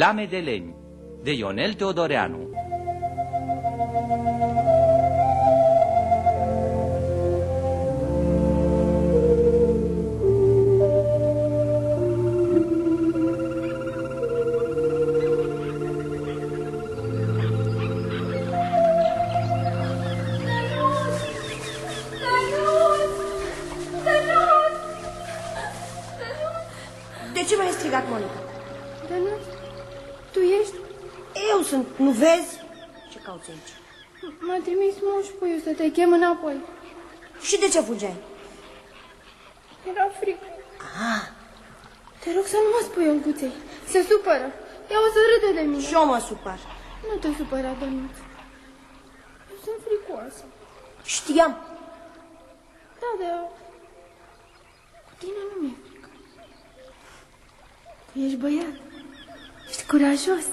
La Medeleni de Ionel Teodoreanu te chem înapoi. Și de ce fugeai? Era frică. Ah, Te rog să nu mă spui Olguței. Se supără. Ea o să râde de mine. și eu mă supăr. Nu te supăra, Dănuț. Eu sunt fricoasă. Știam. Da, dar cu tine nu mi-e frică. Tu ești băiat. Ești curajos.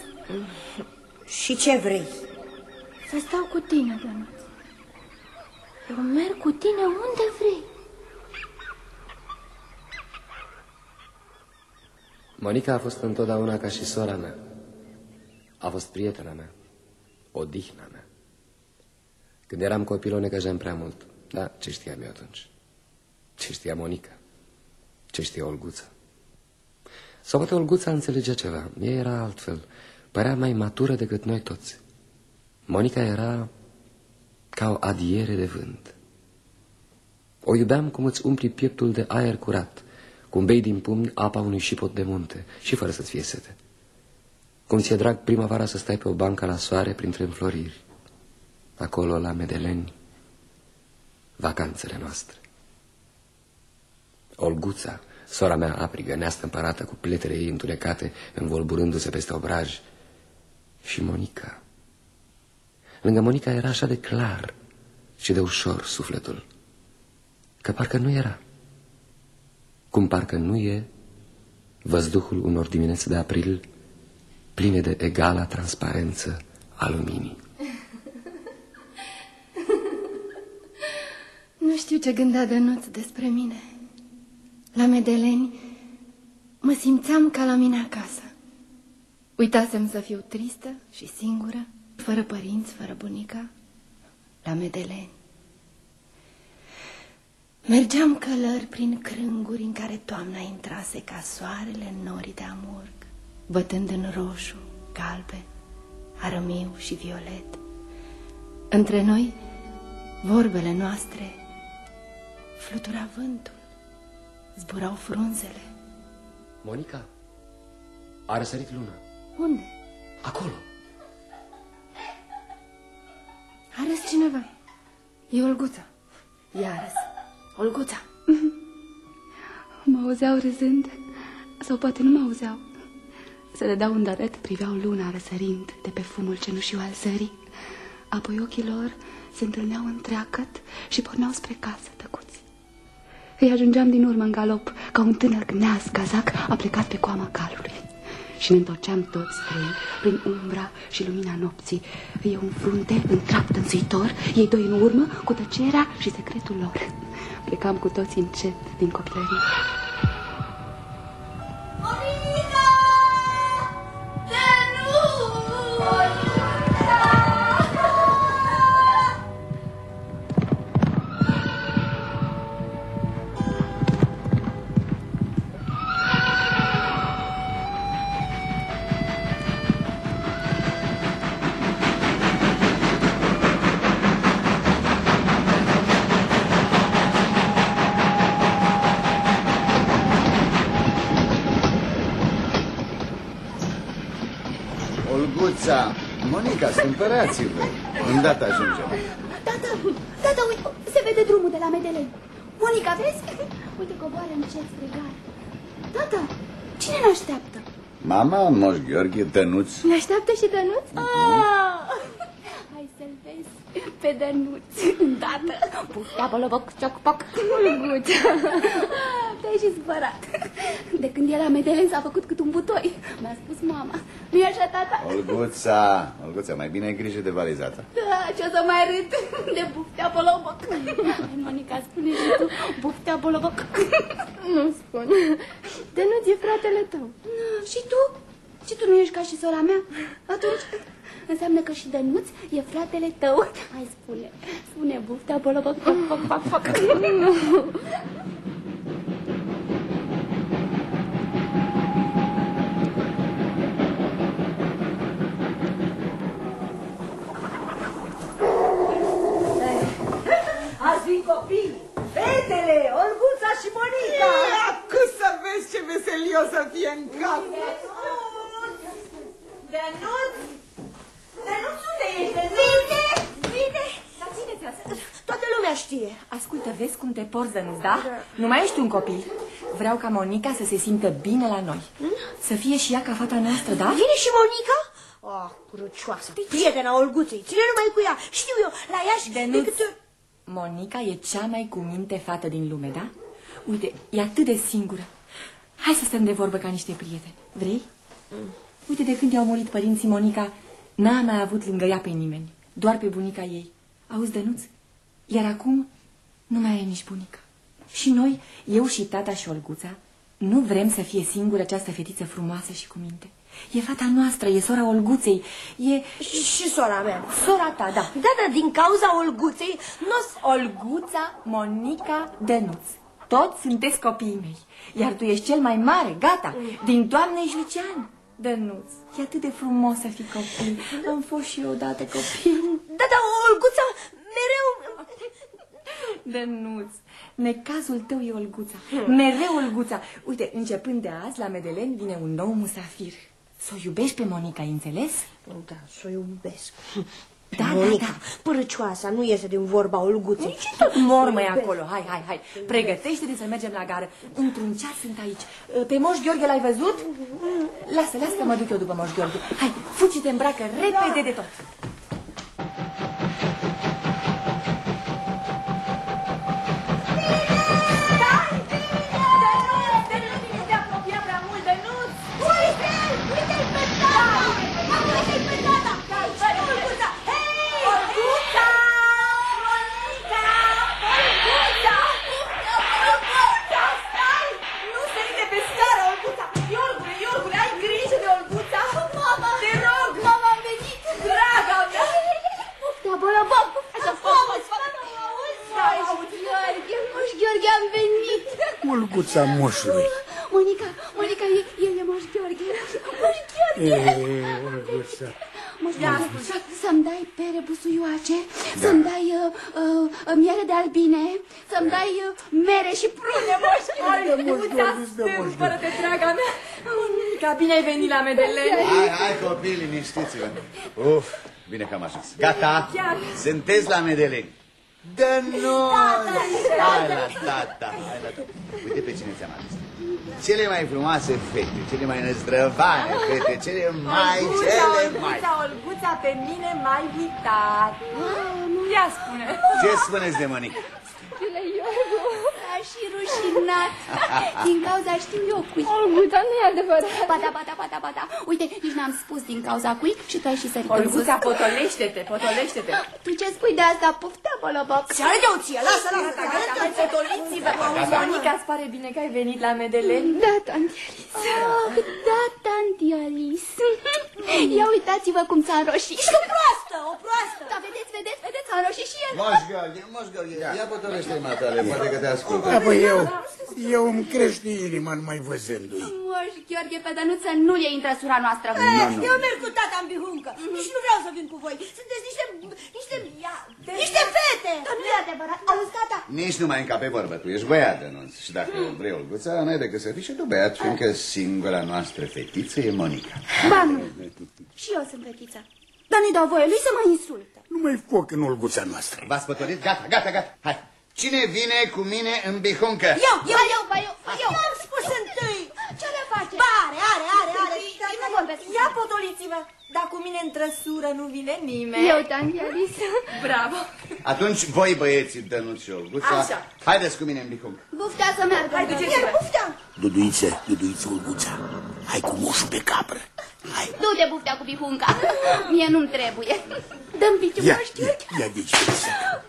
Și ce vrei? Să stau cu tine, Dănuț. Eu merg cu tine unde vrei. Monica a fost întotdeauna ca și sora mea. A fost prietena mea, odihna mea. Când eram copil o necăjeam prea mult. Da, ce știam eu atunci? Ce știa Monica? Ce știa Olguța? Sau poate Olguța înțelegea ceva. Ea era altfel. Părea mai matură decât noi toți. Monica era ca o adiere de vânt. O iubeam cum îți umpli pieptul de aer curat, cum bei din pumni apa unui șipot de munte și fără să-ți fie sete. Cum ți-e drag primăvara să stai pe o bancă la soare printre înfloriri, acolo la Medeleni, vacanțele noastre. Olguța, sora mea aprigă, neastâmpărată, cu pletele ei întunecate, învolburându-se peste obraj, și Monica. Lângă Monica era așa de clar și de ușor sufletul, că parcă nu era. Cum parcă nu e văzduhul unor dimineți de april pline de egala transparență a luminii. Nu știu ce gândea Dănuț despre mine. La Medeleni mă simțeam ca la mine acasă. Uitasem să fiu tristă și singură, fără părinți, fără bunica, la Medeleni. Mergeam călări prin crânguri în care toamna intrase ca soarele în norii de amurg, bătând în roșu, galben, arămiu și violet. Între noi, vorbele noastre, flutura vântul, zburau frunzele. Monica, a răsărit luna. Unde? Acolo. A râs cineva. E Olguța. Ea a râs. Olguța. Mă auzeau râzând, sau poate nu mă auzeau. Se dădeau un dăret, priveau luna răsărind de pe fumul cenușiu al zării. Apoi ochii lor se întâlneau întreagăt și porneau spre casă tăcuți. Îi ajungeam din urmă în galop, ca un tânăr gneaz cazac a plecat pe coama calului. Și ne întorceam toți spre ei, prin umbra și lumina nopții. Eu în frunte, în trap tânțuitor, ei doi în urmă, cu tăcerea și secretul lor. Plecam cu toți încet din copilărie. Monica! Olguța, Monica, stâmpărați-vă. Îndată ajungem. Tata, tata, uite, se vede drumul de la Medeleni. Monica, vezi? Uite, coboară încet spre gare. Tata, cine ne așteaptă? Mama, Moș Gheorghe, Dănuț. Ne așteaptă și Dănuț? Ah! Hai să-l vezi pe Dănuț. Îndată. Puftea, boloboc, cioc-poc. Olguța. Te-ai și zbărat. De când era Medelen s-a făcut cât un butoi. Mi-a spus mama. nu e așa, tata? Olguța, Olguța, mai bine ai grijă de valizata. Da, ce o să mai râd de buftea boloboc. Hai, Monica, spune și tu, buftea boloboc. Nu spun. Dănuț e fratele tău. Și tu? Și tu nu ești ca și sora mea? Atunci înseamnă că și Dănuț e fratele tău. Hai, spune, spune bufta, bolo, foc, foc, foc, foc, foc. Azi vin copii, fetele, Olguța și Monica. Cât să vezi ce veselie o să fie în cap! Dănuț! Dănuț, unde ești? Vine, vine! Dar țineți asta. Toată lumea știe. Ascultă, vezi cum te porți, Dănuț, da? Nu mai ești un copil. Vreau ca Monica să se simtă bine la noi. Să fie și ea ca fata noastră, da? Vine și Monica? Oh, curăcioasă, prietena Olguței, ține numai cu ea, știu eu, la ea și Dănuț. de câte ori- Monica e cea mai cu minte fată din lume, da? Uite, e atât de singură. Hai să stăm de vorbă ca niște prieteni. Vrei? Uite, de când i-au murit părinții Monica, n-a mai avut lângă ea pe nimeni. Doar pe bunica ei. Auzi, Dănuț? Iar acum nu mai e nici bunica. Și noi, eu și tata și Olguța, nu vrem să fie singură această fetiță frumoasă și cu minte. E fata noastră, e sora Olguței, e... Și, și sora mea. Sora ta, da. Da, da, din cauza Olguței, nu Olguța, Monica, Dănuț. Toți sunteți copiii mei. Iar tu ești cel mai mare, gata, din toamnă ești Lucian. Dănuț, e atât de frumos să fii copil. Am fost și eu odată copil. Da, da, Olguța mereu... Dănuț, necazul tău e Olguța. Mereu Olguța. Uite, începând de azi, la Medelen vine un nou musafir. Să o iubești pe Monica, ai înțeles? Da, să o iubesc. Da, Monica, da, părăcioasa, nu iese din vorba Olguței. Mormă e acolo, hai, hai, hai. Pregătește-te să mergem la gară. Într-un ceas sunt aici. Pe Moș Gheorghe l-ai văzut? Lasă, lasă că mă duc eu după Moș Gheorghe. Hai, fugi te îmbracă repede de tot. Am venit! Olguța moșului. Monica, Monica, e, e, e Moș Gheorghe. Moș Gheorghe! E, Olguța. Moș Gheorghe, să-mi dai pere busuioace, să-mi dai uh, uh, miere de albine, să-mi dai uh, mere și prune, Moș Gheorghe. Olguța, stâmpără-te, draga mea! Monica, bine ai venit la Medelen! Hai, hai copii, liniștiți-vă. Uf, bine că am ajuns. Gata? Chiar. Sunteți la Medellin. Dă nu! Hai la tata, hai la tata. Uite pe cine ți-am adus. Cele mai frumoase fete, cele mai năzdrăvane fete, cele mai, Olguța, cele mai... Olguța, Olguța, pe mine m-ai uitat. Ia spune. Ce spuneți de Monica? A și rușinat. Din cauza știu eu cui. Olguța, nu e adevărat. Ba da, ba da, ba da, ba da. Uite, nici n-am spus din cauza cui și tu ai și sărit în sus. Olguța, potolește-te, potolește-te. Tu ce spui de asta? Poftă, boloboc. Se arde o ție, lasă, lasă, Gata, gata, hai potoliți-vă. Monica, îți pare bine că ai venit la Medelen? Da, tanti Alice. Ah, da, tanti Alice. Ia uitați-vă cum s-a înroșit. O proastă, o proastă. Da, vedeți, vedeți, vedeți, s-a înroșit și el. Moș Gheorghe, Moș Gheorghe, ia potolește matale, poate că te ascultă. Apoi eu, eu îmi crește inima numai văzându-i. Moș Gheorghe pe Dănuță nu e intră sura noastră. Eh, Eu merg cu tata în bihuncă. Nici nu vreau să vin cu voi. Sunteți niște... niște... niște fete. Dar nu e adevărat. Auzi, tata? Nici nu mai încape vorbă, tu ești băiat, Dănuț. Și dacă vrei Olguța, n-ai decât să fii și tu băiat, fiindcă singura noastră fetiță e Monica. Ba nu. Și eu sunt fetiță. Dar nu-i dau voie lui să mă insulte. Nu mai foc în Olguța noastră. V-ați pătorit? Gata, gata, gata. Hai. Cine vine cu mine în bihuncă? Eu, eu, Ba eu, ba eu, ba eu. eu am spus întâi. Ce le face? Ba, are, are, are, are. Și nu vorbesc. Ia potoliți-vă. Dar cu mine în trăsură nu vine nimeni. Eu, tanti Alice. Bravo. Atunci voi băieții Dănuț și Olguța, Așa. haideți cu mine în bihuncă. Buftea să meargă. Hai, duceți-vă. Pufteam. Duduiță, Duduiță, Olguța. Hai cu moșul pe capră. Hai. Du-te buftea cu bihunca. Mie nu-mi trebuie. Dă-mi piciu, Ia, Moș ia, Gheorghe. ia de ce să... Eu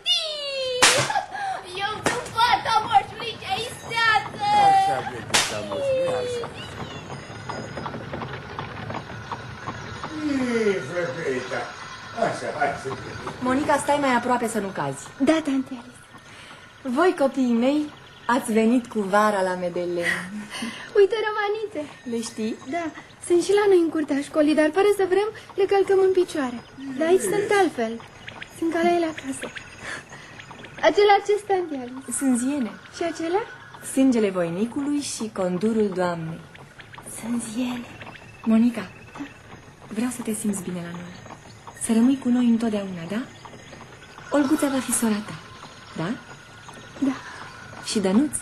Isteață, moșulice, isteață! Așa, bătița, moșulice, așa. Frăcăita, așa, hai să Monica, stai mai aproape să nu cazi. Da, tante Alice. Voi, copiii mei, ați venit cu vara la Medelen. Uite, rămanițe. Le știi? Da, sunt și la noi în curtea școlii, dar pare să vrem, le călcăm în picioare. Dar aici sunt altfel. Sunt ca la ele acasă. Acelea ce tante Alice? Sunt ziene. Și acelea? Sângele voinicului și condurul doamnei. Sunt ziene. Monica, vreau să te simți bine la noi. Să rămâi cu noi întotdeauna, da? Olguța va fi sora ta, da? Da, Și Dănuț?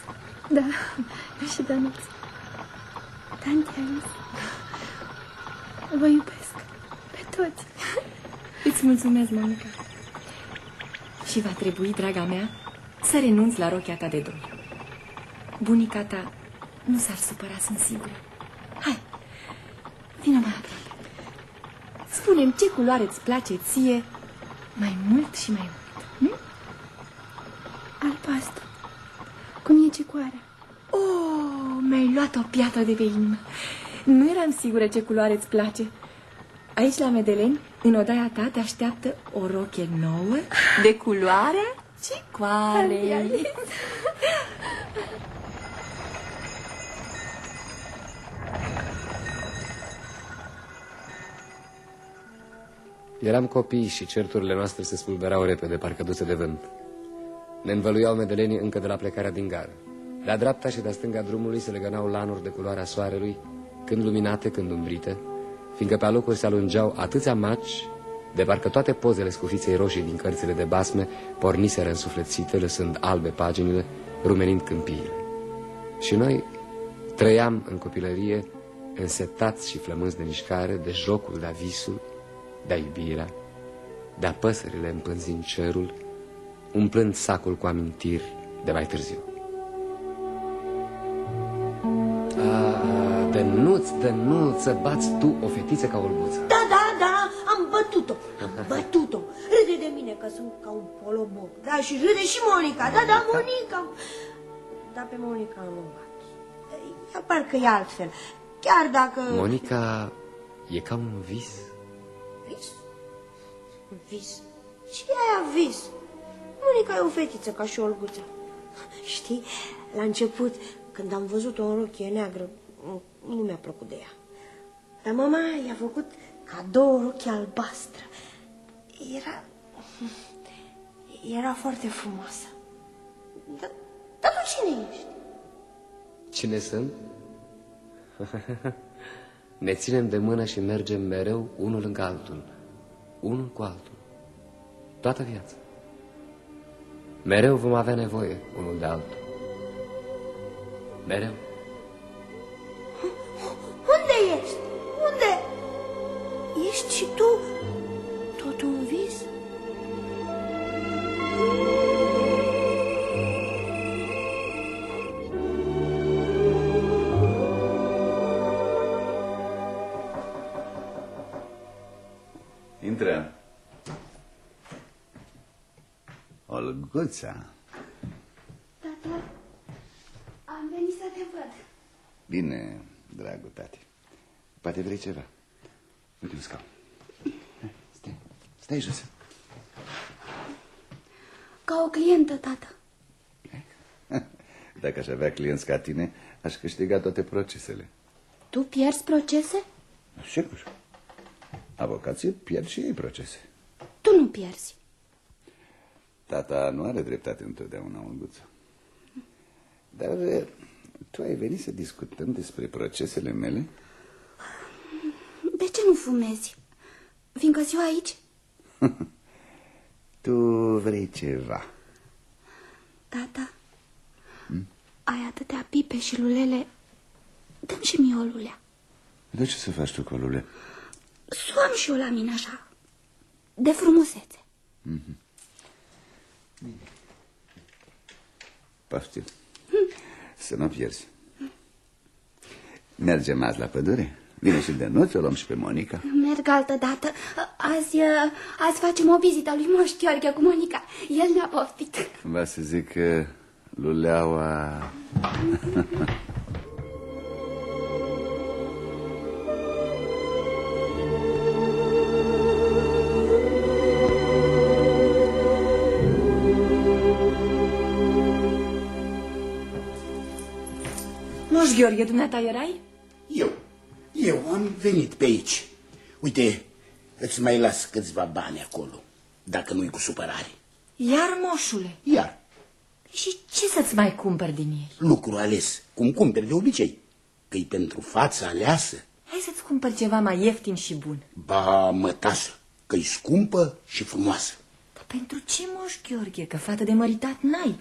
da, și Dănuț. Tante Alice, vă iubesc pe toți. Îți mulțumesc, Monica. Și va trebui, draga mea, să renunți la rochia ta de doi. Bunica ta nu s-ar supăra, sunt sigură. Hai, vină mai aproape. Spune-mi ce culoare îți place ție mai mult și mai mult. Albastru, cum e cicoarea? Oh, mi-ai luat o piatră de pe inimă. Nu eram sigură ce culoare îți place. Aici, la Medeleni, în odaia ta, te așteaptă o rochie nouă de culoare cicoare. Eram copii și certurile noastre se spulberau repede, parcă duse de vânt. Ne învăluiau medelenii încă de la plecarea din gară. De-a dreapta și de-a stânga drumului se legănau lanuri de culoarea soarelui, când luminate, când umbrite, fiindcă pe alocuri se alungeau atâția maci, de parcă toate pozele scufiței roșii din cărțile de basme porniseră însuflețite, lăsând albe paginile, rumenind câmpiile. Și noi trăiam în copilărie, însetați și flămânzi de mișcare, de jocul, de visul, de iubirea, de păsările împânzind cerul, umplând sacul cu amintiri de mai târziu. A, de nuț, de nuț, să bați tu o fetiță ca o olguță. Da, da, da, am bătut-o, am bătut-o. Râde de mine că sunt ca un poloboc. Da, și râde și Monica. Da, da, Monica. Da, pe Monica nu bat. Ea parcă e altfel. Chiar dacă... Monica e ca un vis. Vis? Vis? Ce e aia vis? Monica e o fetiță ca și Olguța. Știi, la început, când am văzut-o în rochie neagră, nu mi-a plăcut de ea. Dar mama i-a făcut cadou o rochie albastră. Era... Era foarte frumoasă. Dar, dar tu cine ești? Cine sunt? ne ținem de mână și mergem mereu unul lângă altul, unul cu altul, toată viața. Mereu vom avea nevoie unul de altul. Mereu. Unde ești? Unde? Ești și tu tot un vis? Intră. Olguța. Tata, am venit să te văd. Bine, dragul tati. Poate vrei ceva. Uite un scaun. Hai, Stai, stai jos. Ca o clientă, tata. Dacă aș avea clienți ca tine, aș câștiga toate procesele. Tu pierzi procese? Sigur. Avocații pierd și ei procese. Tu nu pierzi. Tata nu are dreptate întotdeauna, Olguță. Dar eh, tu ai venit să discutăm despre procesele mele? De ce nu fumezi? Fiindcă ziua aici? Tu vrei ceva. Tata, ai atâtea pipe și lulele. Dăm și mie o lulea. De ce să faci tu cu lule? Să o am și eu la mine așa, de frumusețe. Poftim. Să nu pierzi. Mergem azi la pădure? Vine și de Dănuț, o luăm și pe Monica. Merg altă dată. Azi, azi facem o vizită lui Moș Gheorghe cu Monica. El ne-a poftit. Vă să zic că luleaua... Moș Gheorghe, dumneata erai? Eu, eu am venit pe aici. Uite, îți mai las câțiva bani acolo, dacă nu-i cu supărare. Iar, moșule? Iar. Și ce să-ți mai cumpăr din ei? Lucru ales, cum cumperi de obicei, că e pentru fața aleasă. Hai să-ți cumpăr ceva mai ieftin și bun. Ba, mătasă, că e scumpă și frumoasă. Dar pentru ce, moș Gheorghe, că fată de măritat n-ai?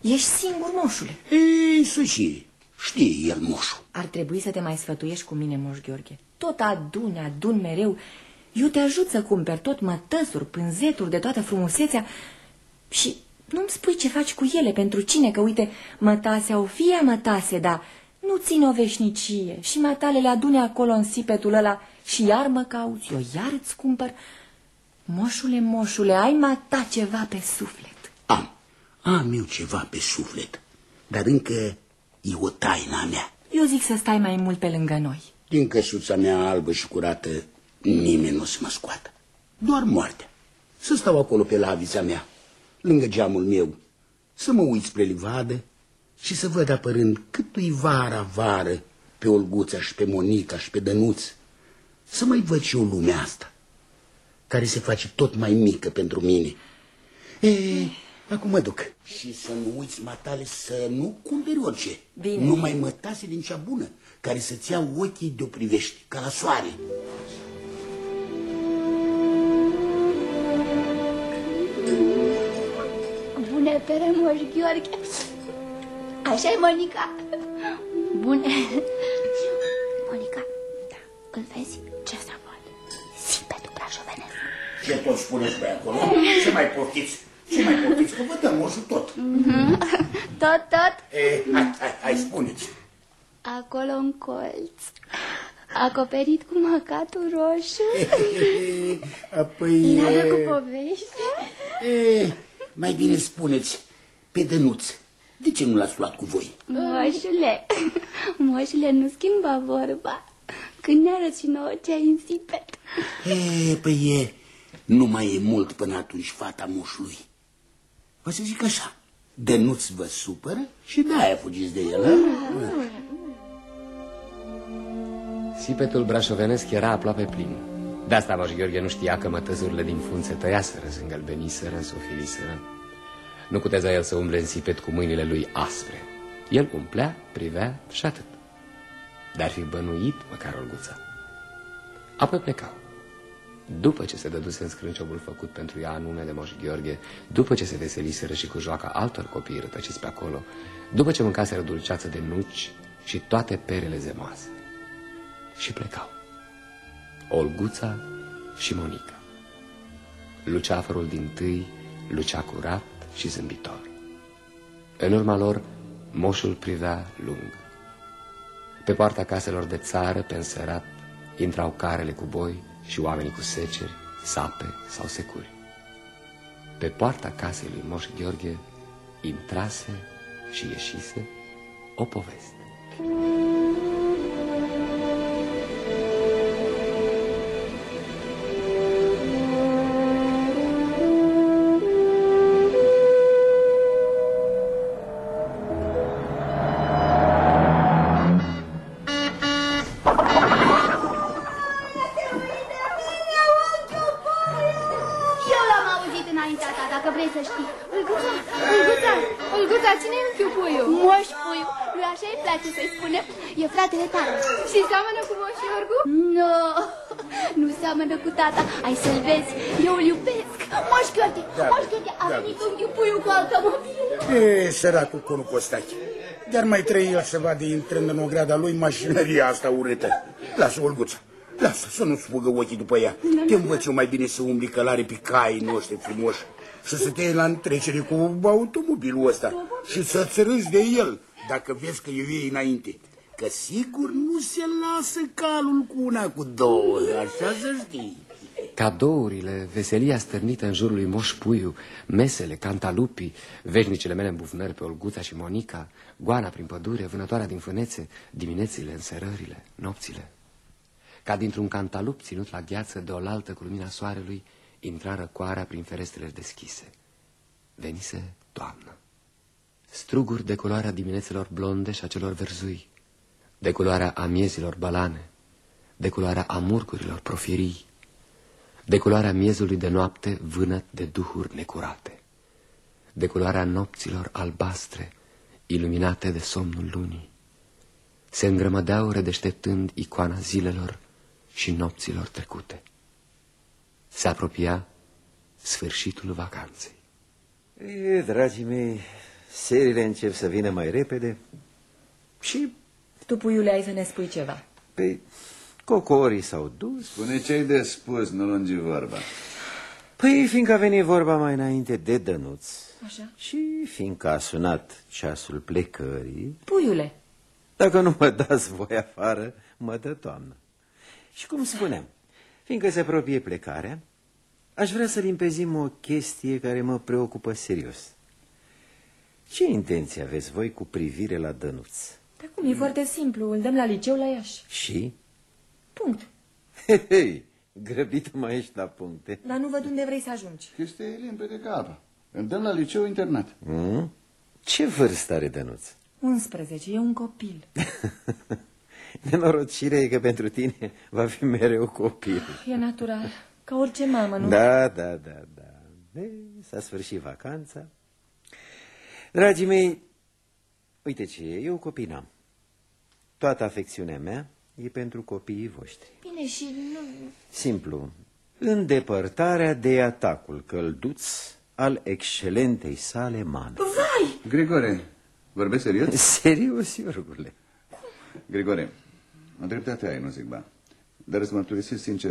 Ești singur, moșule. Ei, să și știe el moșul. Ar trebui să te mai sfătuiești cu mine, moș Gheorghe. Tot adun, adun mereu. Eu te ajut să cumperi tot mătăsuri, pânzeturi de toată frumusețea și nu-mi spui ce faci cu ele, pentru cine, că uite, mătase au fie mătase, dar nu țin o veșnicie și matale le adune acolo în sipetul ăla și iar mă cauți, eu iar îți cumpăr. Moșule, moșule, ai mata ceva pe suflet. Am, am eu ceva pe suflet, dar încă e o taină a mea. Eu zic să stai mai mult pe lângă noi. Din căsuța mea albă și curată, nimeni nu o să mă scoată. Doar moartea. Să stau acolo pe lavița mea, lângă geamul meu, să mă uit spre livadă și să văd apărând cât-i vara vară pe Olguța și pe Monica și pe Dănuț. Să mai văd și eu lumea asta, care se face tot mai mică pentru mine. E, acum mă duc. Și să nu uiți, matale, să nu cumperi orice. Bine. Numai mătase din cea bună, care să-ți ia ochii de-o privești, ca la soare. Bune pere, moș Gheorghe. Așa-i, Monica? Bune. Monica, da. îl vezi? Ce să văd? Sipetul brașovenesc. Ce tot spuneți pe acolo? Ce mai poftiți? Ce mai poftiți? Că vă dăm moșul tot. Mhm. Tot, tot. E, hai, hai, hai, spuneți. Acolo în colț. Acoperit cu măcatul roșu. Apoi... Iară e, cu povești. e, mai bine spuneți, pe Dănuț, de ce nu l-ați luat cu voi? Moșule, moșule, nu schimba vorba. Când ne arăți și nouă ce ai în sipet. E, păi e, nu mai e mult până atunci fata moșului. Vă să zic așa, Dănuț vă supără și de-aia fugiți de el, hă? Sipetul brașovenesc era aproape plin. De asta Moș Gheorghe nu știa că mătăzurile din funțe tăiaseră, se îngălbeniseră, sofiliseră. Nu putea el să umble în sipet cu mâinile lui aspre. El umplea, privea și atât. Dar fi bănuit măcar Olguța. Apoi plecau. După ce se dăduse în scrânciobul făcut pentru ea în nume de Moș Gheorghe, după ce se veseliseră și cu joaca altor copii rătăciți pe acolo, după ce mâncaseră dulceață de nuci și toate perele zemoase. Și plecau. Olguța și Monica. Luceafărul din tâi lucea curat și zâmbitor. În urma lor, moșul privea lung. Pe poarta caselor de țară, pe înserat, intrau carele cu boi și oamenii cu seceri, sape sau securi. Pe poarta casei lui Moș Gheorghe intrase și ieșise o poveste. Săracul Conu Costache. Dar mai trăi el să vadă intrând în ograda lui mașinăria asta urâtă. Lasă, Olguța, lasă să nu-ți fugă ochii după ea. Te învăț eu mai bine să umbli călare pe caii noștri frumoși și să te iei la întrecere cu automobilul ăsta și să-ți râzi de el dacă vezi că eu iei înainte. Că sigur nu se lasă calul cu una, cu două, așa să știi. Cadourile, veselia stârnită în jurul lui Moș Puiu, mesele, cantalupii, veșnicele mele îmbufnări pe Olguța și Monica, goana prin pădure, vânătoarea din fânețe, diminețile, înserările, nopțile. Ca dintr-un cantalup ținut la gheață de oaltă cu lumina soarelui, intra răcoarea prin ferestrele deschise. Venise toamnă. Struguri de culoarea diminețelor blonde și a celor verzui, de culoarea amiezilor balane, de culoarea amurgurilor profirii, de culoarea miezului de noapte vânăt de duhuri necurate, de culoarea nopților albastre, iluminate de somnul lunii. Se îngrămădeau redeșteptând icoana zilelor și nopților trecute. Se apropia sfârșitul vacanței. E, dragii mei, serile încep să vină mai repede și... Tu, puiule, ai să ne spui ceva. Păi, cocorii s-au dus. Spune ce ai de spus, nu lungi vorba. Păi, fiindcă a venit vorba mai înainte de Dănuț Așa. și fiindcă a sunat ceasul plecării, Puiule, dacă nu mă dați voi afară, mă dă toamnă. Și cum spuneam, fiindcă se apropie plecarea, aș vrea să limpezim o chestie care mă preocupă serios. Ce intenție aveți voi cu privire la Dănuț? dar cum e foarte simplu, îl dăm la liceu la Iași. Și? Punct. Hei, hei, grăbit mai ești la puncte. Dar nu văd unde vrei să ajungi. Chestia e limpede ca apa. Îl dăm la liceu internat. Mm? Ce vârstă are Dănuț? 11, e un copil. Nenorocirea e că pentru tine va fi mereu copil. E natural, ca orice mamă, nu? Da, da, da, da. E, S-a sfârșit vacanța. Dragii mei, uite ce e, eu copii n-am. Toată afecțiunea mea e pentru copiii voștri. Bine, și nu... Simplu, îndepărtarea de atacul călduț al excelentei sale mame. Vai! Grigore, vorbești serios? Serios, Iorgule. Grigore, o dreptate ai, nu zic ba. Dar îți mărturisesc sincer,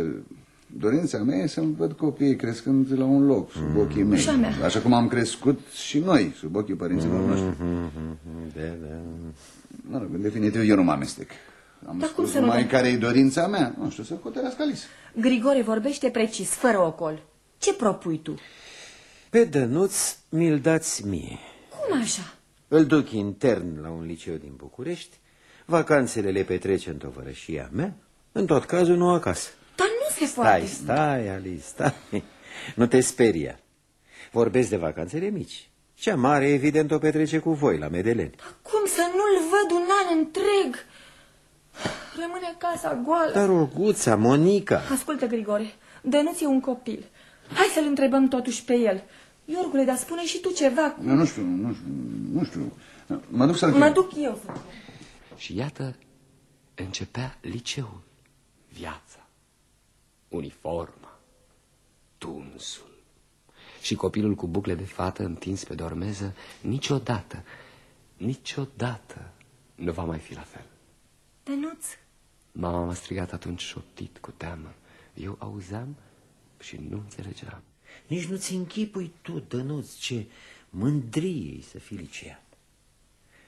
dorința mea e să-mi văd copiii crescând la un loc, sub ochii mei. Așa mea. Așa cum am crescut și noi, sub ochii părinților noștri. Da, da. Mă rog, în definitiv, eu nu mă amestec. Am Dar cum spus să nu numai te- care e dorința mea. Nu știu, să hotărească Alice. Grigore vorbește precis, fără ocol. Ce propui tu? Pe Dănuț mi-l dați mie. Cum așa? Îl duc intern la un liceu din București, vacanțele le petrece în tovărășia mea, în tot cazul nu acasă. Dar nu se Stai, poate. stai, Alice, stai. Nu te speria. Vorbesc de vacanțele mici. Cea mare, evident, o petrece cu voi, la Medeleni. Cum să nu-l văd un an întreg? Rămâne casa goală. Dar Olguța, Monica... Ascultă, Grigore, Dănuț e un copil. Hai să-l întrebăm totuși pe el. Iorgule, dar spune și tu ceva. Nu, nu știu, nu știu, nu știu. Mă duc să-l Mă chem. duc eu. Și iată, începea liceul, viața, uniforma, tunsul. Și copilul cu bucle de fată întins pe dormeză niciodată, niciodată nu va mai fi la fel. Dănuț, Mama m-a strigat atunci șoptit cu teamă. Eu auzeam și nu înțelegeam. Nici nu-ți închipui tu, Dănuț, ce mândrie să fii licean.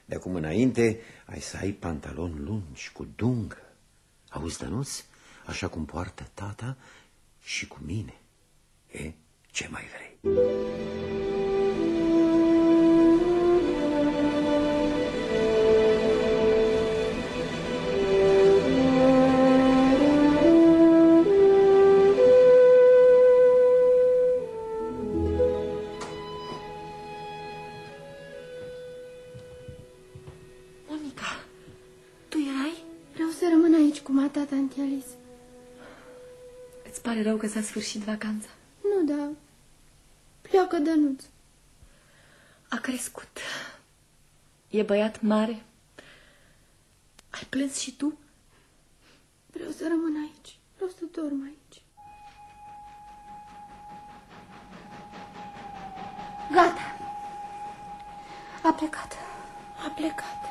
De acum înainte ai să ai pantaloni lungi, cu dungă. Auzi, Dănuț, așa cum poartă tata și cu mine. E, ce mai vrei? Pare rău că s-a sfârșit vacanța? Nu, dar pleacă Dănuț. A crescut. E băiat mare. Ai plâns și tu? Vreau să rămân aici. Vreau să dorm aici. Gata. A plecat. A plecat.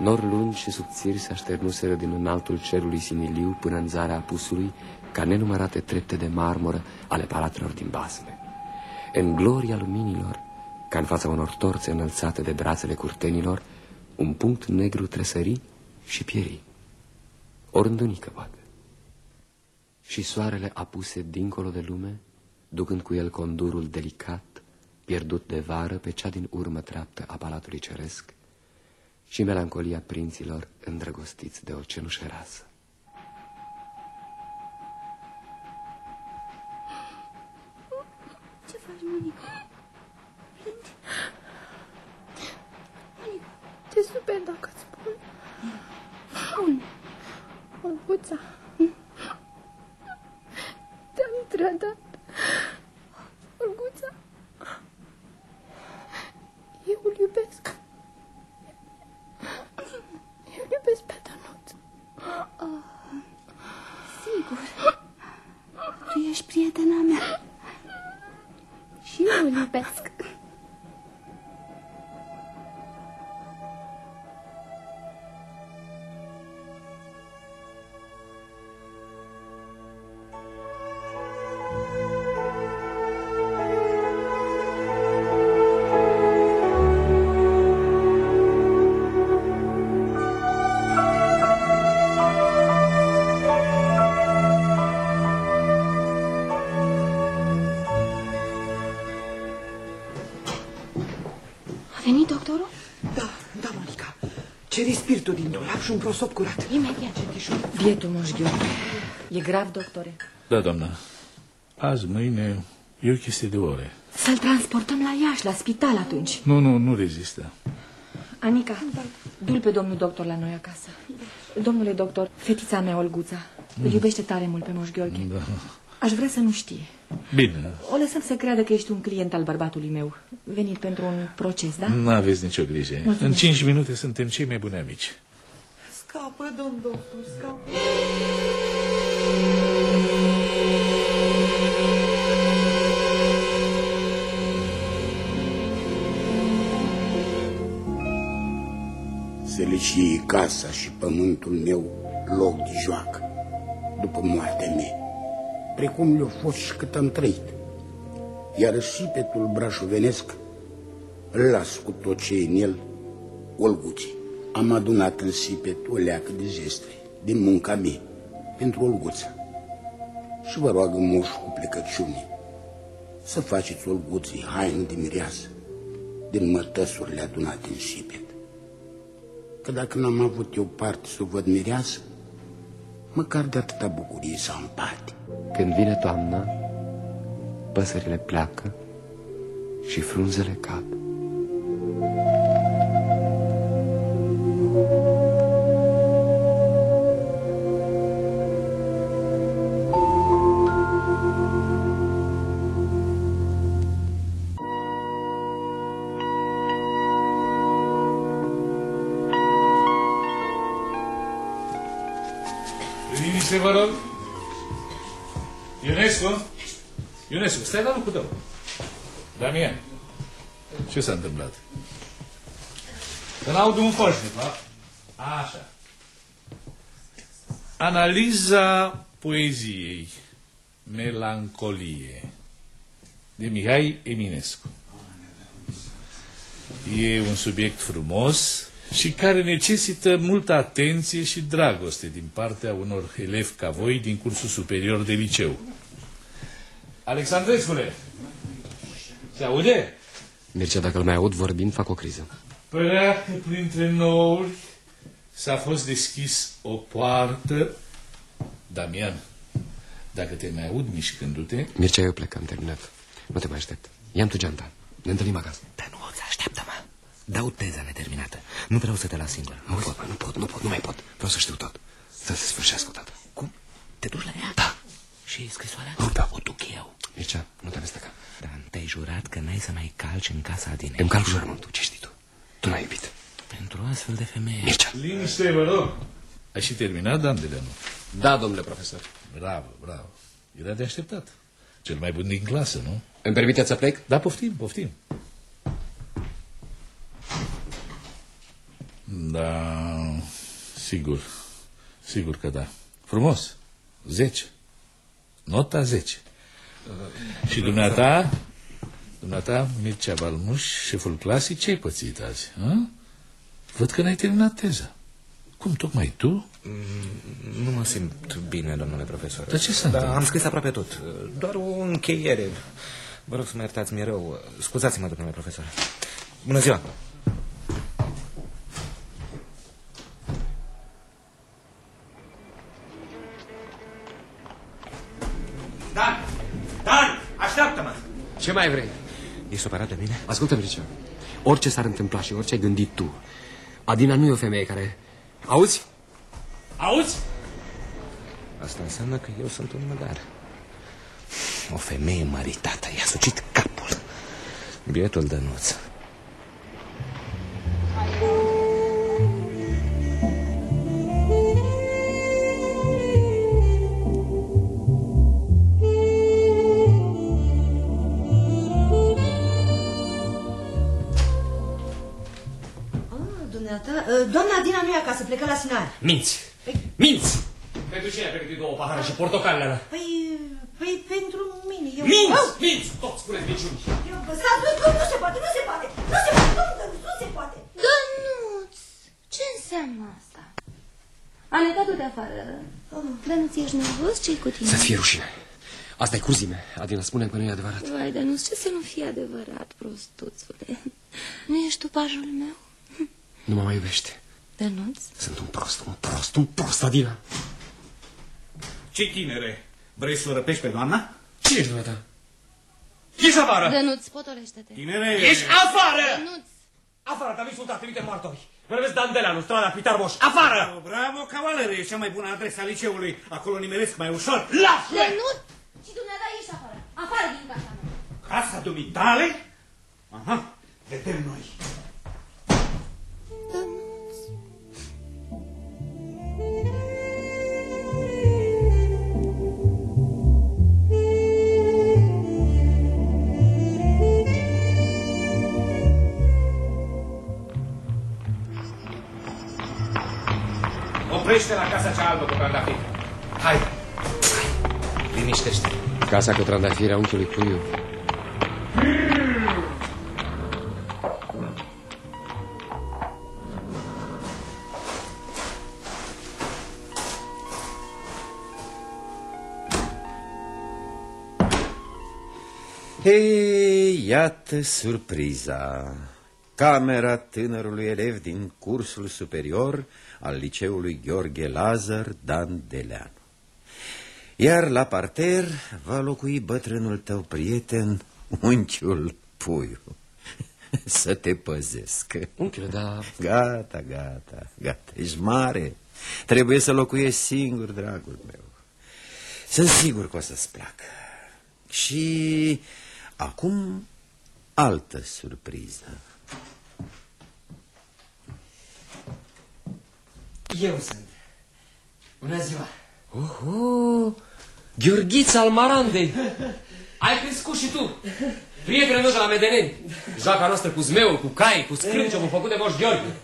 Nori lungi și subțiri se așternuseră din înaltul cerului similiu până în zarea apusului, ca nenumărate trepte de marmură ale palatelor din basme. În gloria luminilor, ca în fața unor torțe înălțate de brațele curtenilor, un punct negru tresări și pieri. O rândunică, poate. Și soarele apuse dincolo de lume, ducând cu el condurul delicat, pierdut de vară pe cea din urmă treaptă a palatului ceresc, și melancolia prinților îndrăgostiți de o cenușă rasă. Ce faci, Monica? Plângi? Monica, te super dacă îți spun. scaun. Olguța. Te-am trădat. Olguța. Eu îl iubesc. Eu îl iubesc pe Dănuț. Oh, sigur. Tu ești prietena mea. Și eu îl iubesc. Ceri spiritul din dulap și un prosop curat. Imediat, cetișor. Bietul moș Gheorghe. E grav, doctore? Da, doamnă. Azi, mâine, e o chestie de ore. Să-l transportăm la Iași, la spital atunci. Nu, nu, nu rezistă. Anica, du-l pe domnul doctor la noi acasă. Domnule doctor, fetița mea, Olguța, îl iubește tare mult pe moș Gheorghe. Da. Aș vrea să nu știe. Bine, O lăsăm să creadă că ești un client al bărbatului meu, venit pentru un proces, da? nu aveți nicio grijă. Mulțumesc. În cinci minute suntem cei mai buni amici. Scapă, domn doctor, scapă. Să le și casa și pământul meu loc de joacă după moartea mea, precum le-a fost și cât am trăit. Iar sipetul brașovenesc îl las cu tot ce e în el, Olguții. Am adunat în sipet o leacă de zestre din munca mea pentru Olguța. Și vă roagă moș cu plecăciune să faceți Olguții haine de mireasă din mătăsurile adunate în sipet. Că dacă n-am avut eu parte să o văd mireasă, măcar de atâta bucurie să am parte. Când vine toamna, păsările pleacă și frunzele cad. Analiza poeziei Melancolie de Mihai Eminescu. E un subiect frumos și care necesită multă atenție și dragoste din partea unor elevi ca voi din cursul superior de liceu. Alexandrescule, se aude? Mircea, dacă îl mai aud vorbind, fac o criză. Părea că printre nouri s-a fost deschis o poartă. Damian, dacă te mai aud mișcându-te... Mircea, eu plec, am terminat. Nu te mai aștept. Ia-mi tu geanta. Ne întâlnim acasă. Dănuț, așteaptă-mă. Dau teza neterminată. Nu vreau să te las singur. Nu pot, nu pot, nu pot, nu mai pot. Vreau să știu tot. Să se sfârșească odată. Cum? Te duci la ea? Da. Și scrisoarea? Nu, da. O duc eu. Mircea, nu te amesteca. Dan, te-ai jurat că n-ai să mai calci în casa din Îmi calc jurământul, ce știi tu? Tu n-ai iubit. Pentru astfel de femeie. Mircea. Liniște, vă rog. Ai și terminat, Dan Deleanu? Da, domnule profesor. Bravo, bravo. Era de așteptat. Cel mai bun din clasă, nu? Îmi permiteți să plec? Da, poftim, poftim. Da, sigur. Sigur că da. Frumos. 10. Nota 10. Și dumneata, dumneata, Mircea Balmuș, șeful clasei, ce ai pățit azi? A? Văd că n-ai terminat teza. Cum, tocmai tu? Mm, Nu mă simt bine, domnule profesor. Dar ce s-a Da, întâmplat? am scris aproape tot. Doar o încheiere. Vă rog să mă iertați mi rău. Scuzați-mă, domnule profesor. Bună ziua! Dan! Dan! Așteaptă-mă! Ce mai vrei? Ești supărat de mine? Ascultă, Mircea. Orice s-ar întâmpla și orice ai gândit tu, Adina nu e o femeie care... Auzi? Auzi? Asta înseamnă că eu sunt un măgar. O femeie măritată i-a sucit capul. Bietul Dănuț. Dumneata, uh, doamna Dina nu e acasă, plecă la Sinar. Minți! Minți! Pentru cine ai pregătit două pahare și portocalele Păi, păi pentru mine. Eu... Minți! Au! Minți! Toți spuneți minciuni! Eu, bă, stați, nu, nu, nu se poate, nu se poate, nu se poate, nu, nu se poate. Dănuț! Ce înseamnă asta? Am dat de afară. Dănuț, ești nervos? Ce-i cu tine? Să-ți fie rușine. Asta e cruzime. Adina, spune că nu e adevărat. Vai, Dănuț, ce să nu fie adevărat, prostuțule? Nu ești tu pajul meu? Nu mă mai iubește. Dănuț? Sunt un prost, un prost, un prost, Adina. Ce tinere? Vrei să o răpești pe doamna? Cine ești dumneata? Ieși afară! Dănuț, potolește-te. Tinere! Ești afară! Dănuț! Afară, te-am insultat, trimite martori. Vorbesc Dandeleanu, strada Pitar Moș. Afară! Bravo, bravo, cavalere, e cea mai bună adresa liceului. Acolo nimeresc mai ușor. Lasă! Dănuț! Și dumneata ieși afară. Afară din casa mea. Casa dumitale? Aha, vedem noi. Oprește la casa cea albă cu trandafiri. Hai, hai, liniștește. Casa cu trandafiri a unchiului Puiu. Hei, iată surpriza. Camera tânărului elev din cursul superior al liceului Gheorghe Lazar Dan Deleanu. Iar la parter va locui bătrânul tău prieten, unchiul Puiu. Să te păzesc. Unchiule, da... Gata, gata, gata, ești mare. Trebuie să locuiești singur, dragul meu. Sunt sigur că o să-ți placă. Și acum altă surpriză. Eu sunt. Bună ziua. Oho, Gheorghița al Marandei. Ai crescut și tu. Prietenul meu de la Medeneni. Joaca noastră cu zmeul, cu cai, cu scrânciotul făcut de Moș Gheorghe.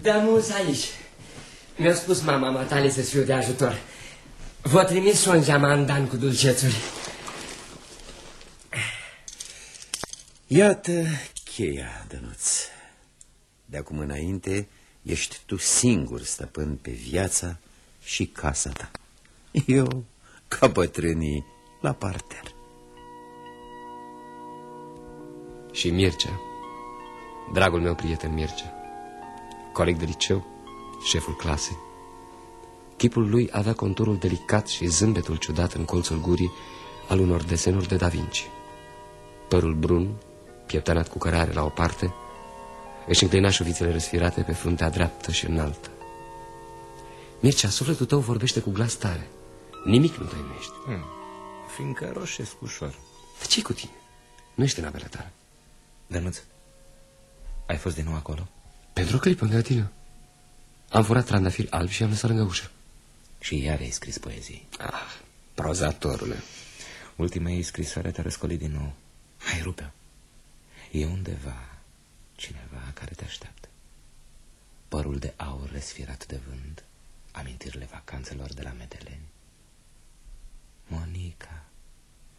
De mulți aici. Mi-a spus mama matale să fiu de ajutor. Vă trimis un geamandan cu dulcețuri. Iată cheia, Dănuț. De acum înainte ești tu singur stăpân pe viața și casa ta. Eu, ca bătrânii, la parter. Și Mircea, dragul meu prieten Mircea, coleg de liceu, șeful clasei. Chipul lui avea conturul delicat și zâmbetul ciudat în colțul gurii al unor desenuri de Da Vinci. Părul brun, pieptănat cu cărare la o parte, își înclina șuvițele răsfirate pe fruntea dreaptă și înaltă. Mircea, sufletul tău vorbește cu glas tare. Nimic nu tăinuiești. Hmm. Fiindcă roșesc ușor. De ce cu tine? Nu ești în apele tale. Dănuț, ai fost din nou acolo? Pentru o clipă, lângă tine. Am furat trandafiri albi și am lăsat lângă ușă. Și iar ai scris poezii. Ah, prozatorule. Ultima ei scrisoare te-a răscolit din nou. Hai, rupe E undeva cineva care te așteaptă. Părul de aur resfirat de vânt, amintirile vacanțelor de la Medeleni. Monica,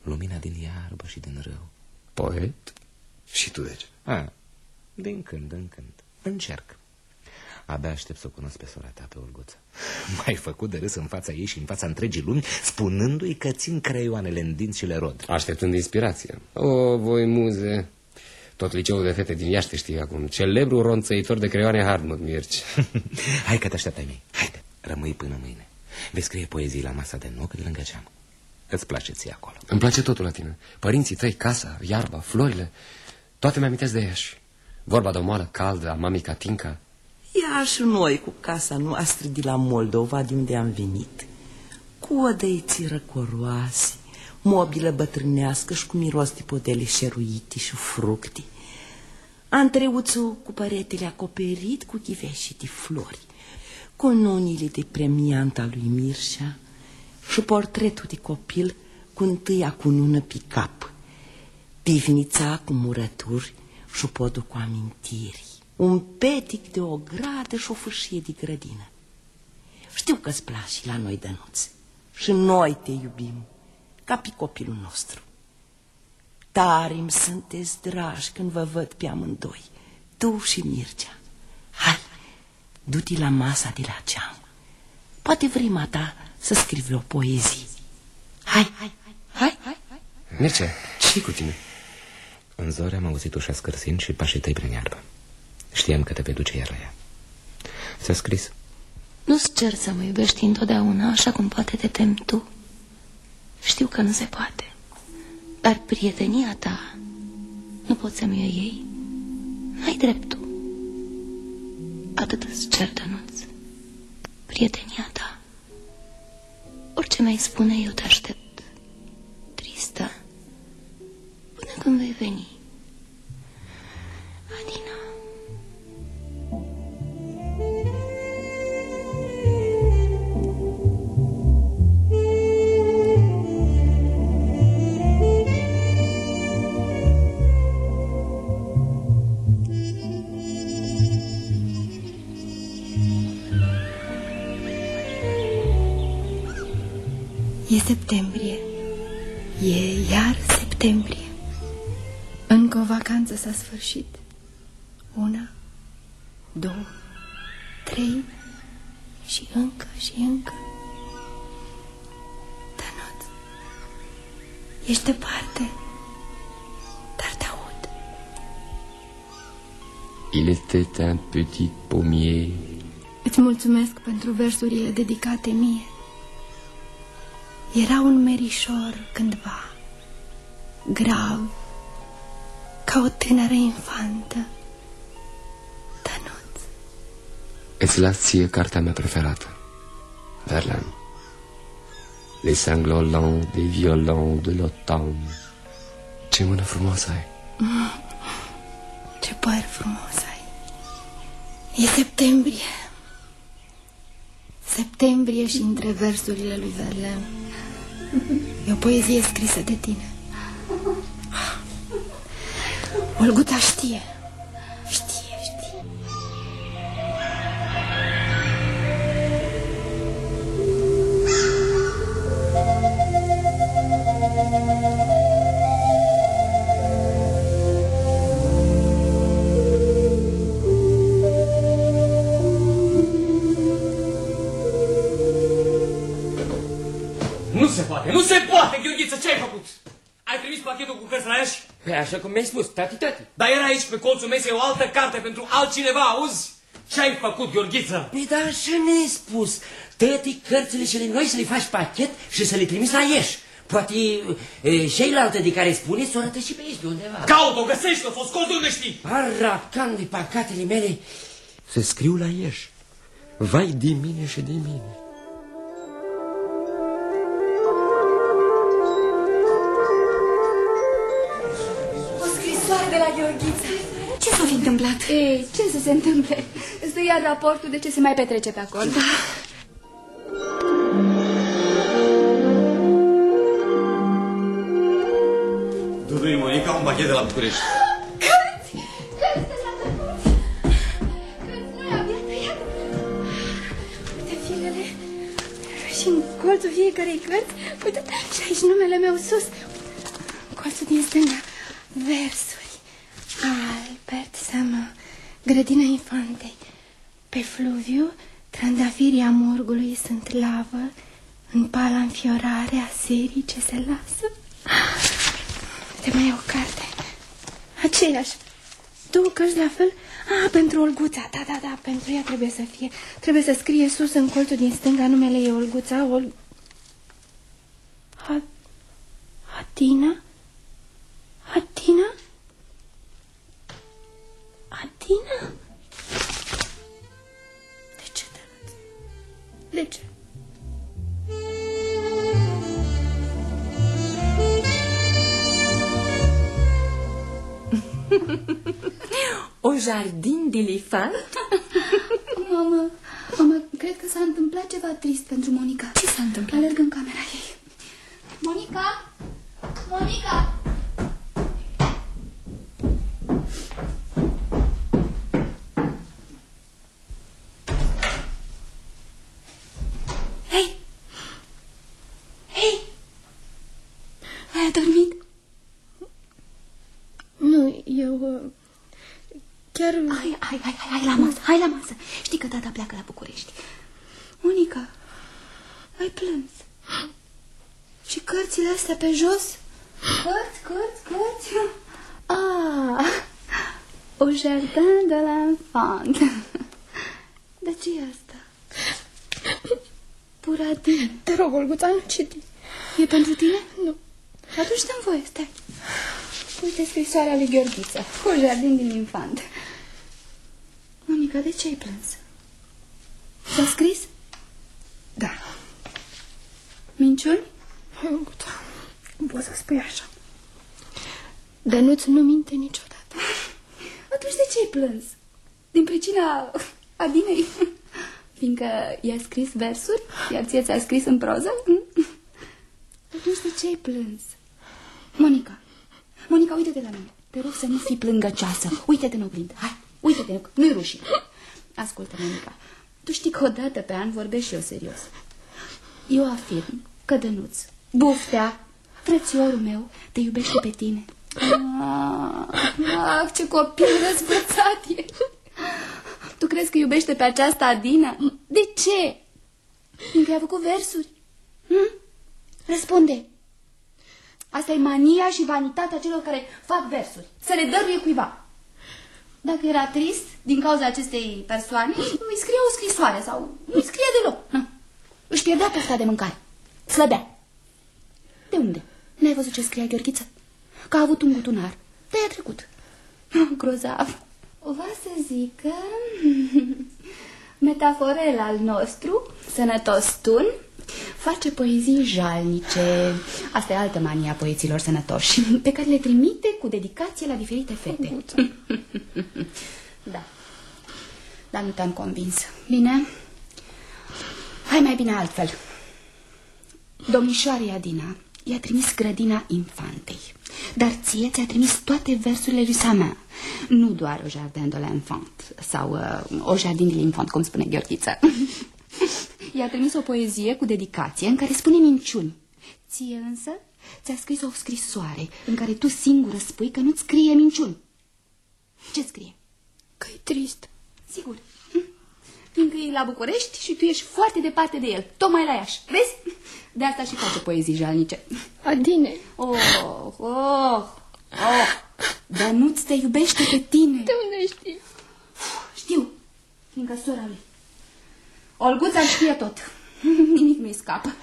lumina din iarbă și din râu. Poet? Și tu deci? A, din când în când. Încerc. Abia aștept să o cunosc pe sora ta, pe Olguță. M-ai făcut de râs în fața ei și în fața întregii lumi, spunându-i că țin creioanele în dinți și le rod. Așteptând inspirație. O, voi muze... Tot liceul de fete din Iași te știi acum. Celebru ronțăitor de creioane Hardmut Mirci. Hai că te aștept ai mei. Haide, rămâi până mâine. Vei scrie poezii la masa de noc de lângă geam. Îți place ție acolo. Îmi place totul la tine. Părinții tăi, casa, iarba, florile. Toate mi-amintesc de Iași. Vorba de o moală caldă a mamei Catinca. Ia și noi cu casa noastră de la Moldova, de unde am venit, cu odăiții răcoroase, mobilă bătrânească și cu miros de podele șeruite și fructe. Antreuțul cu păretele acoperit cu ghiveșii de flori, cu nunile de premiant al lui Mirșa și portretul de copil cu întâia cunună pe cap, pivnița cu murături și podul cu amintiri, un petic de o gradă și o fâșie de grădină. Știu că-ți place la noi, Dănuț, și noi te iubim, ca pe copilul nostru. Tare îmi sunteți dragi când vă văd pe amândoi, tu și Mircea. Hai, du-te la masa de la ceam. Poate vrei ta să scrivi o poezie. Hai, hai, hai, hai. Mircea, ce cu tine? În zori am auzit ușa scârsind și pașii tăi prin iarbă. Știam că te vei duce iar la ea. Ți-a scris? Nu-ți cer să mă iubești întotdeauna așa cum poate te tem tu. Știu că nu se poate. Dar prietenia ta nu poți să-mi o iei. N-ai dreptul. Atât îți cer, Dănuț. Prietenia ta. Orice mi-ai spune, eu te aștept. Tristă. Până când vei veni. Septembrie. E iar septembrie. Încă o vacanță s-a sfârșit. Una, două, trei și încă și încă. Danuț, ești departe, dar te aud. Il était un petit pommier. Îți mulțumesc pentru versurile dedicate mie. Era un merișor cândva, grav, ca o tânără infantă. Danuț. Îți las ție cartea mea preferată, Verlaine. Les sanglots lents des violons de l'automne. Ce mână frumoasă ai! Mm, ce păr frumos ai! E septembrie. Septembrie și între versurile lui Verlaine. E o poezie scrisă de tine. Olguta știe. Știe, așa cum mi-ai spus, tati, tati. Dar era aici pe colțul mesei o altă carte pentru altcineva, auzi? Ce ai făcut, Gheorghiță? Păi da, așa mi-ai spus. Tăti cărțile cele noi să le faci pachet și să le trimiți la Ieși. Poate e, ceilalte de care spuneți o arătă și pe aici, pe undeva. Caut-o, găsește-o, să o scoți de unde știi. Aracan de pacatele mele. Să scriu la Ieși. Vai de mine și de mine. Gheorghiță. Ce s-a fi întâmplat? Ei, ce să se întâmple? Îți dă iar raportul de ce se mai petrece pe acolo. Da. Dudu-i, Monica, un pachet de la București. Uite filele și în colțul fiecarei cărți, uite, și aici numele meu sus. Colțul din stânga, versuri. Albert Sama, grădina infantei. Pe fluviu, trandafirii amorgului sunt lavă, în pala înfiorare a serii ce se lasă. Uite, mai e o carte. Aceeași. Două cărți la fel? Ah, pentru Olguța, da, da, da, pentru ea trebuie să fie. Trebuie să scrie sus în colțul din stânga numele ei Olguța, Ol... Ha... Hatina? Hatina? Hatina? De ce? o jardin d'elefant? Mamă, mamă, cred că s-a întâmplat ceva trist pentru Monica. Ce s-a întâmplat? Alerg în camera ei. Monica? Monica? Hei! Hei! Ai adormit? Nu, eu... uh, Chiar... Hai, hai, hai, hai, hai la masă, hai la masă. Știi că tata pleacă la București. Monica, ai plâns. Și cărțile astea pe jos? Cărți, cărți, cărți. Ah, au jardin de l'enfant. De ce e asta? Puradin. Te rog, Olguța, nu citi. E pentru tine? Nu. Atunci dăm voie, stai. Uite scrisoarea lui Gheorghiță. Cu jardin din infant. Monica, de ce ai plâns? S-a scris? Da. Minciuni? Olguța, nu poți să spui așa. Dănuț nu minte niciodată. Atunci de ce ai plâns? Din pricina Adinei? Fiindcă i-a scris versuri, iar ție ți-a scris în proză? Atunci de ce ai plâns? Monica, Monica, uite-te la mine. Te rog să nu fii plângăcioasă. Uite-te în oglindă. Hai, uite-te, nu-i rușine. Ascultă, Monica. Tu știi că odată pe an vorbesc și eu serios. Eu afirm că Dănuț, buftea, frățiorul meu, te iubește pe tine. Ah, ah, ce copil răzbățat e. Tu crezi că iubește pe această Adina? De ce? Fiindcă i-a făcut versuri. Hm? Răspunde. Asta e mania și vanitatea celor care fac versuri. Să le dăruie cuiva. Dacă era trist din cauza acestei persoane, îi scrie o scrisoare sau nu scrie deloc. Nu. Își pierdea pofta de mâncare. Slăbea. De unde? N-ai văzut ce scria Gheorghiță? Că a avut un gutunar. De-aia trecut. Grozav. Va să zic că... Metaforel al nostru, sănătos tun, face poezii jalnice. Asta e altă mania poeților sănătoși, pe care le trimite cu dedicație la diferite fete. da. Dar nu te-am convins. Bine? Hai mai bine altfel. Domnișoarea Adina i-a trimis grădina infantei, dar ție ți-a trimis toate versurile lui Samin. Nu doar o jardin de l'enfant sau uh, o jardin de l'enfant, cum spune Gheorghiță. I-a trimis o poezie cu dedicație în care spune minciuni. Ție însă ți-a scris o scrisoare în care tu singură spui că nu-ți scrie minciuni. Ce scrie? Că e trist. Sigur. Hm? Fiindcă e la București și tu ești foarte departe de el, tocmai la Iași. Vezi? De asta și face poezii jalnice. Adine. Oh, oh, oh. Dar nu-ți te iubește pe tine. De unde știi? Știu, fiindcă sora lui. Olguța știe tot. Nimic nu-i scapă.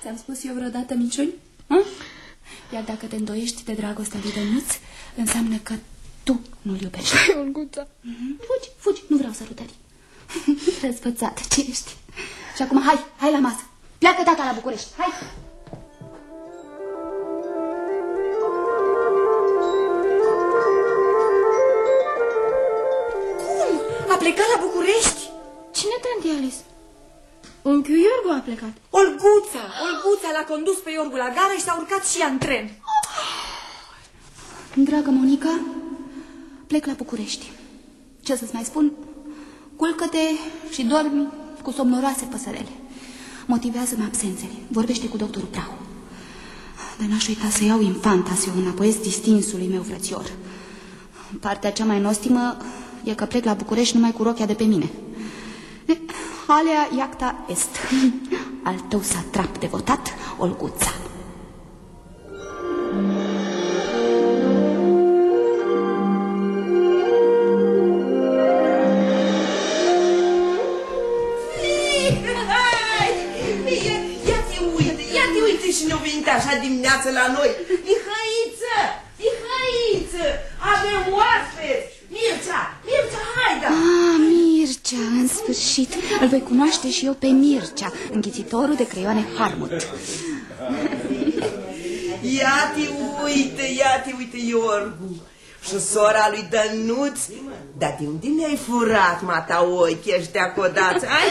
Ți-am spus eu vreodată minciuni? Ha? Iar dacă te îndoiești de dragostea lui Dănuț, înseamnă că tu nu-l iubești. Olguța. Fugi, fugi, nu vreau sărutări. Răzvățată ce ești. Și acum hai, hai la masă. Pleacă tata la București, hai. Cum? A plecat la București? Cine, tanti Alice? Unchiul Iorgu a plecat. Olguța! Olguța l-a condus pe Iorgu la gară și s-a urcat și ea în tren. Dragă Monica, plec la București. Ce să-ți mai spun? Culcă-te și dormi cu somnoroase păsărele. Motivează-mă absențele. Vorbește cu doctorul Prau. Dar n-aș uita să iau infanta înapoi distinsului meu frățior. Partea cea mai nostimă e că plec la București numai cu rochia de pe mine. E, Alea iacta est. Al tău satrap devotat, Olguța. Și ne-o venit așa dimineață la noi. Mihăiță, Mihăiță, avem oaspeți. Mircea, Mircea, haide. Ah, Mircea, în sfârșit, îl voi cunoaște și eu pe Mircea, înghițitorul de creioane Harmut. Ia-te uite, ia-te uite, Iorgu. Și sora lui Dănuț. Dar de unde mi-ai furat, mata ochi ăștia codați, ai?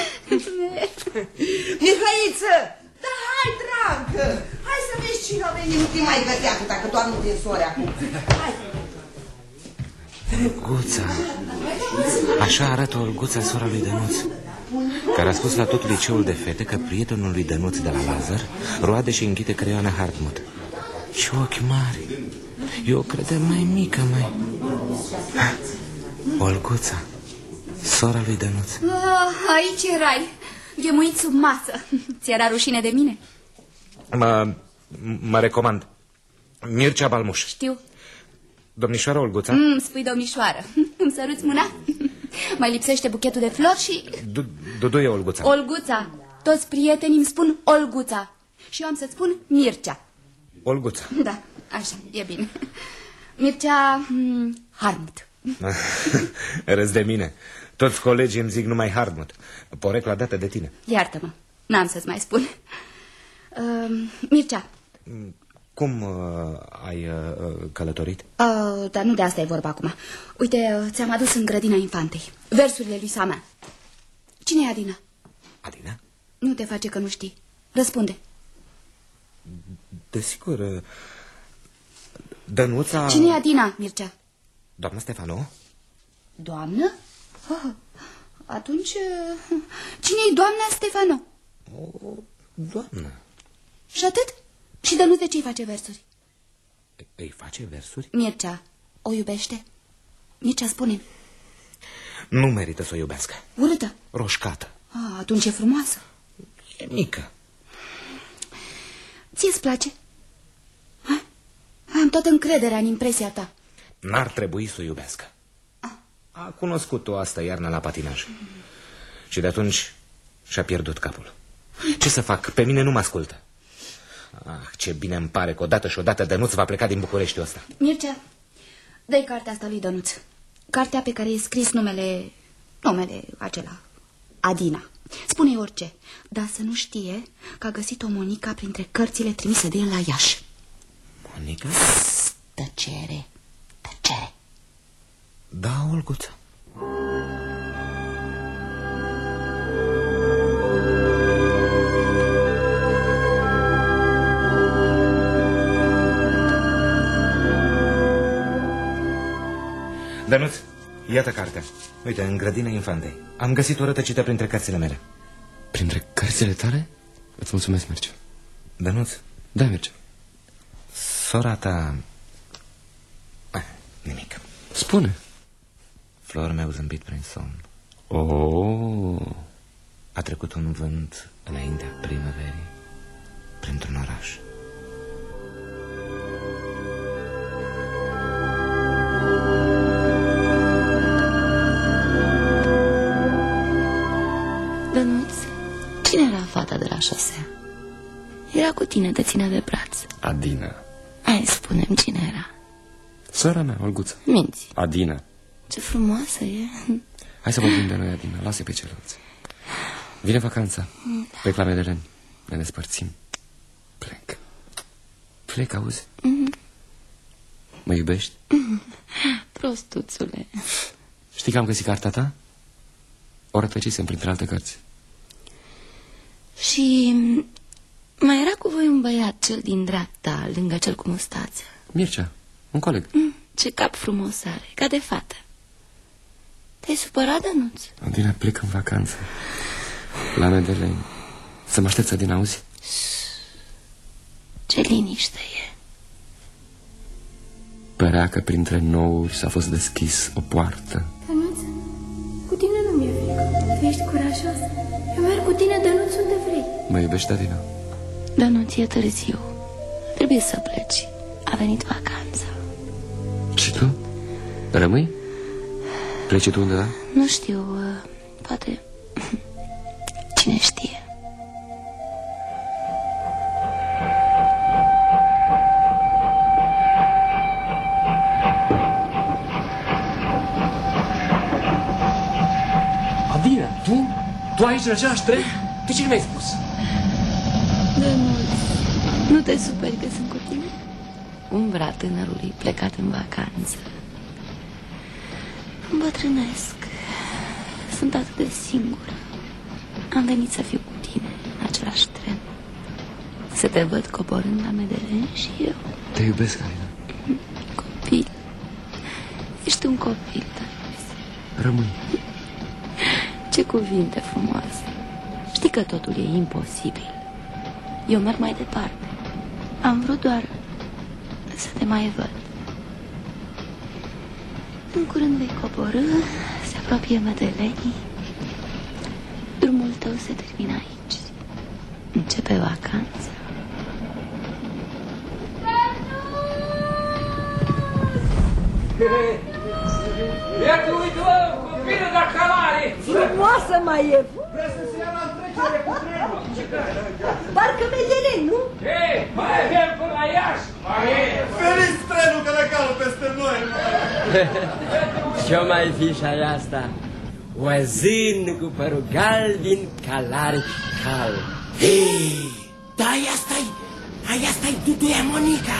Mihaiță, da hai, dragă, hai să vezi cine a venit, nu te mai gătea cu dacă doar nu te sori acum. Hai. Olguța. Așa arată Olguța, sora lui Dănuț care a spus la tot liceul de fete că prietenul lui Dănuț de la Lazar roade și înghite creioana Hartmut. Și ochi mari. Eu credeam mai mică, mai... Olguța, sora lui Dănuț. Oh, aici erai, ghemuit sub masă. Ți-era rușine de mine? Mă, mă recomand. Mircea Balmuș. Știu. Domnișoara Olguța? Mm, spui domnișoară. Îmi săruți mâna? Mai lipsește buchetul de flori și... Dudu e Olguța. Olguța. Toți prietenii îmi spun Olguța. Și eu am să-ți spun Mircea. Olguța. Da, așa, e bine. Mircea mm, Harmut. Râs de mine. Toți colegii îmi zic numai Harmut. Porecla dată de tine. Iartă-mă, n-am să-ți mai spun. Uh, Mircea. Cum uh, ai uh, călătorit? Uh, dar nu de asta e vorba acum. Uite, uh, ți-am adus în grădina infantei. Versurile lui Sama. Cine e Adina? Adina? Nu te face că nu știi. Răspunde. Desigur. Uh, Dănuța... Cine e Adina, Mircea? Doamna Stefano? Doamnă? Oh, atunci, uh, cine e doamna Stefano? O doamnă. Și atât? Și Dănuț de ce-i face versuri? Îi face versuri? Mircea, o iubește? Mircea, spune Nu merită să o iubească. Urâtă? Roșcată. Ah, atunci e frumoasă. E mică. Ție-ți place? Ha? Am toată încrederea în impresia ta. N-ar trebui să o iubească. A cunoscut-o asta iarna la patinaj. Și de atunci și-a pierdut capul. Ce să fac? Pe mine nu mă ascultă. Ah, ce bine îmi pare că odată și odată Dănuț va pleca din București ăsta. Mircea, dă cartea asta lui Dănuț. Cartea pe care e scris numele... Numele acela. Adina. Spune orice, dar să nu știe că a găsit-o Monica printre cărțile trimise de el la Iași. Monica? Tăcere, tăcere. Da, Olguța. Dănuț, iată cartea. Uite, în grădina infantei. Am găsit o rătăcită printre cărțile mele. Printre cărțile tale? Îți mulțumesc, Merce. Dănuț? Da, Merce. Sora ta... Ah, nimic. Spune. Flor mi-au zâmbit prin somn. Oh. A trecut un vânt înaintea primăverii printr-un oraș. La șosea? Era cu tine, te ține de braț. Adina. Hai, spunem cine era. Sora mea, Olguța. Minți. Adina. Ce frumoasă e. Hai să vorbim de noi, Adina. Lasă pe ceilalți. Vine vacanța. Plec la Medeleni. Ne despărțim. Plec. Plec, auzi? Mhm. Mă iubești? Prostuțule. Știi că am găsit cartea ta? O rătăcisem printre alte cărți. Și mai era cu voi un băiat, cel din dreapta, lângă cel cu mustață. Mircea, un coleg. Mm, ce cap frumos are, ca de fată. Te-ai supărat, Dănuț? Adina, plec în vacanță. La Medeleni. Să mă aștepți, Adina, auzi? Ce liniște e. Părea că printre nouri s-a fost deschis o poartă. Dănuț, cu tine nu mi-e frică. Ești curajos. Eu merg cu tine, Dănuț, unde vrei. Mă iubești, Adina? Dănuț, e târziu. Trebuie să pleci. A venit vacanța. Și tu? Rămâi? Pleci tu undeva? Nu știu, uh, poate... Cine știe? Tu? Tu aici în același tren? Tu ce mi-ai spus? Dănuț, nu te superi că sunt cu tine? Umbra tânărului plecat în vacanță. Îmbătrânesc. Sunt atât de singură. Am venit să fiu cu tine în același tren. Să te văd coborând la Medelen și eu, Te iubesc, Alina. copil. Ești un copil, Rămâi. Ce cuvinte frumoase. Știi că totul e imposibil. Eu merg mai departe. Am vrut doar să te mai văd. În curând vei coborâ, se apropie Mădelenii. Drumul tău se termină aici. Începe vacanța. Iată, uite-vă, copilă de calare! Frumoasă mai e. Parcă Medelen, nu? Hei, mai avem până la Iași! Feriți trenul că ne cală peste noi! Ce-o mai fi și aia asta? O zân cu părul galbin, calari cal. Hei, da, aia stai, aia stai, Duduia Monica.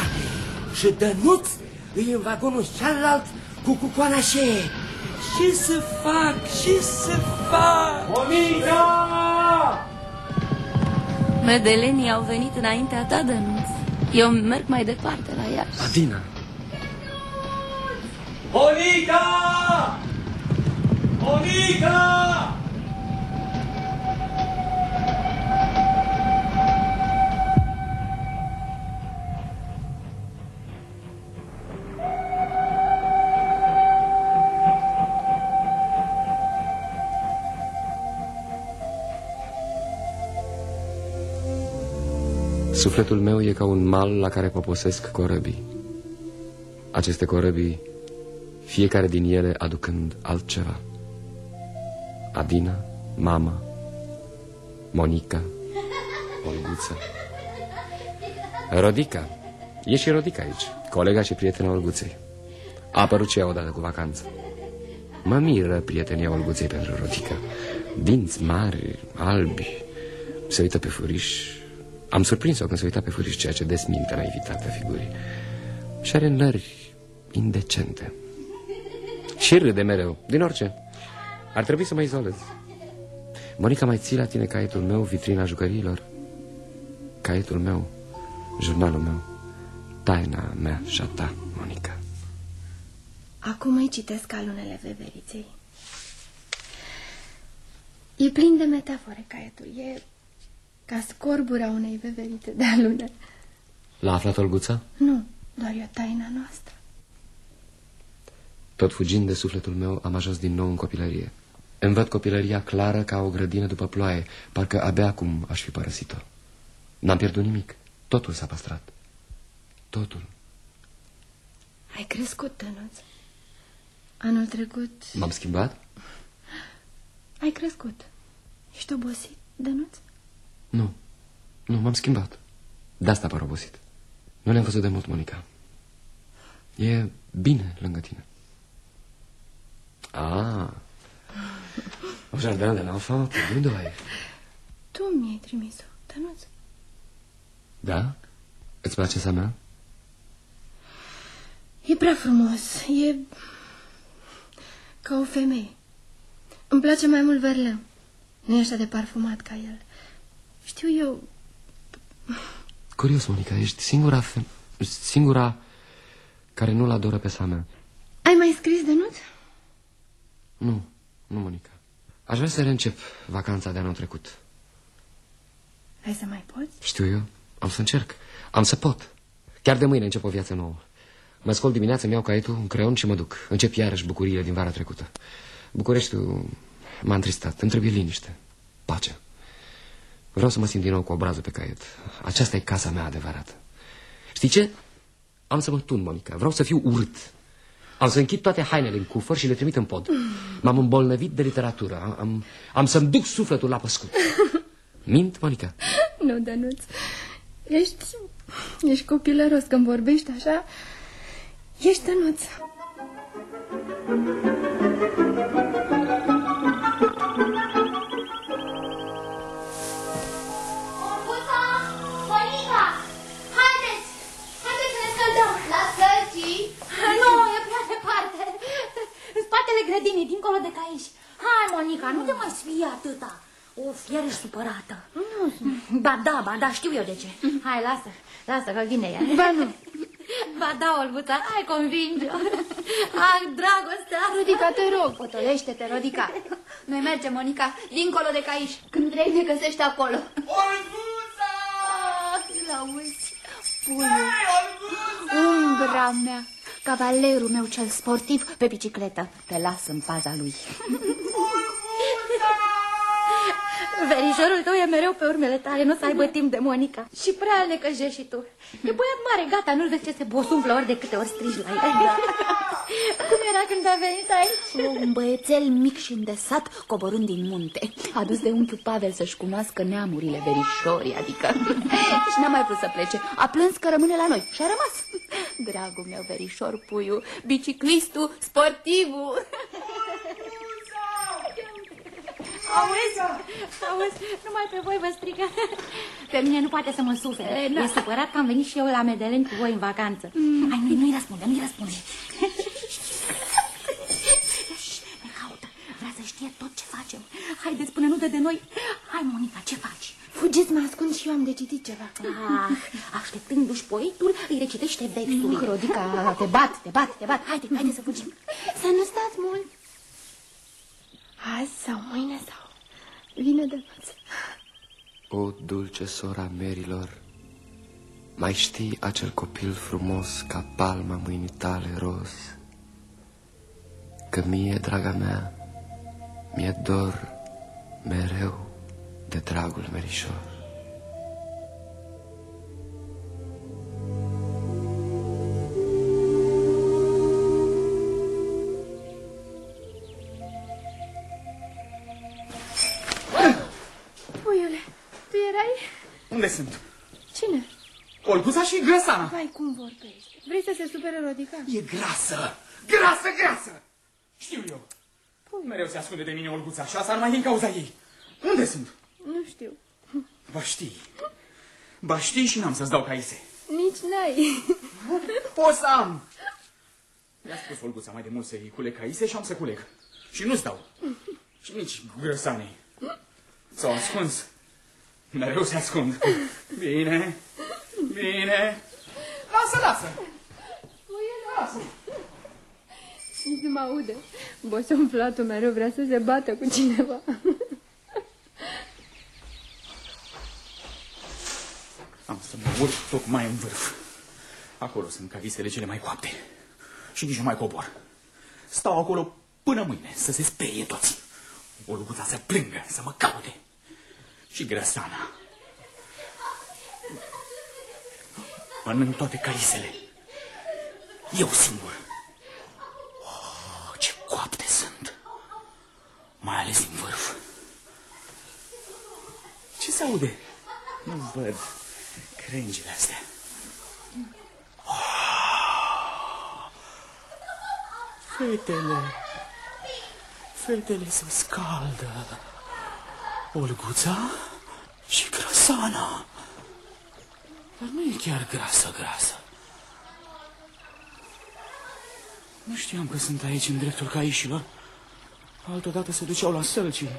Și Dănuț îi în vagonul celălalt cu cucoana și Ce să fac, ce să fac? Monica! Medelenii au venit înaintea ta, Dănuț. Eu merg mai departe la Iași. Adina, Monica! Monica! Sufletul meu e ca un mal la care poposesc corăbii. Aceste corăbii, fiecare din ele aducând altceva. Adina, mama, Monica, Olguța. Rodica. E și Rodica aici, colega și prietena Olguței. A apărut și ea odată cu vacanță. Mă miră prietenia Olguței pentru Rodica. Dinți mari, albi, se uită pe furiș. Am surprins-o când se uita pe furiș, ceea ce desminte naivitatea figurii. Și are nări indecente. Și râde mereu, din orice. Ar trebui să mă izolez. Monica, mai ții la tine caietul meu, vitrina jucăriilor? Caietul meu, jurnalul meu, taina mea și a ta, Monica. Acum îi citesc alunele veveriței. E plin de metafore caietul. E ca scorbura unei veverite de alune. L-a aflat Olguța? Nu, doar e o taina noastră. Tot fugind de sufletul meu, am ajuns din nou în copilărie. Îmi văd copilăria clară ca o grădină după ploaie, parcă abia acum aș fi părăsit-o. N-am pierdut nimic. Totul s-a păstrat. Totul. Ai crescut, Tănuț. Anul trecut M-am schimbat? ai crescut. Ești obosit, Dănuț? Nu. Nu, m-am schimbat. De asta par obosit. Nu le-am văzut de mult, Monica. E bine lângă tine. Ah. Au jardin de l'enfant, de unde ai? Tu mi-ai trimis-o, Dănuț. Da? Îți place sa mea? E prea frumos. E ca o femeie. Îmi place mai mult verleu. Nu e așa de parfumat ca el. Știu eu, Curios, Monica, ești singura, fe... singura care nu-l adoră pe sa mea. ai mai scris, Dănuț? Nu, nu, Monica. Aș vrea să reîncep vacanța de anul trecut. Ai să mai poți? Știu eu, am să încerc. Am să pot. Chiar de mâine încep o viață nouă. Mă scol dimineața, îmi iau caietul, un creion și mă duc. Încep iarăși bucuriile din vara trecută. Bucureștiul m-a întristat. Îmi trebuie liniște, pace. Vreau să mă simt din nou cu obrazul pe caiet. Aceasta e casa mea adevărată. Știi ce? Am să mă tun, Monica. Vreau să fiu urât. Am să închid toate hainele în cufăr și le trimit în pod. M-am îmbolnăvit de literatură. Am, am, am să-mi duc sufletul la păscut. Mint, Monica? Nu, Dănuț. Ești, ești copilăros când vorbești așa. Ești Dănuț. spatele grădinii, dincolo de ca caici. Hai, Monica, nu te mai spii atâta. Of, iar ești supărată. Ba da, ba da, știu eu de ce. Hai, lasă, lasă că vine ea. Ba nu. Ba da, Olbuța, hai, convinge-o. Ai, dragostea. Rodica, te rog, potolește-te, Rodica. Noi mergem, Monica, dincolo de ca caici. Când vrei, ne găsești acolo. Olbuța! Ah, l-auzi, pune. Umbra mea. Cavalerul meu cel sportiv pe bicicletă. Te las în paza lui. Verișorul tău e mereu pe urmele tale, nu o să aibă timp de Monica. Și prea necăjești și tu. E băiat mare, gata, nu-l vezi ce se bosunflă ori de câte ori strigi la el. Cum era când a venit aici? Un băiețel mic și îndesat coborând din munte. Adus de unchiul Pavel să-și cunoască neamurile verișorii, adică... și n-a mai vrut să plece. A plâns că rămâne la noi și a rămas. Dragul meu verișor, puiu, biciclistul, sportivul. Auzi? Auzi? Numai pe voi vă strigă. Pe mine nu poate să mă sufere. E, da. E supărat că am venit și eu la Medelen cu voi în vacanță. Mm. Hai, nu-i nu răspunde, nu-i răspunde. ne caută. Vrea să știe tot ce facem. Haideți până nu dă de noi. Hai, Monica, ce faci? Fugiți, mă ascund și eu am de citit ceva. Ah, așteptându-și poetul, îi recitește versul. Nu, Rodica, te bat, te bat, te bat. Haide, haide să fugim. Să nu stați mult. Azi sau mâine sau vine de față. O, dulce sora merilor, mai știi acel copil frumos ca palma mâinii tale roz? Că mie, draga mea, mi-e dor mereu de dragul merișor. Unde sunt? Cine? Olguța și Grăsana. Vai, cum vorbești? Vrei să se supere Rodica? E grasă! Grasă, grasă! Știu eu. Mereu se ascunde de mine Olguța și asta numai din cauza ei. Unde sunt? Nu știu. Ba știi. Ba știi și n-am să-ți dau caise. Nici n-ai. O să am. Mi-a spus Olguța mai de mult să-i culeg caise și am să culeg. Și nu-ți dau. Și nici grăsanei. S-au ascuns. Mereu se ascund. Bine, bine. Lasă, lasă. Lasă. Nici nu mă aude. Bosonflatul mereu vrea să se bată cu cineva. Am să mă urc tocmai în vârf. Acolo sunt cavisele cele mai coapte. Și nici nu mai cobor. Stau acolo până mâine să se sperie toți. O luguța să plângă, să mă caute. Și grăsana. Mănânc toate caisele. Eu singur. Oh, ce coapte sunt. Mai ales în vârf. Ce se aude? Nu văd crengile astea. Oh, fetele. Fetele se scaldă. Olguța și grăsana. Dar nu e chiar grasă, grasă. Nu știam că sunt aici în dreptul caișilor. Altădată se duceau la sălcii.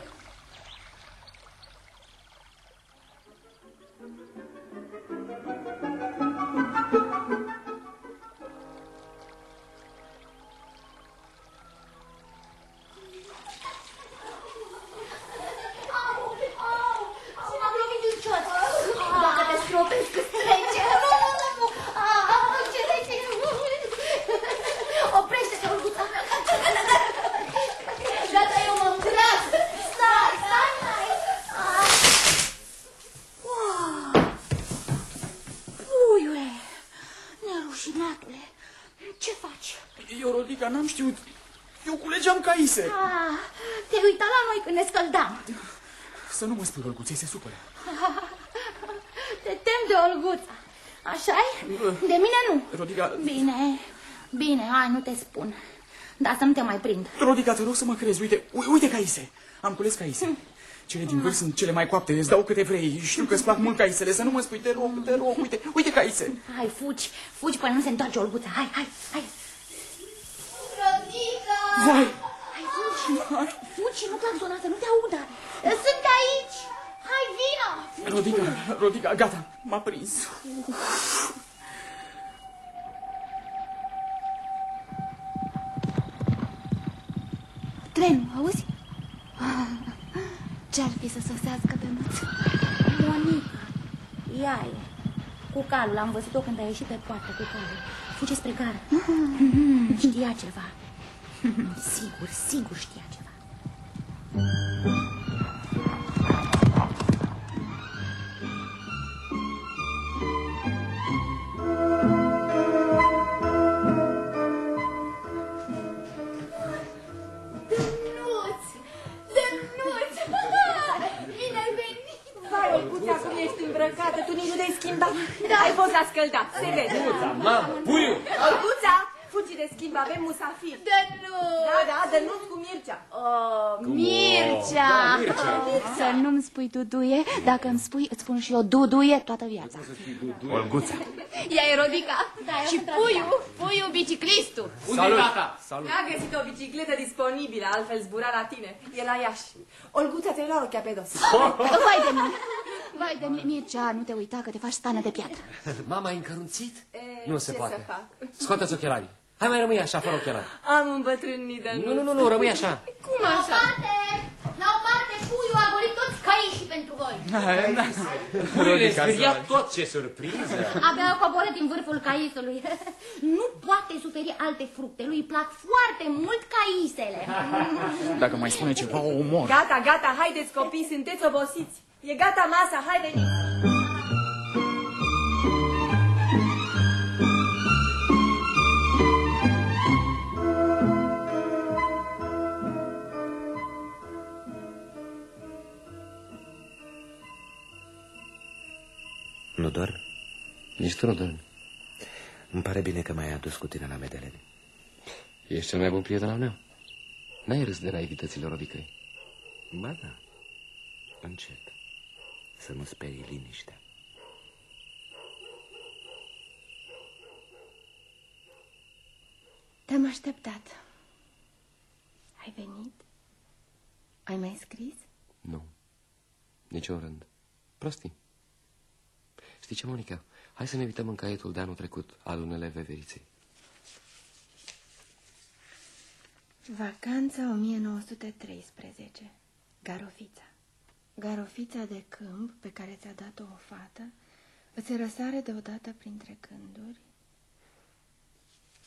Să nu mă spui, Olguței, se supără. Te tem de Olguța. Așa-i? De mine nu. Rodica, Bine, bine, hai, nu te spun. Dar să nu te mai prind. Rodica, te rog să mă crezi. Uite, u- uite caise. Am cules caise. Cele din vârf sunt cele mai coapte, îți dau câte vrei. Știu că îți plac mult caisele, să nu mă spui, te rog, te rog, uite, uite caise. Hai, fugi, fugi până nu se întoarce Olguța. Hai, hai, hai. Rodica! Vai, Hai, fugi. Fugi și nu claxona, să nu te audă. Sunt aici. Hai, vină. Rodica, Rodica, gata, m-a prins. Trenul, auzi? Ce-ar fi să sosească pe măț? Monica, ea e. Cu calul, am văzut-o când a ieșit pe poartă cu calul. Fuge spre gară. Știa ceva. Sigur, sigur știa ceva. Nici nu te-ai schimbat. Da. Ai fost la scăldat, se vede. Olguța, mamă, puiu! Olguța, fugi de schimb, avem musafir. Dănuț! Da, da, Dănuț cu Mircea. Oh, Mircea! Da, Mircea. Să nu-mi spui duduie, dacă îmi spui, îți spun și eu duduie toată viața. Olguța. Ea e Rodica și Puiu, Puiu biciclistul. Unde tata? Salut! N-a găsit o bicicletă disponibilă, altfel zbura la tine. E la Iași. Olguța, ți-ai luat ochea pe dos. Vai de mine! Vai de mine, Mircea, nu te uita că te faci stană de piatră. Mama, ai încărunțit? E, Nu se ce poate. să fac? Scoateți ochelarii. Hai mai rămâi așa, fără ochelari. Am îmbătrânit, Dănuț. Nu, nu, nu, nu, rămâi așa. Cum La o așa? parte, la o parte, Puiu a golit toți caișii pentru voi. Puiule, speriat tot, ce surpriză! Abia coboră din vârful caisului. Nu poate suferi alte fructe. Lui plac foarte mult caisele. Dacă mai spune ceva, o omor. Gata, gata, haideți copii, sunteți obosiți. E gata masa, hai Nu dormi? Nici tu nu dormi. Îmi pare bine că m-ai adus cu tine la Medeleni. Ești cel mai bun prieten al meu. N-ai râs de naivitățile rodicăi. Ba da, încet. Să nu sperii liniștea. Te-am așteptat. Ai venit? Ai mai scris? Nu. Niciun rând. Prostii. Știi ce, Monica? Hai să ne uităm în caietul de anul trecut, al unele veveriței. Vacanța 1913. Garofița. Garofița de câmp pe care ți-a dat-o o fată îți răsare deodată printre gânduri.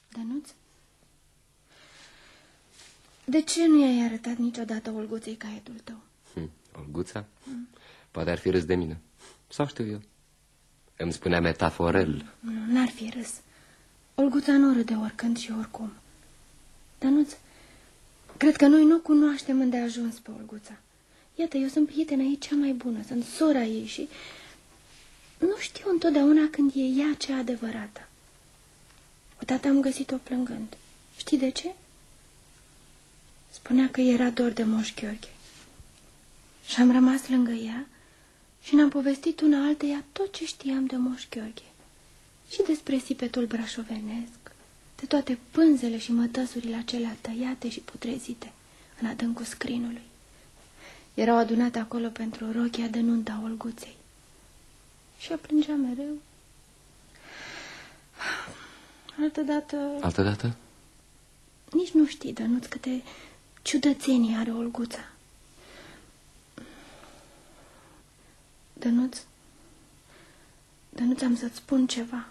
Dănuț? De ce nu i-ai arătat niciodată Olguței caietul tău? Hm, Olguța? Poate ar fi râs de mine. Sau știu eu. Îmi spunea metaforel. Nu, n-ar fi râs. Olguța nu râde oricând și oricum. Dănuț, cred că noi nu o cunoaștem îndeajuns pe Olguța. Iată, eu sunt prietena ei cea mai bună, sunt sora ei și nu știu întotdeauna când e ea cea adevărată. Odată am găsit-o plângând. Știi de ce? Spunea că era dor de Moș Gheorghe. Și am rămas lângă ea și ne-am povestit una alteia tot ce știam de Moș Gheorghe. Și despre sipetul brașovenesc, de toate pânzele și mătăsurile acelea tăiate și putrezite în adâncul scrinului. Erau adunate acolo pentru rochia de nunta Olguței. Și ea plângea mereu. Altădată... Altădată? Nici nu știi, Dănuț, câte ciudățenii are Olguța. Dănuț, Dănuț, am să-ți spun ceva.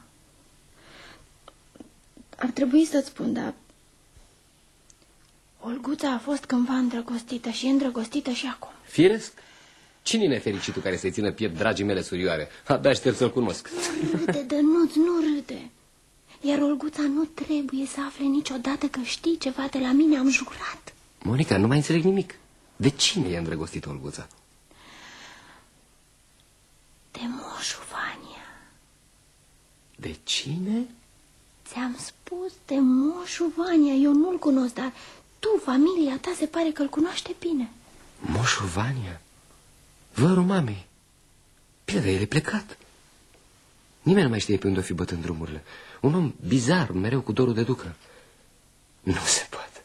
Ar trebui să-ți spun, dar... Olguța a fost cândva îndrăgostită și e îndrăgostită și acum. Firesc? Cine e nefericitul care să-i țină piept, dragii mele surioare? Abia aștept să-l cunosc. Râde, Dănuț, nu râde. Iar Olguța nu trebuie să afle niciodată că știi ceva de la mine, am jurat. Monica, nu mai înțeleg nimic. De cine e îndrăgostit Olguța? De moșu Vania. De cine? Ți-am spus de moșu Vania. Eu nu-l cunosc, dar tu, familia ta, se pare că-l cunoaște bine. Moșu Vania? Vărul mamei. Bine, dar el e plecat. Nimeni nu mai știe pe unde o fi bătând drumurile. Un om bizar, mereu cu dorul de ducă. Nu se poate.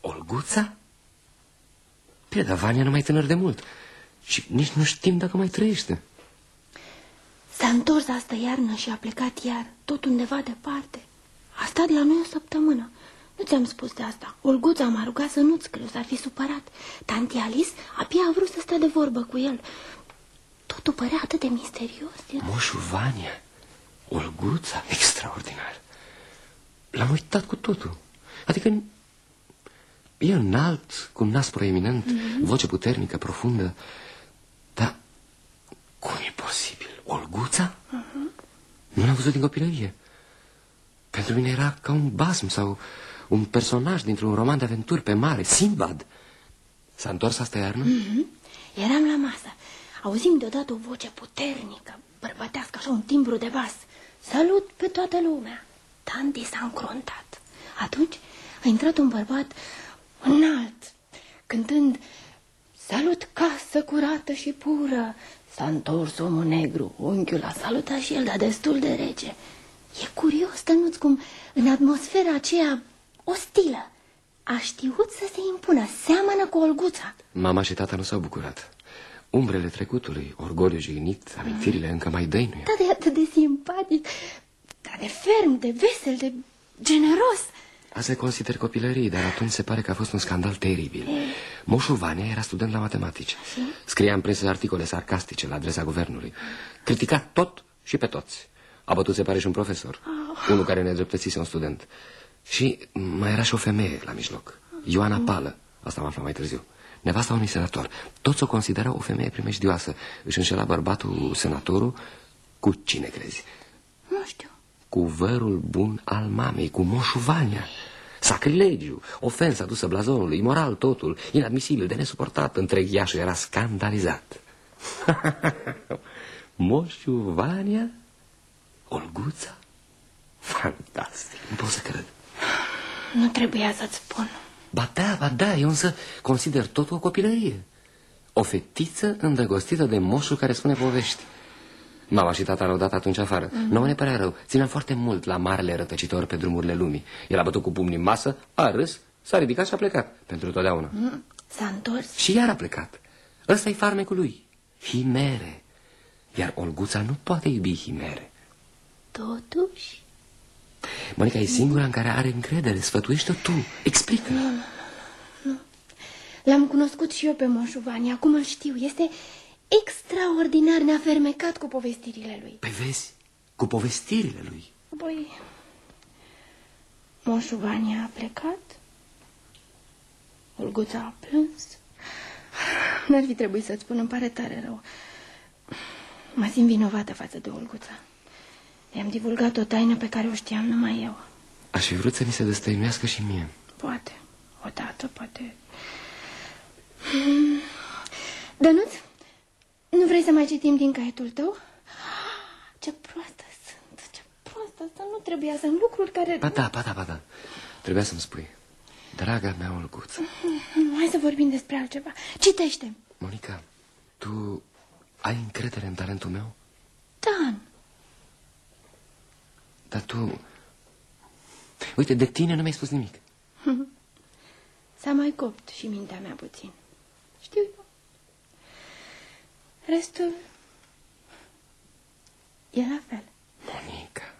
Olguța? Bine, dar Vania nu mai e tânăr de mult. Și nici nu știm dacă mai trăiește. S-a întors asta iarnă și a plecat iar, tot undeva departe. A stat la noi o săptămână. Nu ți-am spus de asta. Olguța m-a rugat să nu-ți scriu, s-ar fi supărat. Tanti Alice abia a vrut să stea de vorbă cu el. Totul părea atât de misterios. Moșul Vania, Olguța, extraordinar. L-am uitat cu totul. Adică e înalt, cu nas proeminent, mm -hmm. voce puternică, profundă. Dar cum e posibil? Olguța? Uh -huh. Nu l-am văzut din copilărie. Pentru mine era ca un basm sau un personaj dintr-un roman de aventuri pe mare, Simbad. S-a întors asta iarnă? Mm -hmm. Eram la masă. Auzim deodată o voce puternică, bărbătească, așa un timbru de bas. Salut pe toată lumea. Tanti s-a încruntat. Atunci a intrat un bărbat înalt, cântând Salut casă curată și pură. S-a întors omul negru, unchiul a salutat și el, dar destul de rece. E curios, Tănuț, cum în atmosfera aceea ostilă a știut să se impună, seamănă cu Olguța. Mama și tata nu s-au bucurat. Umbrele trecutului, orgoliu jignit, amintirile încă mai dăinuie. Da, de atât de simpatic, dar de ferm, de vesel, de generos. Asta consider copilării, dar atunci se pare că a fost un scandal teribil. E... Moșul Vania era student la matematici. Și? Scria în presă articole sarcastice la adresa guvernului. Critica tot și pe toți. A bătut, se pare, și un profesor. Oh. Unul care ne dreptățise un student. Și mai era și o femeie la mijloc. Ioana Pală. Asta am aflat mai târziu. Nevasta unui senator. Toți o considerau o femeie primejdioasă. Își înșela bărbatul senatorul cu cine crezi? Nu știu. Cu vărul bun al mamei, cu moșul Vania. Sacrilegiu, ofensa adusă blazonului, imoral totul, inadmisibil, de nesuportat, întreg Iașul era scandalizat. Moșul Vania? Olguța? Fantastic, nu pot să cred. Nu trebuia să-ți spun. Ba da, ba da, eu însă consider totul o copilărie. O fetiță îndrăgostită de moșul care spune povești. Mama și tata l-au dat atunci afară. Mm. Nu ne părea rău. Țineam foarte mult la marele rătăcitor pe drumurile lumii. El a bătut cu pumnii în masă, a râs, s-a ridicat și a plecat. Pentru totdeauna. Mm. S-a întors. Și iar a plecat. Ăsta e farmecul lui. Himere. Iar Olguța nu poate iubi himere. Totuși... Monica e singura în care are încredere. Sfătuiește tu. Explică. Nu, nu. L-am cunoscut și eu pe moșul Vani. Acum îl știu. Este extraordinar neafermecat cu povestirile lui. Păi vezi, cu povestirile lui. Apoi, moșul Vani a plecat. Olguța a plâns. N-ar fi trebuit să-ți spun, îmi pare tare rău. Mă simt vinovată față de Olguța. I-am divulgat o taină pe care o știam numai eu. Aș fi vrut să mi se destăinuiască și mie. Poate. Odată, poate. Hmm. Dănuț, nu vrei să mai citim din caietul tău? Ce proastă sunt, ce proastă asta. Nu trebuia, sunt lucruri care... Ba da, ba da, ba da. Trebuia să-mi spui. Draga mea, Olguță. Hai să vorbim despre altceva. Citește. Monica, tu ai încredere în talentul meu? Da. Dar tu... Uite, de tine nu mi-ai spus nimic. S-a mai copt și mintea mea puțin. Știu eu. Restul e la fel. Monica.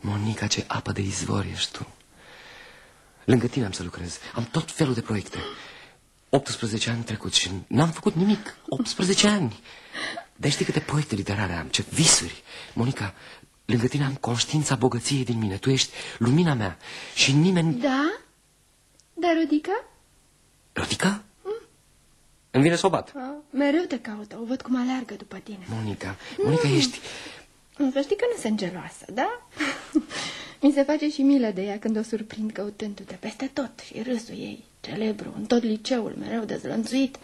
Monica, ce apă de izvor ești tu. Lângă tine am să lucrez. Am tot felul de proiecte. 18 ani trecut și n-am făcut nimic. 18 ani. Dar știi câte proiecte literare am, ce visuri. Monica, Lângă tine am conștiința bogăției din mine. Tu ești lumina mea și nimeni... Da? Dar Rodica? Rodica? Mm. Îmi vine să o bat. A, mereu te caută. O văd cum aleargă după tine. Monica, Monica, mm. ești... Să știi că nu sunt geloasă, da? Mi se face și milă de ea când o surprind căutându-te peste tot și râsul ei, celebru, în tot liceul, mereu dezlănțuit.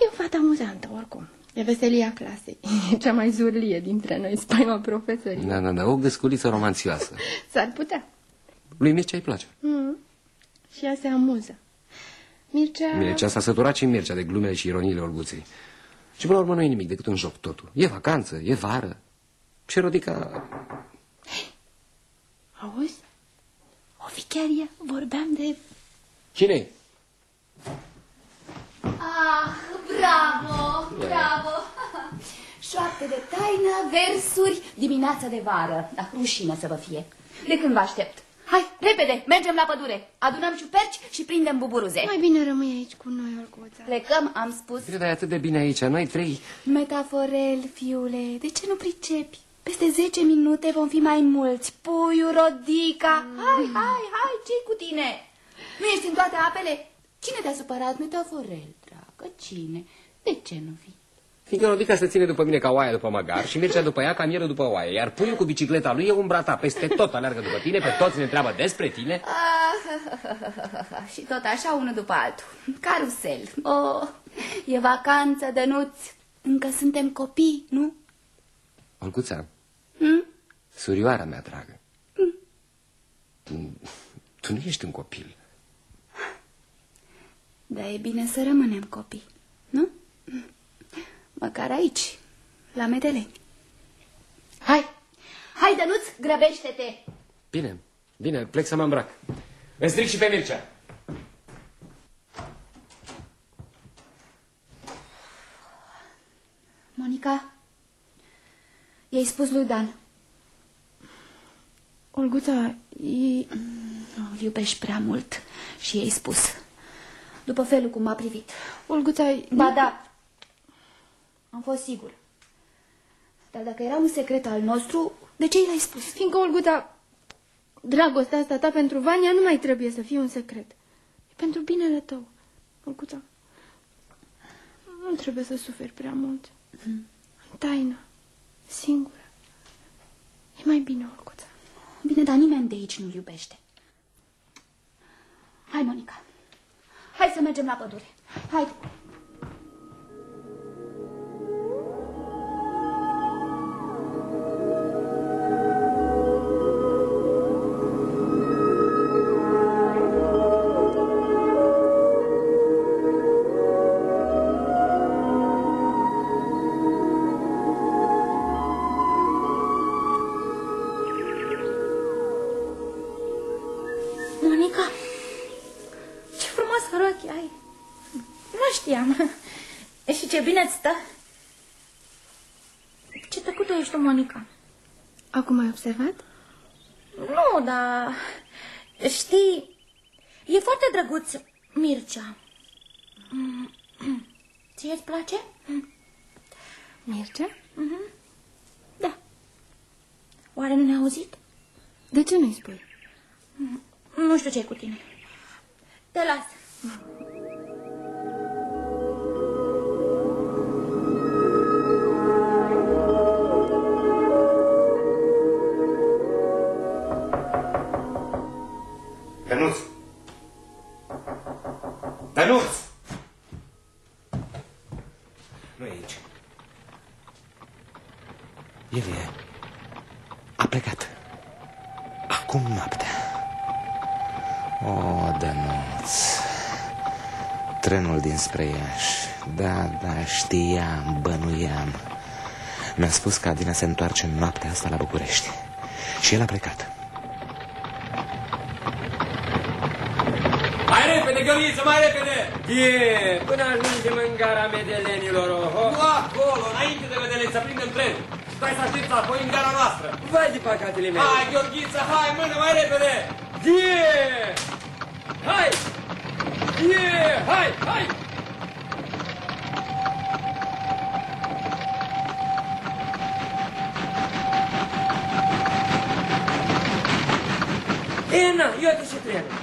E o fată amuzantă, oricum. E veselia clasei. E cea mai zurlie dintre noi, spaima profesorii. Da, da, da, o găsculiță romanțioasă. S-ar putea. Lui Mircea îi place. Mm. Și ea se amuză. Mircea... Mircea s-a săturat și Mircea de glumele și ironiile Olguței. Și până la urmă nu e nimic decât un joc totul. E vacanță, e vară. Și Rodica... Auzi? O fi chiar ea. Vorbeam de... Cine-i? Ah, bravo, bravo! Șoapte de taină, versuri, dimineața de vară. Da, rușine să vă fie. De când vă aștept? Hai, repede, mergem la pădure. Adunăm ciuperci și prindem buburuze. Mai bine rămâi aici cu noi, Olguța. Plecăm, am spus. Cred atât de bine aici, noi trei. Metaforel, fiule, de ce nu pricepi? Peste 10 minute vom fi mai mulți. Puiu, Rodica. Hai, hai, hai, ce cu tine? Nu ești în toate apele? Cine te-a supărat, Metaforel, dragă? Cine? De ce nu vii? Fiindcă Rodica se ține după mine ca oaia după măgar și merge după ea ca mielul după oaie, iar puiul cu bicicleta lui e umbra ta, peste tot aleargă după tine, pe toți ne întreabă despre tine. Ah, și tot așa unul după altul. Carusel. Oh, e vacanță, Dănuț. Încă suntem copii, nu? Olguța, Hm? surioara mea dragă, tu, tu nu ești un copil. Dar e bine să rămânem copii, nu? Măcar aici, la Medeleni. Hai, hai, Dănuț, grăbește-te! Bine, bine, plec să mă îmbrac. Îmi stric și pe Mircea. Monica, i-ai spus lui Dan. Olguța, e... Îl iubești prea mult și i-ai spus. După felul cum m-a privit. Olguța... Ba da, am fost sigur. Dar dacă era un secret al nostru, de ce i l-ai spus? Fiindcă, Olguța, dragostea asta ta pentru Vania nu mai trebuie să fie un secret. E pentru binele tău, Olguța. Nu trebuie să suferi prea mult. Mm. În taină, singură. E mai bine, Olguța. Bine, dar nimeni de aici nu-l iubește. Hai, Monica. Hai să mergem la pădure. Hai. Ce tăcută ești tu, Monica. Acum ai observat? Nu, dar știi, e foarte drăguț Mircea. Ție îți place? Mircea? Mhm. Da. Oare nu ne-a auzit? De ce nu-i spui? Nu știu ce e cu tine. Te las. Dănuț! Trenul dinspre Iași. Da, da, știam, bănuiam. Mi-a spus că Adina se întoarce noaptea asta la București. Și el a plecat. Mai repede, găliță, mai repede! E, până ajungem în gara Medelenilor, oho. Nu acolo, înainte de Medelen, să prindem tren. Stai să aștepți apoi în gara noastră. Vai de păcatele mele. Hai, Gheorghiță, hai, mână, mai repede! E! Hai! E! Hai, hai! E, na, uite și trenul.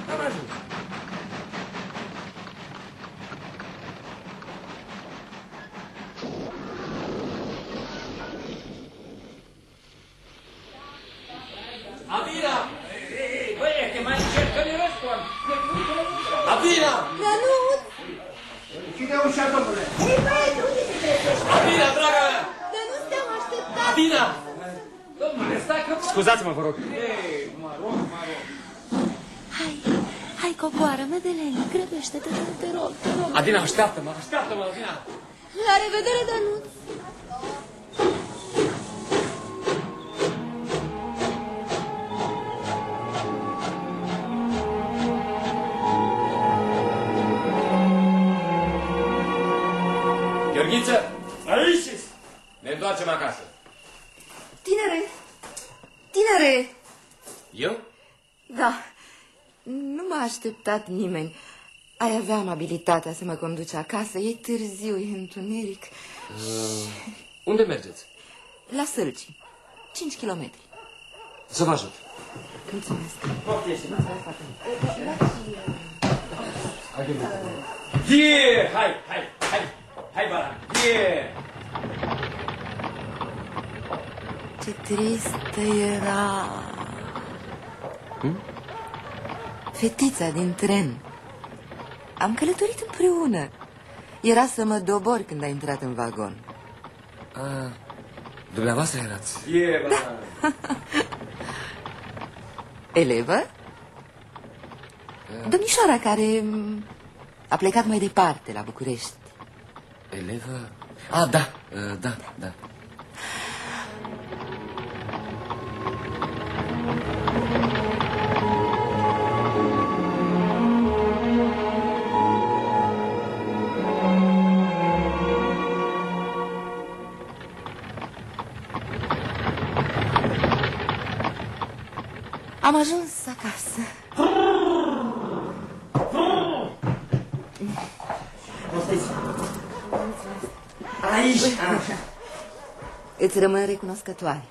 M-a așteptat nimeni. Ai avea amabilitatea să mă conduci acasă. E târziu, e întuneric. Uh, unde mergeți? La Sălci. 5 kilometri. Să vă ajut. Mulțumesc. Fie! Hai, hai, hai! Hai, Baran! Fie! Ce tristă era. Hmm? Fetița din tren. Am călătorit împreună. Era să mă dobor când a intrat în vagon. A, dumneavoastră erați. Fie, Baran! Elevă? Domnișoara care m, a plecat mai departe, la București. Elevă? A, da, uh, da, da. Am ajuns acasă. Aici. Îți rămân recunoscătoare.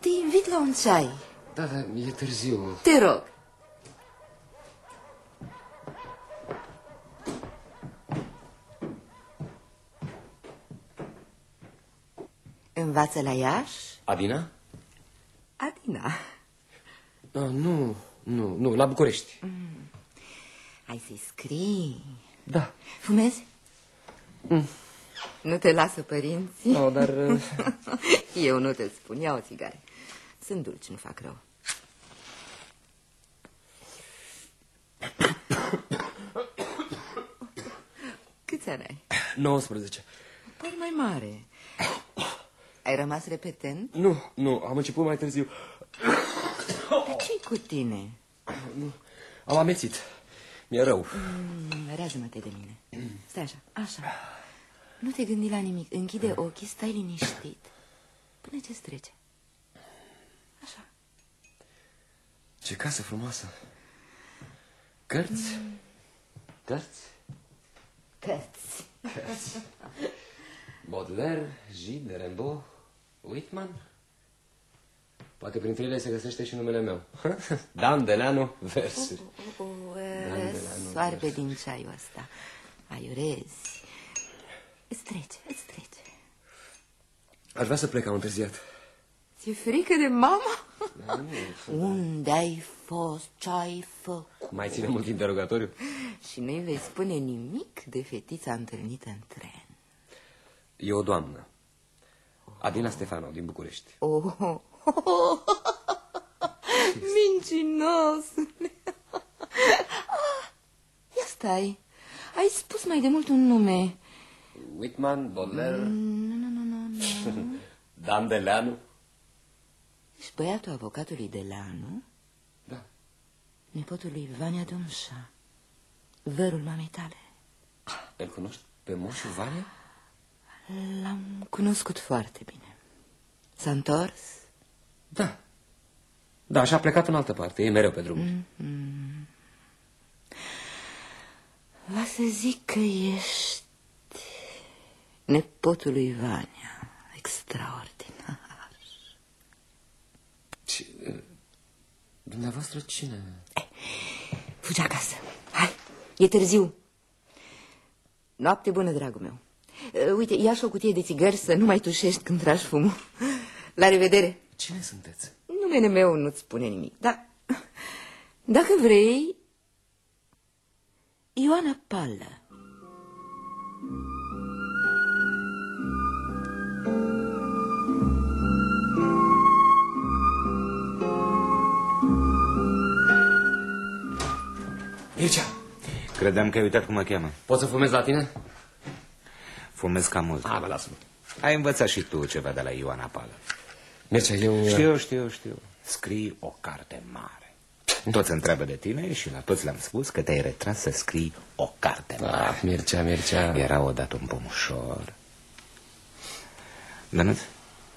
Te invit la un ceai. Da, da, e târziu. Te rog. Învață la Iași? Adina? Adina. Uh, nu, nu, nu, la București. Mm. Hai să-i scrii. Da. Fumezi? Mm. Nu te lasă părinții? Nu, dar... uh, Eu nu te spun, ia o țigare. Sunt dulci, nu fac rău. Câți ani ai? 19. Păi mai mare. Ai rămas repetent? Nu, nu, am început mai târziu. Dar ce cu tine? Nu, am amețit. Mi-e rău. Mm, Rează-mă-te de mine. Stai așa, așa. Nu te gândi la nimic. Închide ochii, stai liniștit. Până ce trece. Așa. Ce casă frumoasă. Cărți? Cărți? Cărți. Cărți. Baudelaire, Gide, Rimbaud, Whitman. Poate printre ele se găsește și numele meu. Dan Delano, versuri. O, o, Dan Delano, soarbe din ceaiul ăsta. Aiurezi. Îți trece, îți trece. Aș vrea să plec, am întârziat. Ți-e frică de mama? Da, nu, Unde ai fost? Ce-ai făcut? Mai ține mult interogatoriu? Și nu-i vei spune nimic de fetița întâlnită în tren. E o doamnă. Adina Stefano, din București. Oh, oh, oh. Mincinosule! Ah, Ia stai, ai spus mai de mult un nume. Whitman, Baudelaire, Nu, nu, nu, nu, nu. Dan Delano. Ești băiatul avocatului de la, nu? Da. Nepotul lui Vania Domșa, vărul mamei tale. Îl cunoști pe moșul Vania? L-am cunoscut foarte bine. S-a întors? Da. Da, și a plecat în altă parte. E mereu pe drum. Mm. Va să zic că ești nepotul lui Vania. Extraordinar. Ce, dumneavoastră cine? Fugi acasă. Hai, e târziu. Noapte bună, dragul meu. Uh, Uite, ia și o cutie de țigări să nu mai tușești când tragi fumul. La revedere. Cine sunteți? Numele meu nu-ți spune nimic, dar dacă vrei, Ioana Pală. Mircea, Credeam că ai uitat cum mă cheamă. poți să fumezi la tine? Fumez cam mult. Ah, bă, lasă-mă. Ai învățat și tu ceva de la Ioana Pală. Mircea, eu... Știu, știu, știu. Scrii o carte mare. Toți întreabă de tine și la toți le-am spus că te-ai retras să scrii o carte. Ah, Mircea, Mircea. Era odată un pomușor. Dănuț,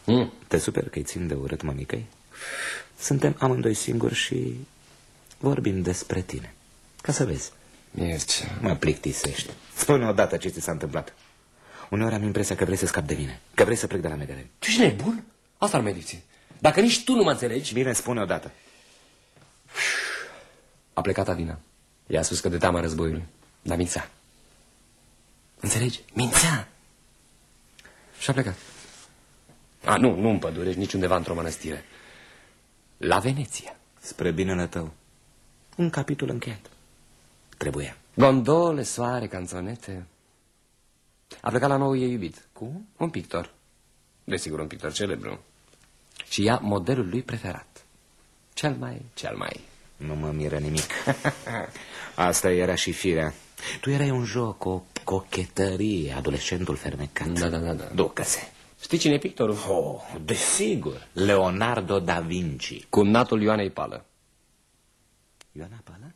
mm. te super că-i țin de urât mămicăi? Suntem amândoi singuri și vorbim despre tine. Ca să vezi. Mircea. Mă plictisești. Spune odată ce ți s-a întâmplat. Uneori am impresia că vrei să scapi de mine, că vrei să plec de la Medelen. Tu ești nebun? Asta ar mediție. Dacă nici tu nu mă înțelegi... Bine, spune odată. A plecat Adina. I-a spus că de teama războiului. Dar mințea. Înțelegi? Mințea. Și a plecat. A, nu, nu în pădure, nici undeva într-o mănăstire. La Veneția. Spre binele tău. Un capitol încheiat. Trebuia. Gondole, soare, canțonete. A plecat la nou ei iubit. Cu un pictor. Desigur, un pictor celebru. Și ea modelul lui preferat. Cel mai, cel mai. Nu mă miră nimic. Asta era și firea. Tu erai un joc, o cochetărie, adolescentul fermecat. Da, da, da. da. Ducă-se. Știi cine e pictorul? Oh, desigur. Leonardo da Vinci. Cu natul Ioanei Pală. Ioana Pală?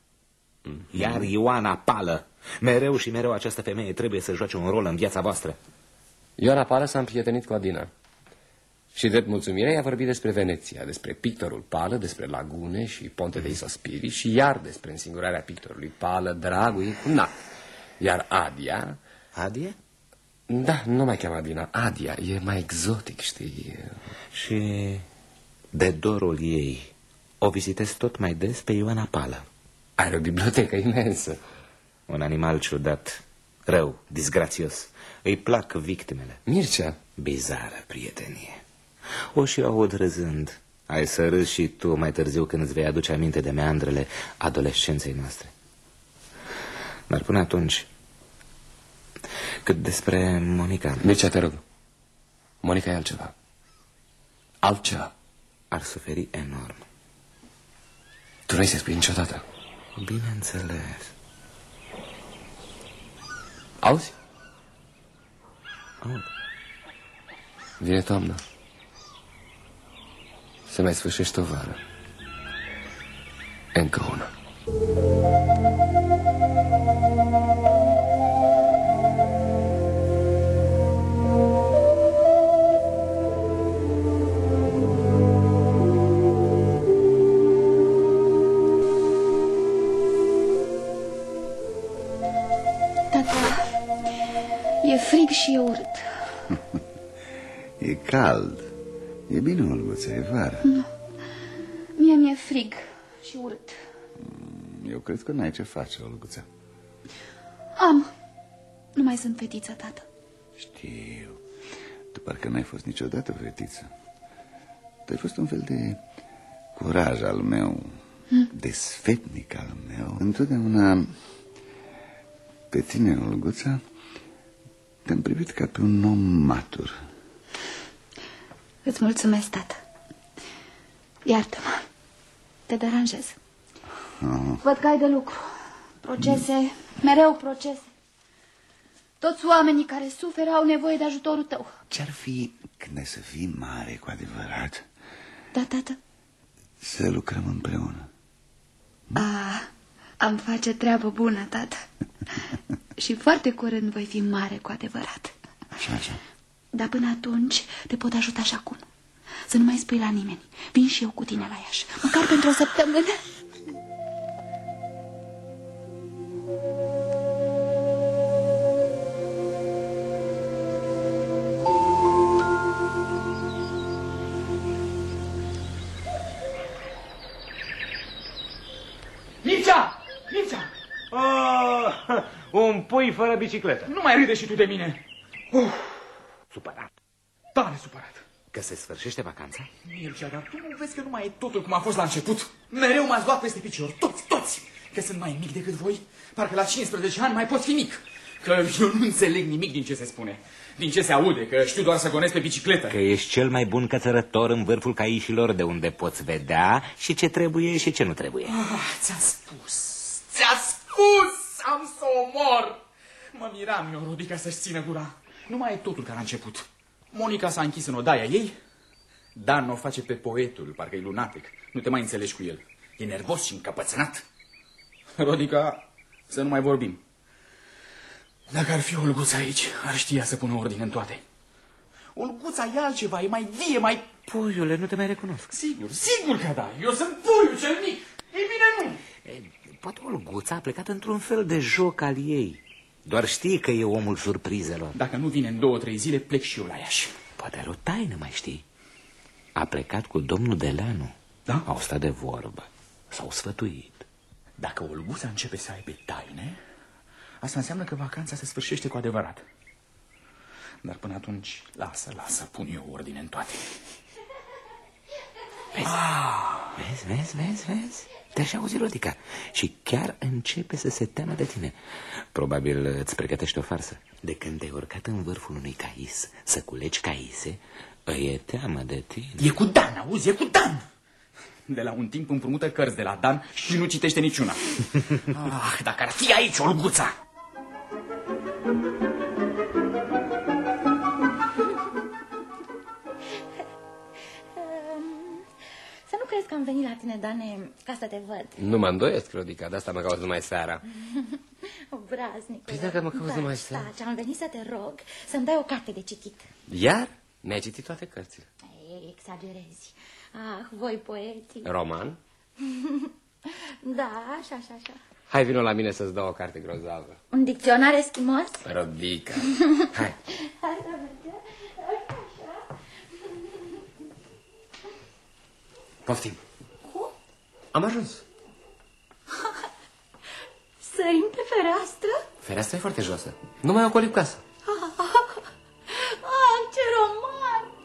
Mm. Iar Ioana Pală. Mereu și mereu această femeie trebuie să joace un rol în viața voastră. Ioana Pală s-a împrietenit cu Adina. Și drept mulțumire i-a vorbit despre Veneția, despre pictorul Pală, despre lagune și Ponte de Isospiri și iar despre însingurarea pictorului Pală, dragul ei cu nat. Iar Adia... Adia? Da, nu mai cheamă Adina. Adia e mai exotic, știi? Și de dorul ei o vizitez tot mai des pe Ioana Pală. Are o bibliotecă imensă. Un animal ciudat, rău, disgrațios. Îi plac victimele. Mircea? Bizară prietenie. O și aud râzând. Ai să râzi și tu mai târziu când îți vei aduce aminte de meandrele adolescenței noastre. Dar până atunci, cât despre Monica... Mircea, te rog. Monica e altceva. Altceva. Ar suferi enorm. Tu nu-i să spui niciodată. Bineînțeles. Auzi? Aud. Vine toamna. Se mai sfârșește o vară. Încă una. Tata, e frig și e urât. E cald. E bine, Olguța, e vară. Nu. Mie mi-e frig și urât. Eu cred că n-ai ce face, Olguța. Am. Nu mai sunt fetiță, tată. Știu. Tu parcă n-ai fost niciodată fetiță. Tu ai fost un fel de curaj al meu, Hm? desfetnic al meu. Întotdeauna pe tine, Olguța, te-am privit ca pe un om matur. Îți mulțumesc, tată. Iartă-mă. Te deranjez. Oh. Văd că ai de lucru. Procese, mereu procese. Toți oamenii care suferă au nevoie de ajutorul tău. Ce-ar fi când ai să fii mare cu adevărat? Da, tată? Să lucrăm împreună. A, am face treabă bună, tată. Și foarte curând voi fi mare cu adevărat. Așa, așa. Dar până atunci te pot ajuta și acum. Să nu mai spui la nimeni. Vin și eu cu tine la Iași. Măcar pentru o săptămână. Mircea! Mircea! Oh, un pui fără bicicletă. Nu mai râde și tu de mine. Uf, Supărat. tare supărat. Că se sfârșește vacanța? Mircea, dar tu nu vezi că nu mai e totul cum a fost la început? Mereu m-ați luat peste picior, toți, toți! Că sunt mai mic decât voi? Parcă la 15 ani mai pot fi mic. Că eu nu înțeleg nimic din ce se spune. Din ce se aude, că știu doar să gonesc pe bicicletă. Că ești cel mai bun cățărător în vârful caișilor de unde poți vedea și ce trebuie și ce nu trebuie. Ah, ți-a spus, ți-a spus, am să o omor. Mă miram eu, Rodica, să-și țină gura. Nu mai e totul ca la început. Monica s-a închis în odaia ei. Dan o face pe poetul, parcă e lunatic. Nu te mai înțelegi cu el. E nervos și încăpățânat. Rodica, să nu mai vorbim. Dacă ar fi Olguța aici, ar știa să pună ordine în toate. Olguța e altceva, e mai vie, mai... Puiule, nu te mai recunosc. Sigur, sigur că da. Eu sunt puiul cel mic. Ei bine, nu. Poate Olguța a plecat într-un fel de joc al ei. Doar știi că e omul surprizelor. Dacă nu vine în două, trei zile, plec și eu la Iași. Poate are o taină, mai știi. A plecat cu domnul Delanu. Da? Au stat de vorbă. S-au sfătuit. Dacă Olguța începe să aibă taine, asta înseamnă că vacanța se sfârșește cu adevărat. Dar până atunci, lasă, lasă, pun eu ordine în toate. Vezi, ah. vezi, vezi, vezi, vezi? Te-aș auzi, Rodica. Și chiar începe să se teamă de tine. Probabil îți pregătești o farsă. De când te-ai urcat în vârful unui cais să culegi caise, îi e teamă de tine. E cu Dan, auzi, e cu Dan! De la un timp împrumută cărți de la Dan și nu citește niciuna. ah, dacă ar fi aici, Olguța! Să crezi că am venit la tine, Dane, ca să te văd. Nu mă îndoiesc, Rodica, de asta mă cauți numai seara. Obraznic. Păi dacă mă cauți da, numai seara? Da, am venit să te rog să-mi dai o carte de citit. Iar? Mi-ai citit toate cărțile. Ei, exagerezi. Ah, voi poeții. Roman? da, așa, așa, așa. Hai, vino la mine să-ți dau o carte grozavă. Un dicționar eschimos? Rodica. Hai. Hai să vedem. Așa. Poftim. Am ajuns. Sărim pe fereastră? Fereastra e foarte josă. Nu mai ocoli casa. Ah, ce romantic!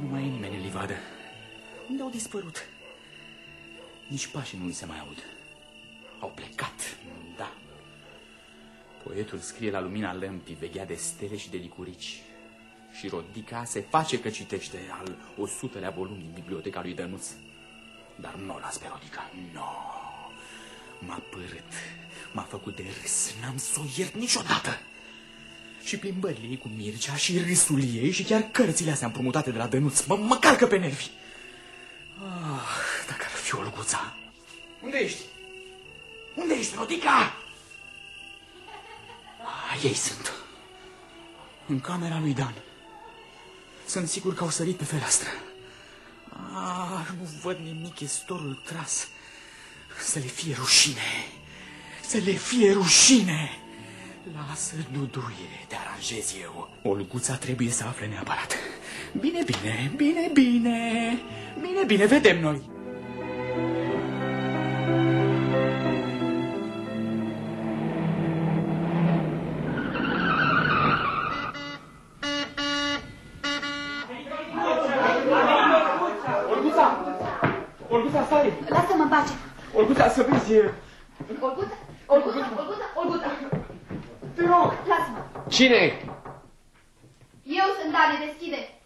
Nu mai e nimeni în livadă. Unde au dispărut? Nici pașii nu mi se mai aud. Au plecat, da. Poetul scrie la lumina lămpii, veghea de stele și de licurici. Și Rodica se face că citește al o sutelea volum din biblioteca lui Dănuț. Dar nu o las pe Rodica, nu. No. M-a părât, m-a făcut de râs, n-am să o iert niciodată. Și plimbările ei cu Mircea și râsul ei și chiar cărțile astea împrumutate de la Dănuț mă, mă calcă pe nervi. Ah, dacă ar fi Olguța. Unde ești? Unde ești, Rodica? Ah, ei sunt. În camera lui Dan. Sunt sigur că au sărit pe fereastră. Ah, nu văd nimic, e storul tras. Să le fie rușine. Să le fie rușine. Lasă, Duduie, te aranjez eu. Olguța trebuie să afle neapărat. Bine, bine, bine, bine. Bine, bine, vedem noi. Să vezi... Olguța, Olguța, Olguța, Olguța. Te rog! Lasă-mă. Cine Eu sunt Dane, deschide.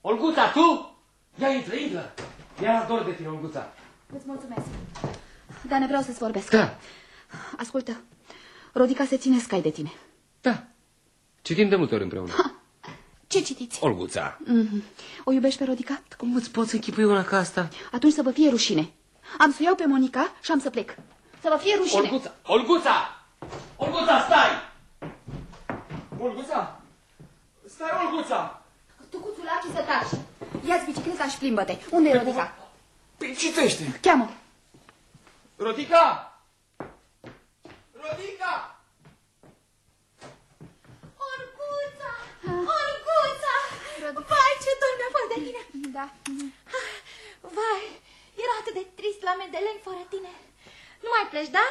Olguța, tu? Ia intră, intră. Ia dor de tine, Olguța. Îți mulțumesc. Dane, vreau să-ți vorbesc. Da. Ascultă, Rodica se ține scai de tine. Citim de multe ori împreună. Ce citiți? Olguța. Mm-hmm. O iubești pe Rodica? Cum îți poți închipui una ca asta? Atunci să vă fie rușine. Am să iau pe Monica și am să plec. Să vă fie rușine. Olguța! Olguța! Olguța, stai! Olguța! Stai, Olguța! Tucuțul Aci să taci. Ia-ți bicicleta și plimbă-te. Unde e Rodica? Păi citește! Cheamă. Rodica! Rodica! Olguța! Olguța! Vai, ce dor mi-a fost de tine! Da. Vai, era atât de trist la Medelen fără tine. Nu mai pleci, da?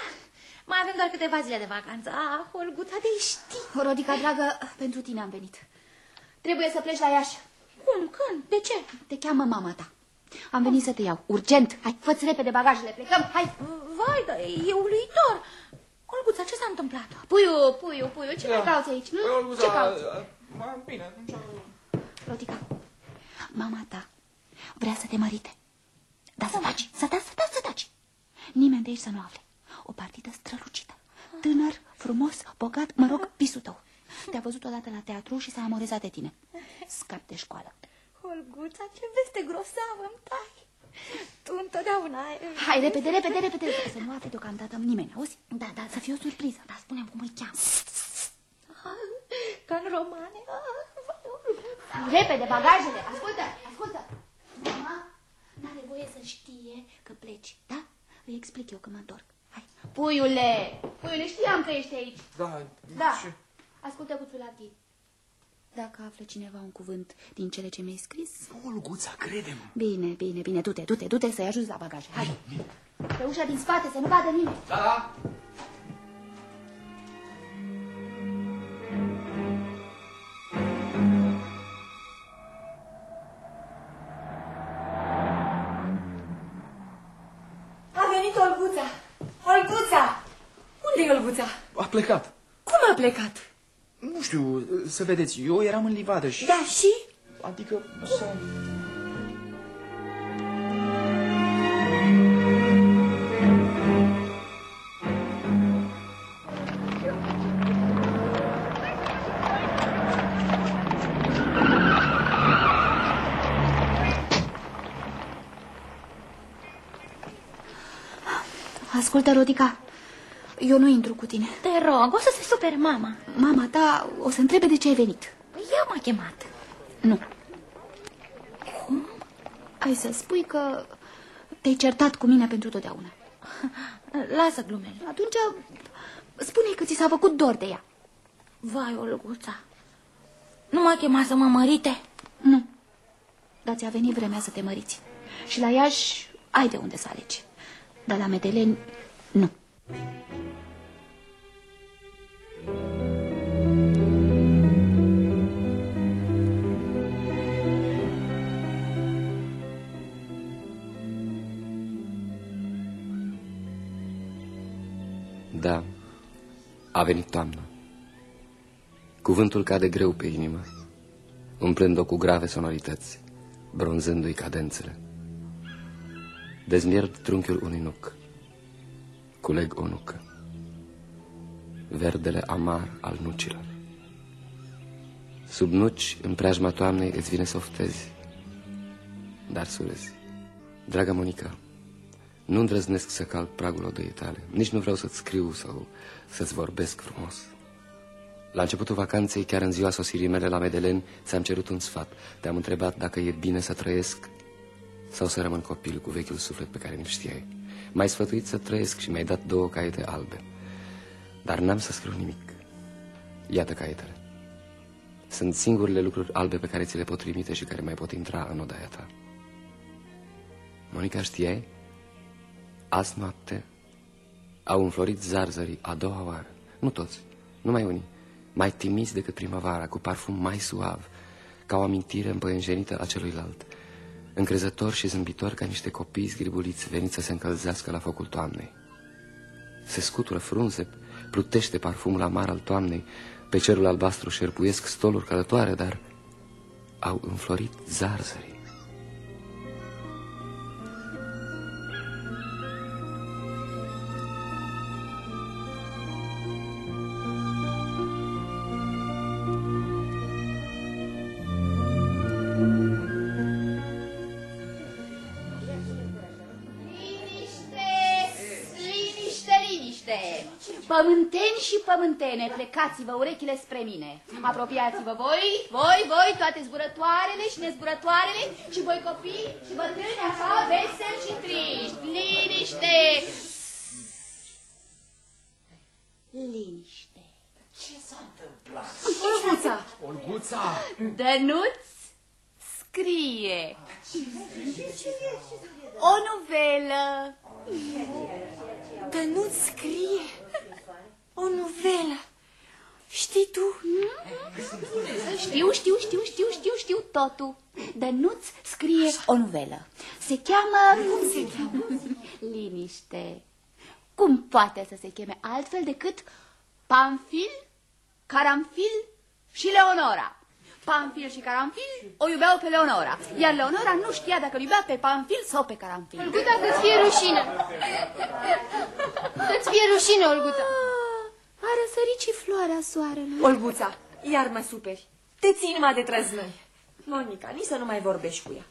Mai avem doar câteva zile de vacanță. Ah, Olguța, de știi. Rodica, dragă, pentru tine am venit. Trebuie să pleci la Iași. Cum? Când? De ce? Te cheamă mama ta. Am venit să te iau. Urgent. Hai, fă-ți repede bagajele. Plecăm. Hai. Vai, dar e uluitor. Olguța, ce s-a întâmplat? Puiu, puiu, puiu, ce mai cauți aici? Păi, hm? Olguța, Ce cauți? mai bine, atunci... Rodica, mama ta vrea să te mărite. Da, să taci, să taci, să taci, să taci. Nimeni de aici să nu afle. O partidă strălucită. Tânăr, frumos, bogat, mă rog, visul tău. Te-a văzut odată la teatru și s-a amorezat de tine. Scap de școală. Olguța, ce veste grosavă îmi tai. Tu întotdeauna ai... Hai, repede, repede, repede, repede, să nu afle deocamdată nimeni, auzi? Da, da, să fie o surpriză. Da, spunem cum îi cheamă. Ca în romane. Repede, bagajele, ascultă, ascultă. Mama, n-are voie să știe că pleci, da? Îi explic eu că mă întorc. Hai. Puiule, puiule, știam că ești aici. Da, Da. Ascultă cu la tine. Dacă află cineva un cuvânt din cele ce mi-ai scris... Olguța, crede-mă. Bine, bine, bine, du-te, du-te, du-te să-i ajuți la bagaje. Hai. Pe ușa din spate, să nu vadă nimeni. Da, da. Plecat. Cum a plecat? Nu știu, să vedeți, eu eram în livadă și... Da, și? Adică... Să... Ascultă, Rodica, eu nu intru cu tine. Te rog, o să se supere mama. Mama ta o să întrebe de ce ai venit. Ea m-a chemat. Nu. Cum? Ai să spui că te-ai certat cu mine pentru totdeauna. Lasă glumele. Atunci spune că ți s-a făcut dor de ea. Vai, Olguța, nu m-a chemat să mă mărite? Nu. Dar ți-a venit vremea să te măriți. Și la Iași ai de unde să alegi. Dar la Medeleni, nu. Da, a venit toamna. Cuvântul cade greu pe inimă, umplând-o cu grave sonorități, bronzându-i cadențele. Dezmierd trunchiul unui nuc, culeg o nucă, verdele amar al nucilor. Sub nuci, în preajma toamnei, îți vine să oftezi, dar surezi. Draga Monica, nu îndrăznesc să calc pragul odăii tale, nici nu vreau să-ți scriu sau să-ți vorbesc frumos. La începutul vacanței, chiar în ziua sosirii mele la Medelen, ți-am cerut un sfat. Te-am întrebat dacă e bine să trăiesc sau să rămân copil cu vechiul suflet pe care mi-l știai. M-ai sfătuit să trăiesc și mi-ai dat două caiete albe. Dar n-am să scriu nimic. Iată caietele. Sunt singurele lucruri albe pe care ți le pot trimite și care mai pot intra în odaia ta. Monica, știai? Azi noapte au înflorit zarzării a doua oară. Nu toți, numai unii. Mai timiți decât primăvara, cu parfum mai suav, ca o amintire împăienjenită a celuilalt. Încrezător și zâmbitor ca niște copii zgribuliți veniți să se încălzească la focul toamnei. Se scutură frunze, plutește parfumul amar al toamnei, pe cerul albastru șerpuiesc stoluri călătoare, dar au înflorit zarzării. Pământeni și pământene, plecați-vă urechile spre mine. Apropiați-vă voi, voi, voi, toate zburătoarele și nezburătoarele și voi copii și bătrâni așa, veseli și triști. Liniște! Liniște. Ce s-a întâmplat? Olguța! Olguța! Dănuț scrie. O novelă. Dănuț scrie o novelă. Știi tu? Știu, știu, știu, știu, știu, știu totul. Dănuț scrie o novelă. Se cheamă... Cum se cheamă? Liniște. Cum poate să se cheme altfel decât Pamfil, Caramfil și Leonora? Pamfil și Caramfil o iubeau pe Leonora, iar Leonora nu știa dacă îl iubea pe Pamfil sau pe Caramfil. Olguța, că-ți fie rușine. Să-ți fie rușine, Olguța. A răsărit și floarea soarelui. Olguța, iar mă superi. Te ții numai de trăznăi. Monica, nici să nu mai vorbești cu ea.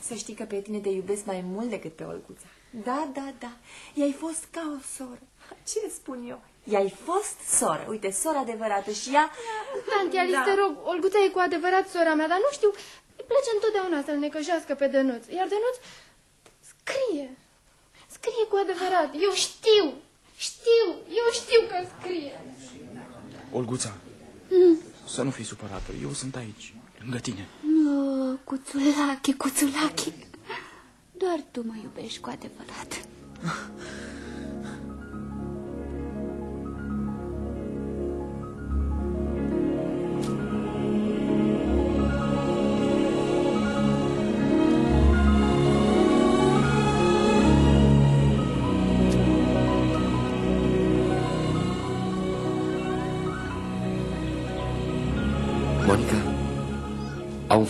Să știi că pe tine te iubesc mai mult decât pe Olguța. Da, da, da. I-ai fost ca o soră. Ce spun eu? I-ai fost soră. Uite, soră adevărată și ea... Tanti Alice, da. te rog, Olguța e cu adevărat sora mea, dar nu știu, îi place întotdeauna să-l necăjească pe Dănuț. Iar Dănuț scrie. Scrie cu adevărat. Eu știu. Știu. Eu știu că scrie. Olguța, Mm. să nu fii supărată. Eu sunt aici, lângă tine. Oh, cuțulache, cuțulache. Doar tu mă iubești cu adevărat.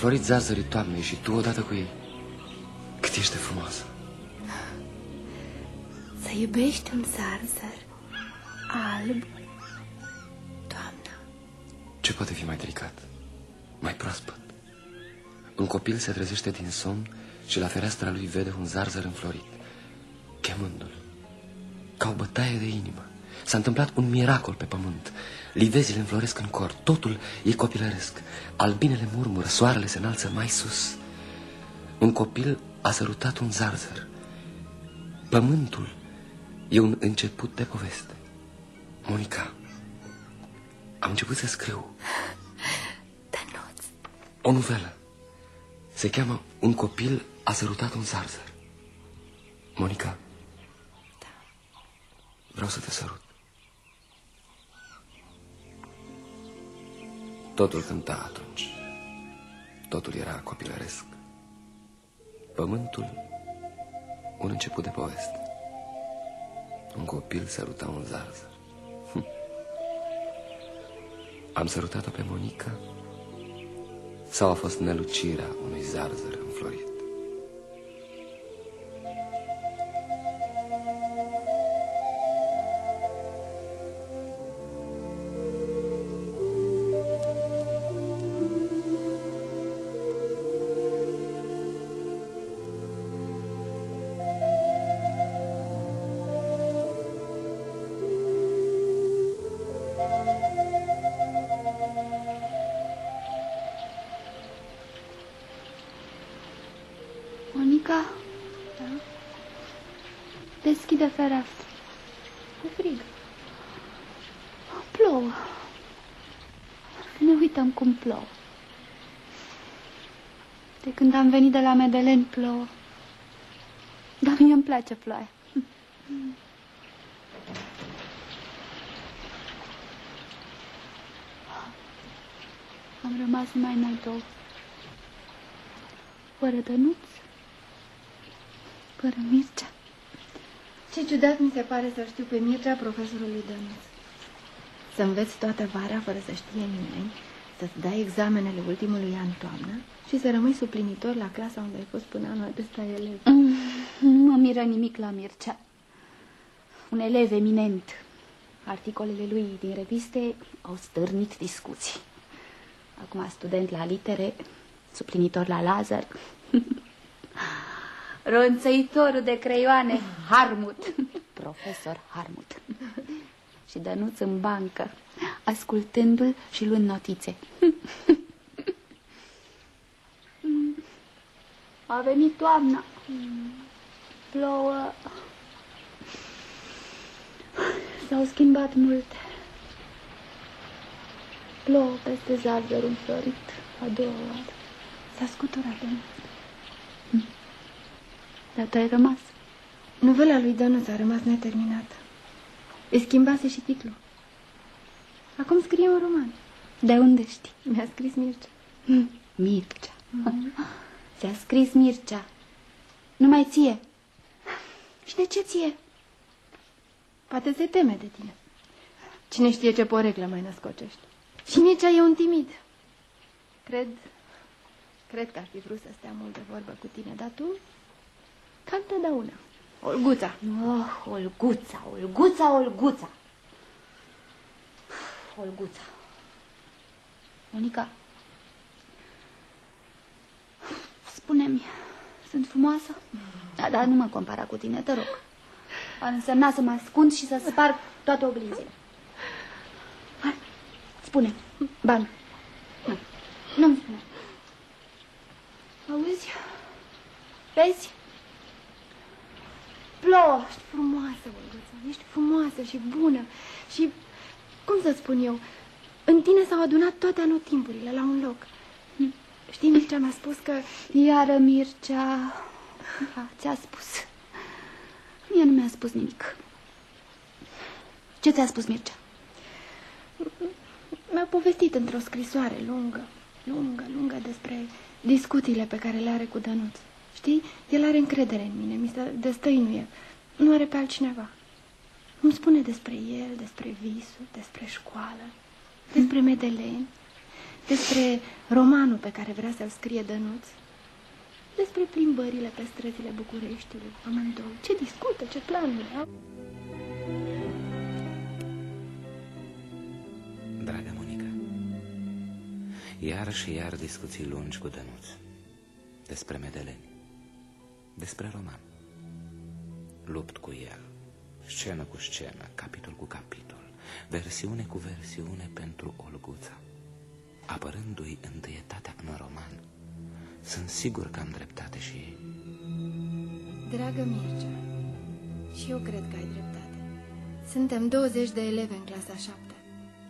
înflorit zarzării toamnei și tu odată cu ei. Cât ești de frumoasă. Să iubești un zarzăr alb, Ce poate fi mai delicat? Mai proaspăt? Un copil se trezește din somn și la fereastra lui vede un zarzăr înflorit, chemându-l. Ca o bătaie de inimă. S-a întâmplat un miracol pe pământ. Livezile înfloresc în cor, totul e copilăresc. Albinele murmură, soarele se înalță mai sus. Un copil a sărutat un zarzăr. Pământul e un început de poveste. Monica, am început să scriu. O novelă. Se cheamă Un copil a sărutat un zarzăr. Monica, vreau să te sărut. Totul cânta atunci. Totul era copilăresc. Pământul, un început de poveste. Un copil săruta un zarzăr. Hm. Am sărutat-o pe Monica sau a fost nelucirea unui zarzăr înflorit? Când am venit de la Medelen plouă. Dar mie îmi place ploaia. Am rămas numai noi două. Fără Dănuț, fără Mircea. Ce ciudat mi se pare să știu pe Mircea profesorului Dănuț. Să înveți toată vara fără să știe nimeni, să-ți dai examenele ultimului an toamnă și să rămâi suplinitor la clasa unde ai fost până anul acesta elev. Mm, Nu mă miră nimic la Mircea. Un elev eminent. Articolele lui din reviste au stârnit discuții. Acum student la litere, suplinitor la Lazar. Ronțăitorul de creioane, Harmut. Profesor Harmut. Și Dănuț în bancă, ascultându-l și luând notițe. A venit toamna. Plouă. S-au schimbat multe. Plouă peste zarzărul înflorit a doua oară. S-a scuturat de mult. Dar tu ai rămas. Novela lui Dănuț a rămas neterminată. Îți schimbase și titlul. Acum scrie un roman. De unde știi? Mi-a scris Mircea. Mircea. Ți-a scris Mircea. Numai ție. Și de ce ție? Poate se teme de tine. Cine știe ce poreclă mai născocești. Și Mircea e un timid. Cred, cred că ar fi vrut să stea mult de vorbă cu tine, dar tu, ca întotdeauna. Olguța. Oh, Olguța, Olguța, Olguța. Olguța. Monica, spune-mi, sunt frumoasă? Da, dar nu mă compara cu tine, te rog. Ar însemna să mă ascund și să sparg toate oglinzile. Hai, spune, ban. Nu, nu-mi spune. Auzi? Vezi? Plouă. Ești frumoasă, Olguța. Ești frumoasă și bună. Și, cum să spun eu, în tine s-au adunat toate anotimpurile la un loc. Știi, Mircea mi-a spus că... Iară Mircea... Da, ți-a spus. Mie nu mi-a spus nimic. Ce ți-a spus Mircea? Mi-a povestit într-o scrisoare lungă, lungă, lungă despre discuțiile pe care le are cu Dănuț. Știi? El are încredere în mine, mi se destăinuie. Nu are pe altcineva. Îmi spune despre el, despre visul, despre școală, despre Medeleni, despre romanul pe care vrea să-l scrie Dănuț, despre plimbările pe străzile Bucureștiului, amândouă. Ce discută, ce planuri au. Dragă Monica, iar și iar discuții lungi cu Dănuț despre Medeleni, despre roman. Lupt cu el, scenă cu scenă, capitol cu capitol, versiune cu versiune pentru Olguța, apărându-i întâietatea în roman. Sunt sigur că am dreptate și... Dragă Mircea, și eu cred că ai dreptate. Suntem 20 de elevi în clasa 7.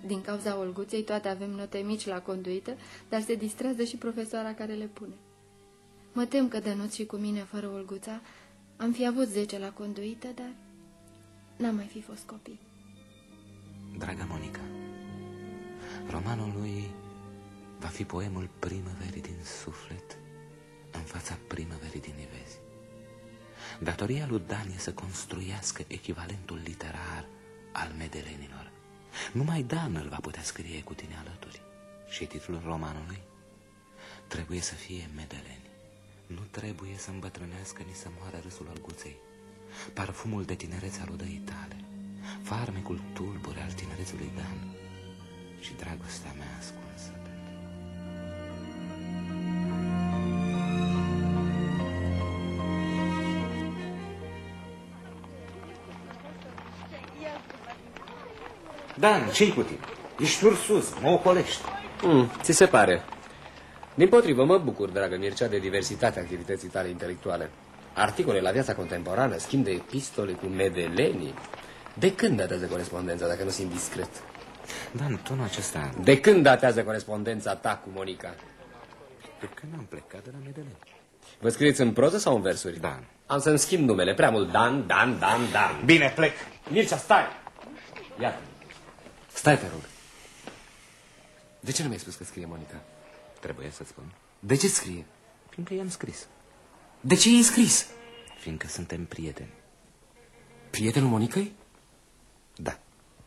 Din cauza Olguței toate avem note mici la conduită, dar se distrează și profesoara care le pune. Mă tem că Dănuț și cu mine, fără Olguța, am fi avut 10 la conduită, dar n-am mai fi fost copii. Draga Monica, romanul lui va fi poemul primăverii din suflet în fața primăverii din ivezi. Datoria lui Dan e să construiască echivalentul literar al medelenilor. Numai Dan îl va putea scrie cu tine alături. Și titlul romanului trebuie să fie Medeleni. Nu trebuie să îmbătrânească ni să moară râsul alguței. Parfumul de tinerețe al odăii tale, farmecul tulbure al tinerețului Dan și dragostea mea ascunsă. Dan, ce-i cu tine? Ești ursus, mă ocolești. Mm, ți se pare. Din potrivă, mă bucur, dragă Mircea, de diversitatea activității tale intelectuale. Articole la viața contemporană, schimb de epistole cu medelenii. De când datează corespondența, dacă nu sunt discret? Dan, tonul acesta... De când datează corespondența ta cu Monica? De când am plecat de la Medeleni. Vă scrieți în proză sau în versuri? Dan. Am să-mi schimb numele, prea mult Dan, Dan, Dan, Dan. Bine, plec. Mircea, stai! Iată. Stai, te rog. De ce nu mi-ai spus că scrie Monica? Trebuie să spun. De ce scrie? Fiindcă i-am scris. De ce i-ai scris? Fiindcă suntem prieteni. Prietenul Monicăi? Da.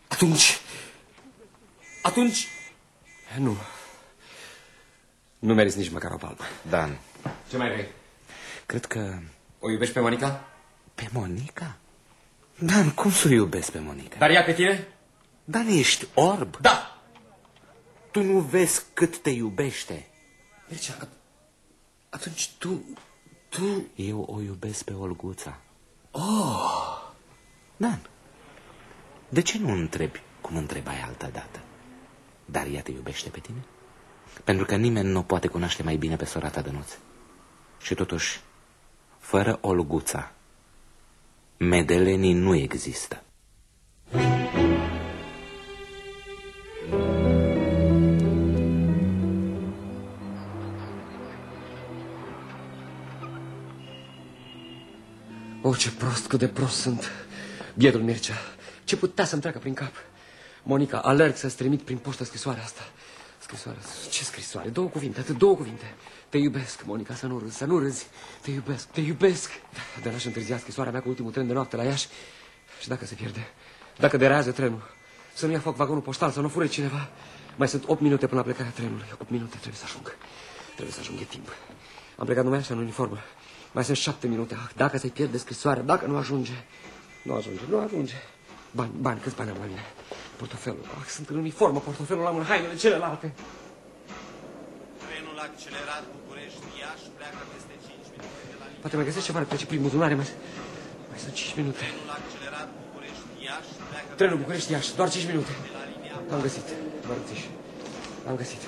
Atunci... Atunci... Nu. Nu meriți nici măcar o palmă. Dan. Ce mai vrei? Cred că... O iubești pe Monica? Pe Monica? Dan, cum să o iubesc pe Monica? Dar ea pe tine? Dan, ești orb? Da! Tu nu vezi cât te iubește. Mircea, atunci tu... Tu... Eu o iubesc pe Olguța. Oh! Dan, de ce nu întrebi cum întrebai altă dată? Dar ea te iubește pe tine? Pentru că nimeni nu poate cunoaște mai bine pe sora ta Dănuț. Și totuși, fără Olguța, medelenii nu există. Oh, ce prost, cât de prost sunt. Bietul Mircea, ce putea să-mi treacă prin cap? Monica, alerg să-ți trimit prin poștă scrisoarea asta. Scrisoarea, ce scrisoare? Două cuvinte, atât două cuvinte. Te iubesc, Monica, să nu râzi, să nu râzi. Te iubesc, te iubesc. De n-aș întârzia scrisoarea mea cu ultimul tren de noapte la Iași. Și dacă se pierde, dacă derează trenul, să nu ia foc vagonul poștal, să nu fure cineva. Mai sunt 8 minute până la plecarea trenului. 8 minute, trebuie să ajung. Trebuie să ajung, e timp. Am plecat numai așa în uniformă. Mai sunt șapte minute. Ah, dacă se pierde scrisoarea, dacă nu ajunge. Nu ajunge, nu ajunge. Bani, bani, câți bani am la mine? Portofelul. Ah, sunt în uniformă, portofelul am în hainele celelalte. Trenul la accelerat București-Iași pleacă peste 5 minute de la Poate mai găsesc ceva de trece prin buzunare, mai, mai sunt 5 minute. Trenul accelerat București-Iași pleacă Trenul București-Iași, doar 5 minute. L-am găsit, Mărțiș. L-am găsit.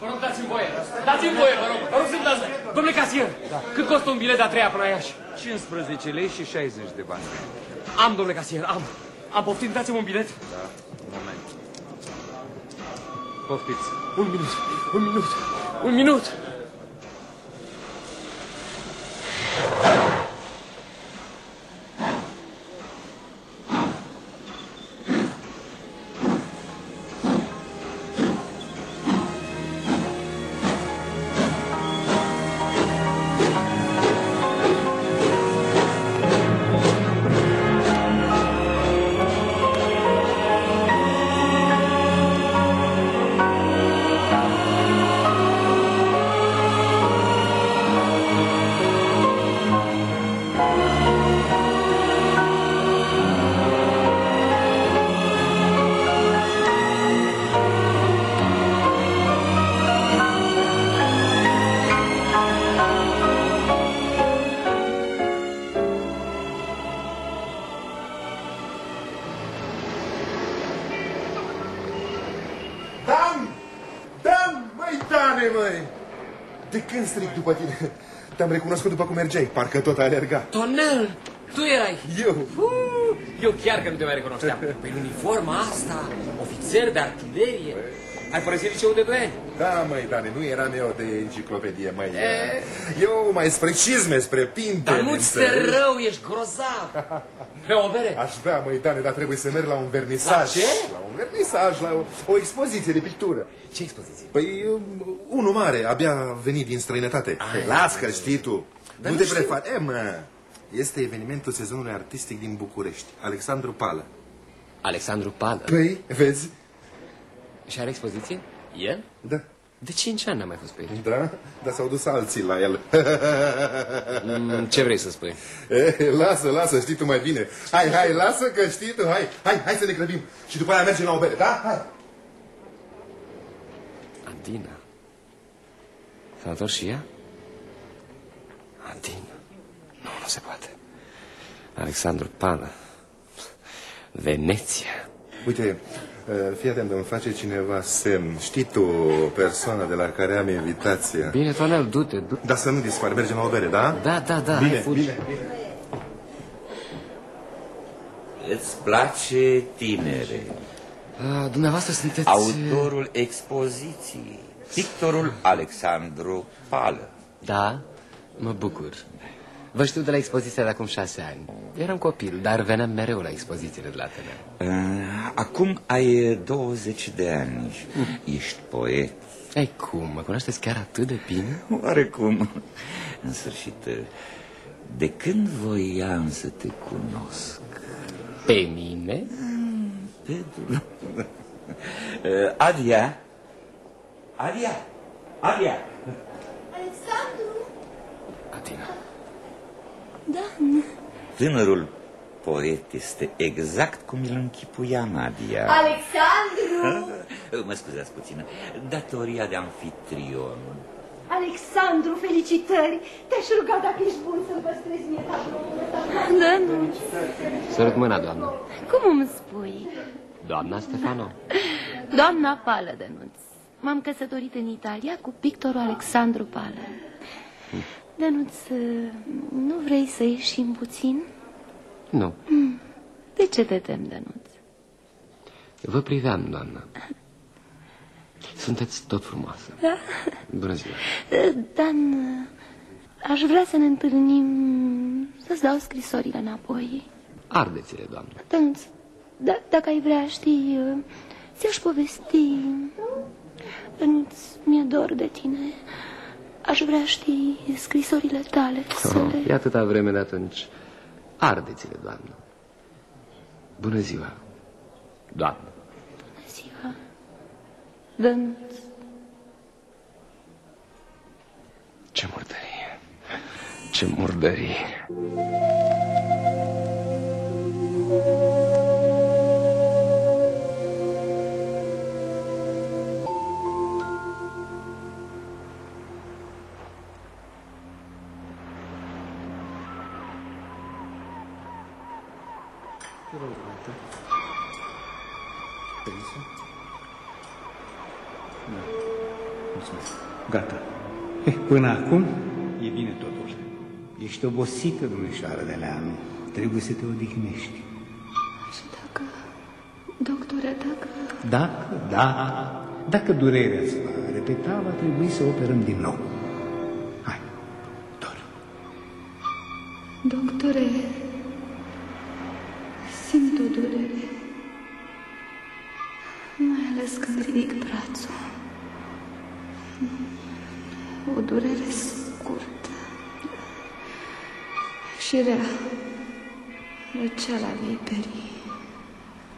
Vă rog, dați-mi voie. Dați-mi voie, vă rog. Vă rog să-mi dați. Domnule casier, cât costă un bilet de a treia până la Iași? 15 lei și 60 de bani. Am, domnule casier, am. Am poftit, dați-mi un bilet. Da, un moment. Poftiți. Un minut, un minut, un minut. Dan! Te-am recunoscut după cum mergeai, parcă tot ai alergat. Tonel, tu erai. Eu? Uh, eu chiar că nu te mai recunoșteam. Păi uniforma asta, ofițer de artilerie. Ai părăsit liceul de 2 ani. Da, măi, Dane, nu eram eu de enciclopedie, măi. E? Eu mai spre cizme, spre pinte. Dar nu-ți te înțelegi? rău, ești grozav. Pe o bere? Aș vrea, măi, Dane, dar trebuie să merg la un vernisaj. La ce? La un vernisaj, la o, o expoziție de pictură. Ce expoziție? Păi, um, unul mare, abia venit din străinătate. Ai, Las că știi tu. Dar nu nu te știu. prefaci. E, mă, este evenimentul sezonului artistic din București. Alexandru Pală. Alexandru Pală. Păi, vezi? Și are expoziție? El? Da. De 5 ani n-am mai fost pe aici. Da? Dar s-au dus alții la el. Mm, Ce vrei să spui? E, lasă, lasă, știi tu mai bine. Hai, hai, lasă că știi tu, hai, hai, hai să ne grăbim. Și după aia mergem la o bere, da? Hai. Adina. S-a întors și ea? Adina. Nu, nu se poate. Alexandru Pală. Veneția. Uite, uh, fii atent, îmi face cineva semn. Știi tu persoana de la care am invitația? Bine, Tonel, du-te, du Dar să nu dispari, mergem la o bere, da? Da, da, da, Bine, hai, fugi. bine, bine. Îți place, tinere? A, dumneavoastră sunteți... Autorul expoziției, pictorul Alexandru Pală. Da, mă bucur. Vă știu de la expoziția de acum șase ani. Eram copil, dar veneam mereu la expozițiile de la tine. Uh, Acum ai 20 de ani. Ești poet. Ei, cum? Mă cunoașteți chiar atât de bine? Oarecum. În sfârșit, de când voiam să te cunosc? Pe mine? Pedro. Uh, Adia. Adia. Adia. Alexandru! Adina. Dan! Tânărul poet este exact cum îl închipuiam, Adia. Alexandru! Mă scuzați puțin. Datoria de anfitrion. Alexandru, felicitări! Te-aș ruga dacă ești bun să-mi păstrezi mie tabloul ăsta. Da, nu. Sărut mâna, doamnă. Cum îmi spui? Doamna Stefano. Doamna Pală Dănuț. M-am căsătorit în Italia cu pictorul Alexandru Pală. Dănuț, nu vrei să ieșim puțin? Nu, Hmm, De ce te tem, Dănuț? vă priveam, doamnă. Sunteți tot frumoasă. Da? Bună ziua. Dan, aș vrea să ne întâlnim, să-ți dau scrisorile înapoi. Ardeți-le, doamnă. Dănuț, da, dacă ai vrea, știi, ți-aș povesti. Dănuț, mi-e dor de tine. Aș vrea, știi, scrisorile tale să Oh, le... e atâta vreme de atunci. Ardeți-le, doamnă. Bună ziua, doamnă. ziua. Dănuț, Ce murdărie. Ce murdărie. Până acum e bine totul. Ești obosită, domnișoară de Leanu. Trebuie să te odihnești. Și dacă... Doctore, dacă... Dacă, da, dacă durerea se va repeta, va trebui să operăm din nou. Și rea. Răceala viperii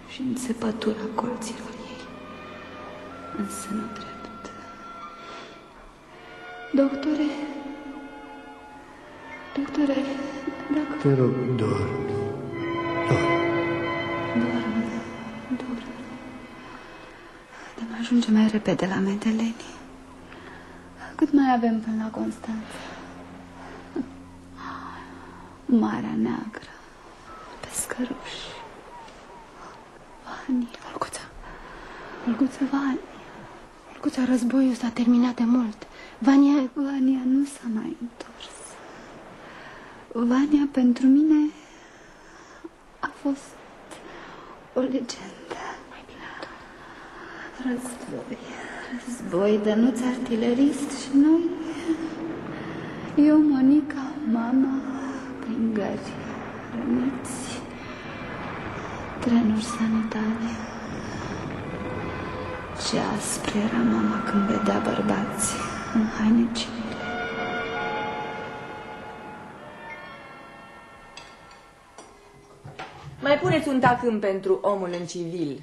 și înțepătura colților ei. Însă nu drept. Doctore, doctore, dacă... Te rog, dormi. Doarme, doarme. De mai ajunge mai repede la Medeleni. Cât mai avem până la Constanța? Marea Neagră, pescăruși. Vani, Olguța, Olguța, Vani. Olguța, războiul s-a terminat de mult. Vania... Vania nu s-a mai întors. Vania pentru mine a fost o legendă. Război, război, dănuț artilerist și noi, eu, Monica, mama, prin gări, răniți, trenuri sanitare. Ce aspre era mama când vedea bărbați în haine civile. Mai puneți un tacâm pentru omul în civil,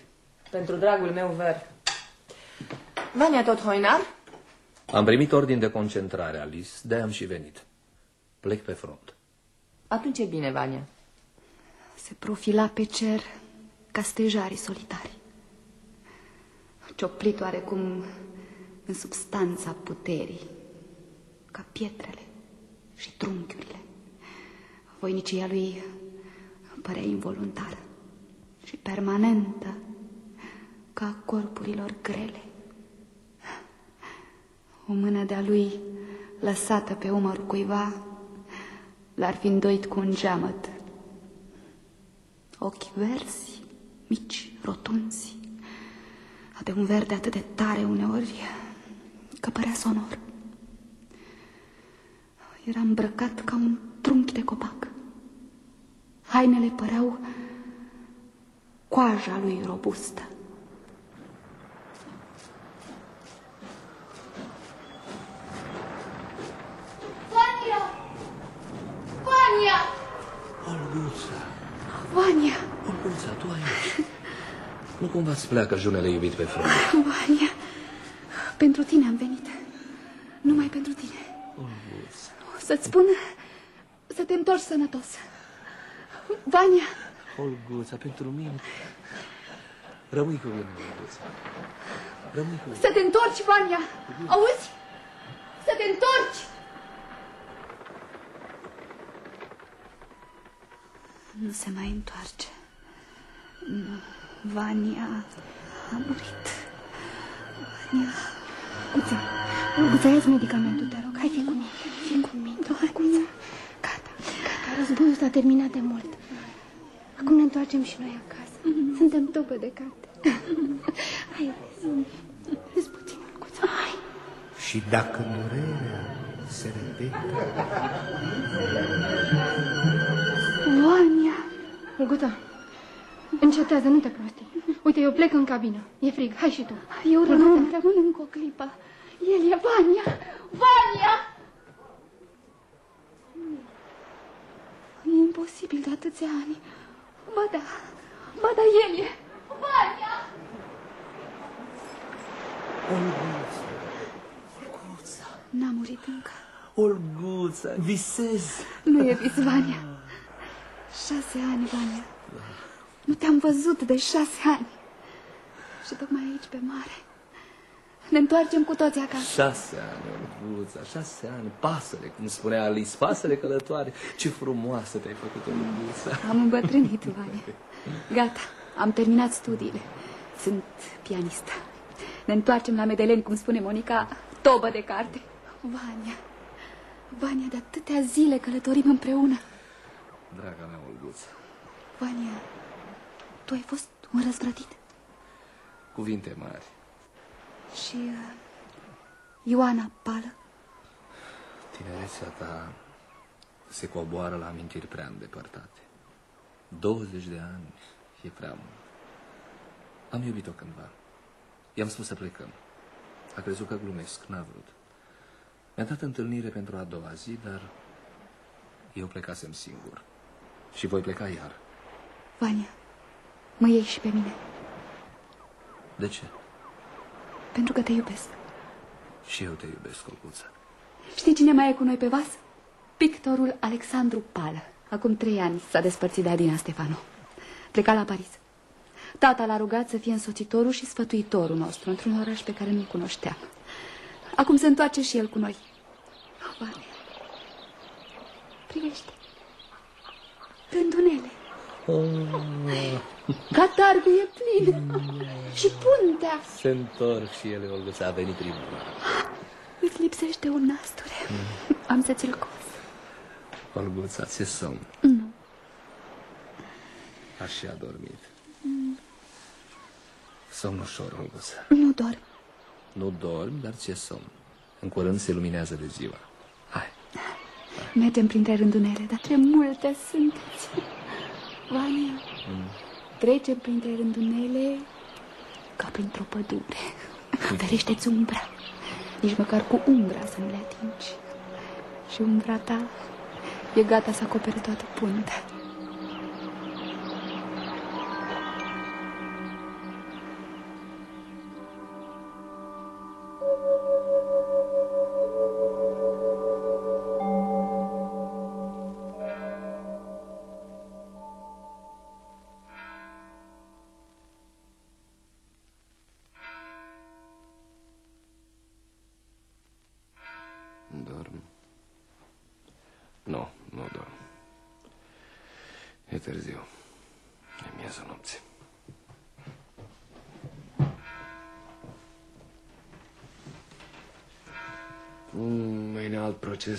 pentru dragul meu văr. Vania tot hoinar? Am primit ordin de concentrare, Alice, de am și venit. Plec pe front. Atunci e bine, Vania. Se profila pe cer ca stejarii solitari. Cioplit oarecum în substanța puterii, ca pietrele și trunchiurile. Voinicia lui părea involuntară și permanentă ca a corpurilor grele. O mână de-a lui lăsată pe umărul cuiva l-ar fi îndoit cu un geamăt. Ochi verzi, mici, rotunzi, de un verde atât de tare uneori că părea sonor. Era îmbrăcat ca un trunchi de copac. Hainele păreau coaja lui robustă. Vania! Olguța, Vania! Olguța, tu aici. Nu cumva îți pleacă junele iubit pe front. Vania! Pentru tine am venit. Numai pentru tine. Olguța. Să-ți spun să te întorci sănătos. Vania! Olguța, pentru mine. Rămâi cu mine, Olguța. Rămâi cu mine. Să te întorci, Vania! Auzi? Să te întorci! Nu se mai întoarce. Nu. Vania a murit. Vania... Guța, Guța, ia medicamentul, te rog. Hai, fi cu mine. Fi cu mine. Hai, Guța. Gata, gata. Războiul s-a terminat de mult. Acum ne întoarcem și noi acasă. Suntem topă de carte. Hai, vezi. Vezi puțin, Guța. Hai. Și dacă durerea se repetă... Vania! Olguța, încetează, nu te prosti. Uite, eu plec în cabină. E frig, hai și tu. Eu rămân, rămân încă o clipă. El e Vania! Vania! E imposibil de atâția ani. Ba da, ba da, el e. Vania! Olguța, Olguța, N-a murit încă. Olguța, visez. Nu e vis, Vania. Șase ani, Vania. Nu te-am văzut de șase ani. Și tocmai aici, pe mare. Ne întoarcem cu toții acasă. Șase ani, Olguța, șase ani, pasăre, cum spunea Alice, pasăre călătoare. Ce frumoasă te-ai făcut, Olguța. Am îmbătrânit, Vania. Gata, am terminat studiile. Sunt pianistă. Ne întoarcem la Medelen, cum spune Monica, tobă de carte. Vania, Vania, de atâtea zile călătorim împreună. Draga mea, Olguță, Vania, tu ai fost un răzvrătit. cuvinte mari. Și uh, Ioana Pală, Tinerețea ta se coboară la amintiri prea îndepărtate. 20 de ani e prea mult. Am iubit-o cândva. I-am spus să plecăm. A crezut că glumesc, n-a vrut. Mi-a dat întâlnire pentru a doua zi, dar eu plecasem singur. Și voi pleca iar. Vania, mă iei și pe mine, De ce? pentru că te iubesc. Și eu te iubesc, Olguța. Știi cine mai e cu noi pe vas? Pictorul Alexandru Pală. Acum trei ani s-a despărțit de Adina Stefano. Pleca la Paris. Tata l-a rugat să fie însoțitorul și sfătuitorul nostru într-un oraș pe care nu-l cunoșteam. Acum se întoarce și el cu noi. Oh, Vania, privește. Rândunele. Catargul e plin. și puntea. Se întorc și ele, Olguța, a venit primăvara. Îți lipsește un nasture. Am să ți-l cos. Olguța, ți-e somn. Nu. Aș și adormit. Somn ușor, Olguța. Nu dorm. Nu dormi, dar ți-e somn. În curând se luminează de ziua. Mergem printre rândunele, dar ce multe sunteți. Vania, trecem printre rândunele ca printr-o pădure. Ferește-ți umbra. Nici măcar cu umbra să nu le atingi. Și umbra ta e gata să acopere toată puntea.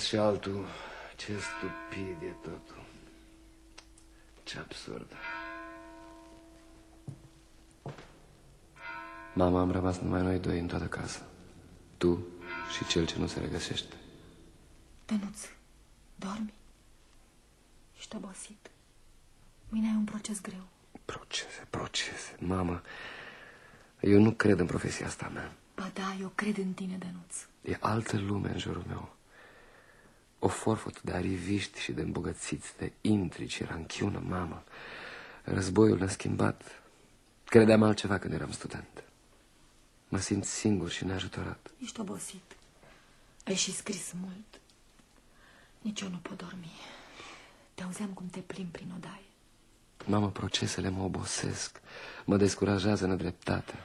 Și altul. Ce stupid e totul. Ce absurd. Mama, am rămas numai noi doi în toată casa. Tu și cel ce nu se regăsește. Dănuț, dormi? Ești obosit. Mâine ai un proces greu. Procese, procese. Mamă, eu nu cred în profesia asta mea. Ba da, eu cred în tine, Dănuț. E altă lume în jurul meu. O forfot de ariviști și de îmbogățiți, de intrici, ranchiună, mamă. Războiul ne-a schimbat. Credeam altceva când eram student. Mă simt singur și neajutorat. Ești obosit. Ai și scris mult. Nici eu nu pot dormi. Te auzeam cum te plimbi prin odaie. Mamă, procesele mă obosesc, mă descurajează nedreptatea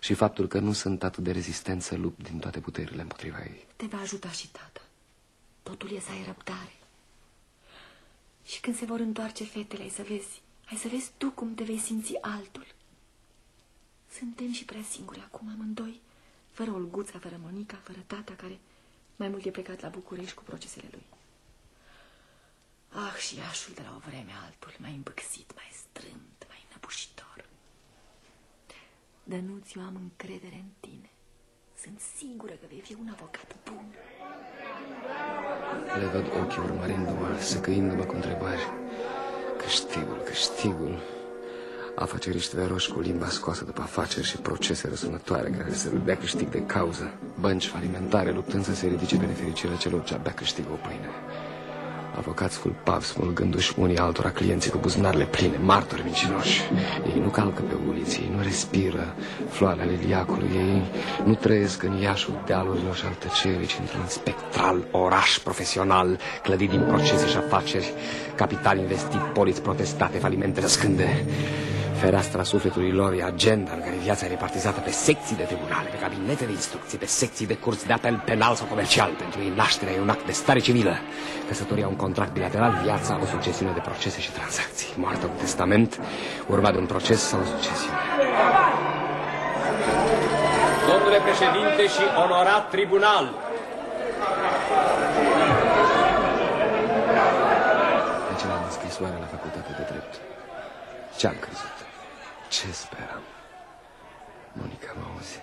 și faptul că nu sunt atât de rezistent să lupt din toate puterile împotriva ei. Te va ajuta și tata. Totul e să ai răbdare. Și când se vor întoarce fetele, ai să vezi, ai să vezi tu cum te vei simți altul. Suntem și prea singuri acum, amândoi, fără Olguța, fără Monica, fără tata, care mai mult e plecat la București cu procesele lui. Ah, și Iașul de la o vreme altul, mai îmbâxit, mai strâmt, mai înăbușitor. Dănuț, eu am încredere în tine. Sunt sigură că vei fi un avocat bun. Le văd ochii urmărindu-mă, săcăindu-mă cu întrebări. Câștigul, câștigul. Afaceriști veroși cu limba scoasă după afaceri și procese răsunătoare care să dea câștig de cauză. Bănci falimentare luptând să se ridice pe nefericirea celor ce abia câștigă o pâine. Avocați culpavi smulgându-și unii altora clienții cu buzunarele pline, martori mincinoși. Ei nu calcă pe uliți, ei nu respiră floarea liliacului, ei nu trăiesc în iașul dealurilor și al tăcerii, ci într-un spectral oraș profesional, clădit din procese și afaceri, capital investit, poliți protestate, falimente răscânde. Fereastra sufletului lor e agenda în care viața e repartizată pe secții de tribunale, pe cabinete de instrucții, pe secții de curți de apel penal sau comercial. Pentru ei nașterea e un act de stare civilă, căsătoria un contract bilateral, viața o succesiune de procese și tranzacții. Moartea un testament, urmat de un proces sau o succesiune. Domnule președinte și onorat tribunal, Acela în scrisoare la facultate de drept. Ce-am crezut? Ce speram? Monica, mă auzi?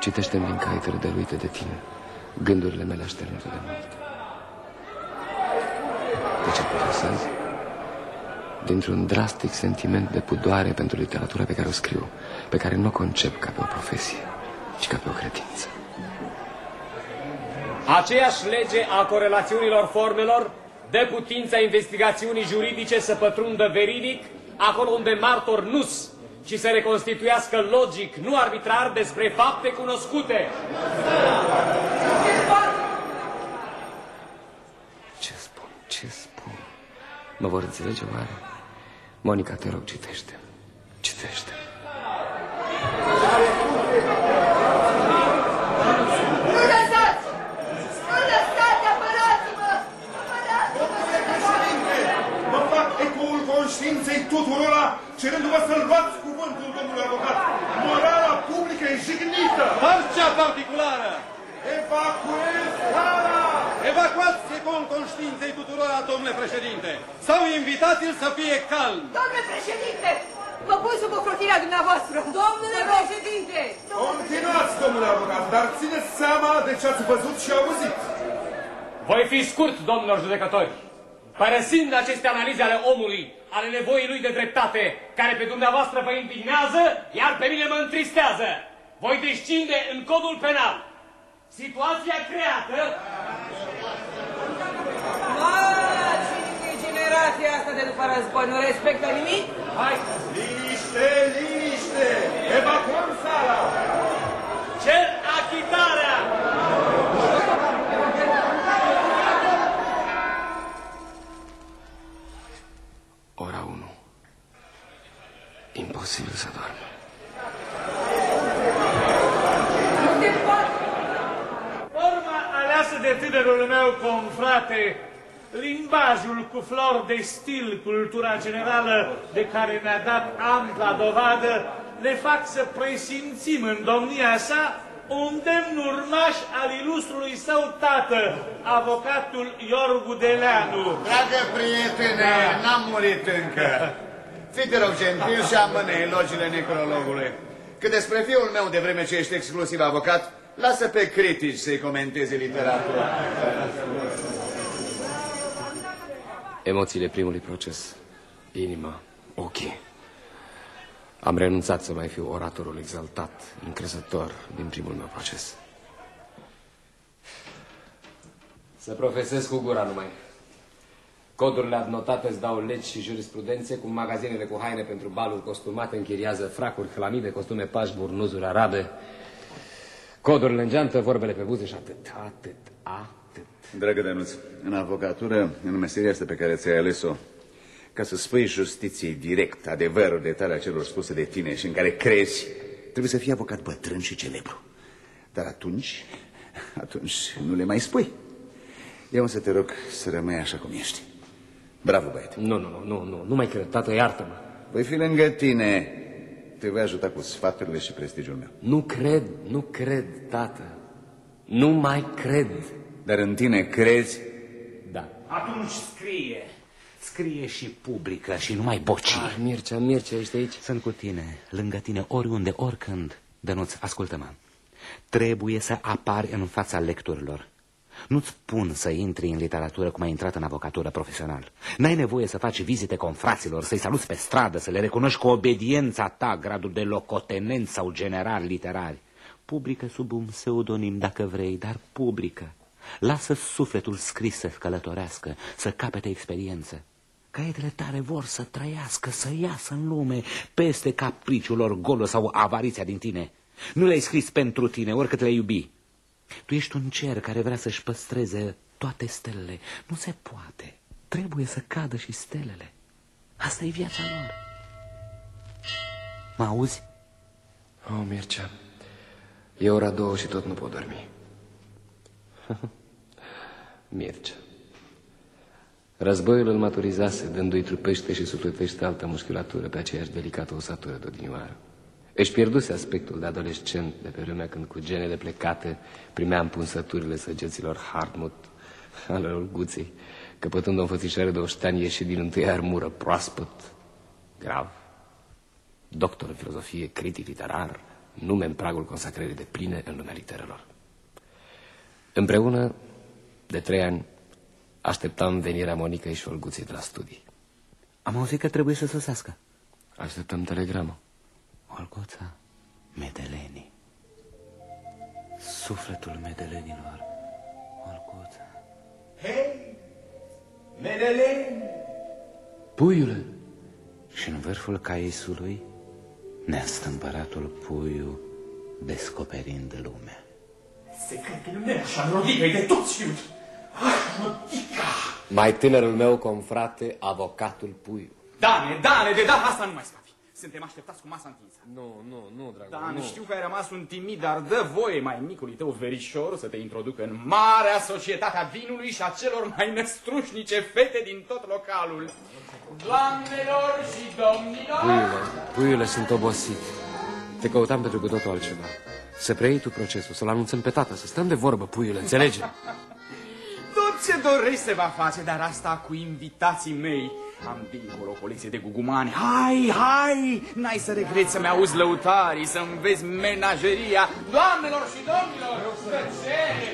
Citește-mi din caietele dăruite de tine gândurile mele așternute de mult. De ce profesez? Dintr-un drastic sentiment de pudoare pentru literatura pe care o scriu, pe care nu o concep ca pe o profesie, ci ca pe o credință. aceeași lege a corelațiunilor formelor dă putința investigațiunii juridice să pătrundă veridic acolo unde martor nu-s și să reconstituiască logic, nu arbitrar, despre fapte cunoscute. Ce spun? Ce spun? Mă vor înțelege oare? Monica, te rog, citește. Citește. Nu lăsați! Nu lăsați! Apărați-mă! Mă fac ecoul conștiinței tuturora, cerându-vă să-l luați cuvântul, domnule avocat. Morala publică e jignită. Marcea particulară! Evacuez sala! Evacuați secol conștiinței tuturora, domnule președinte. Sau invitați-l să fie calm. Domnule președinte! Vă pun sub ocrotirea dumneavoastră! Domnule președinte! Continuați, domnule avocat, dar țineți seama de ce ați văzut și auzit. Voi fi scurt, domnilor judecători. Părăsind aceste analize ale omului, ale nevoii lui de dreptate, care pe dumneavoastră vă indignează, iar pe mine mă întristează, voi descinde în codul penal. Situația creată... Mă, cine e generația asta de după război? Nu respectă nimic? Hai! Liniște, liniște! Evacuăm sala! Cer achitarea! Imposibil să dorm. Forma aleasă de tânărul meu confrate, limbajul cu flori de stil, cultura generală de care ne-a dat ampla dovadă, ne fac să presimțim în domnia sa un demn urmaș al ilustrului său tată, avocatul Iorgu Deleanu. Dragă prietene, Da. n-am murit încă. Fii te rog gentil și amâne elogiile necrologului. Cât despre fiul meu, de vreme ce ești exclusiv avocat, lasă pe critici să-i comenteze literatura. Emoțiile primului proces. Inima, ochii. Am renunțat să mai fiu oratorul exaltat, încrezător din primul meu proces. Să profesez cu gura numai. Codurile adnotate îți dau legi și jurisprudențe, cum magazinele cu haine pentru baluri costumate închiriază fracuri, hlamide, costume pași, burnuzuri arabe. Codurile în geantă, vorbele pe buze și atât, atât, atât. Dragă Dănuț, în avocatură, în meseria asta pe care ți-ai ales-o, ca să spui justiției direct adevărul detalii acelor spuse de tine și în care crezi, trebuie să fii avocat bătrân și celebru. Dar atunci, atunci nu le mai spui. Eu însă te rog să rămâi așa cum ești. Bravo, băiete. Nu, nu, nu, nu, nu, nu mai cred, tată, iartă-mă. Voi fi lângă tine. Te voi ajuta cu sfaturile și prestigiul meu. Nu cred, nu cred, tată. Nu mai cred. Dar în tine crezi? Da. Atunci scrie. Scrie și publică și nu mai boci. Ah, Mircea, Mircea, ești aici? Sunt cu tine, lângă tine, oriunde, oricând. Dănuț, ascultă-mă. Trebuie să apari în fața lecturilor. Nu-ți spun să intri în literatură cum ai intrat în avocatură profesional. N-ai nevoie să faci vizite confraților, să-i saluți pe stradă, să le recunoști cu obediența ta gradul de locotenent sau general literari. Publică sub un pseudonim dacă vrei, dar publică. Lasă sufletul scris să călătorească, să capete experiență. Caietele tale vor să trăiască, să iasă în lume, peste capriciul lor golă sau avariția din tine. Nu le-ai scris pentru tine, oricât le iubi. Tu ești un cer care vrea să-și păstreze toate stelele. Nu se poate. Trebuie să cadă și stelele. Asta e viața lor. Mă auzi? Oh, Mircea, e ora două și tot nu pot dormi. Mircea. Războiul îl maturizase, dându-i trupește și sufletește altă musculatură pe aceeași delicată osatură de odinioară. Își pierduse aspectul de adolescent de pe vremea când cu genele plecate primeam punsăturile săgeților Hardmut ale Olguței, căpătând o înfățișare de oștean ieșit din întâia armură, proaspăt, grav, doctor în filozofie, critic literar, nume în pragul consacrării de pline în lumea literelor. Împreună, de trei ani, așteptam venirea Monicăi și Olguței de la studii. Am auzit că trebuie să sosească. Așteptăm telegramă. Olguța, Medelenii. Sufletul Medelenilor. Olguța. Hei, Medeleni! Puiule! Și în vârful caisului, neastâmpăratul puiu descoperind lumea. Secretul meu și al rodicăi de tot știut. Ah, rodica! Mai tânărul meu confrate, avocatul Puiu. Dane, Dane, de data asta nu mai scapi. Suntem așteptați cu masa întinsă. Nu, nu, nu, dragul, Dan, nu. știu că ai rămas un timid, dar dă voie mai micului tău verișor să te introducă în marea societate a vinului și a celor mai năstrușnice fete din tot localul. Doamnelor și domnilor! Puiule, puiule, sunt obosit. Te căutam pentru cu totul altceva. Să preiei tu procesul, să-l anunțăm pe tata, să stăm de vorbă, puiule, înțelege? Tot ce dorești se va face, dar asta cu invitații mei. Am dincolo o colecție de gugumane. Hai, hai! N-ai să regreți să-mi auzi lăutarii, să-mi vezi menageria. Doamnelor și domnilor, tăcere,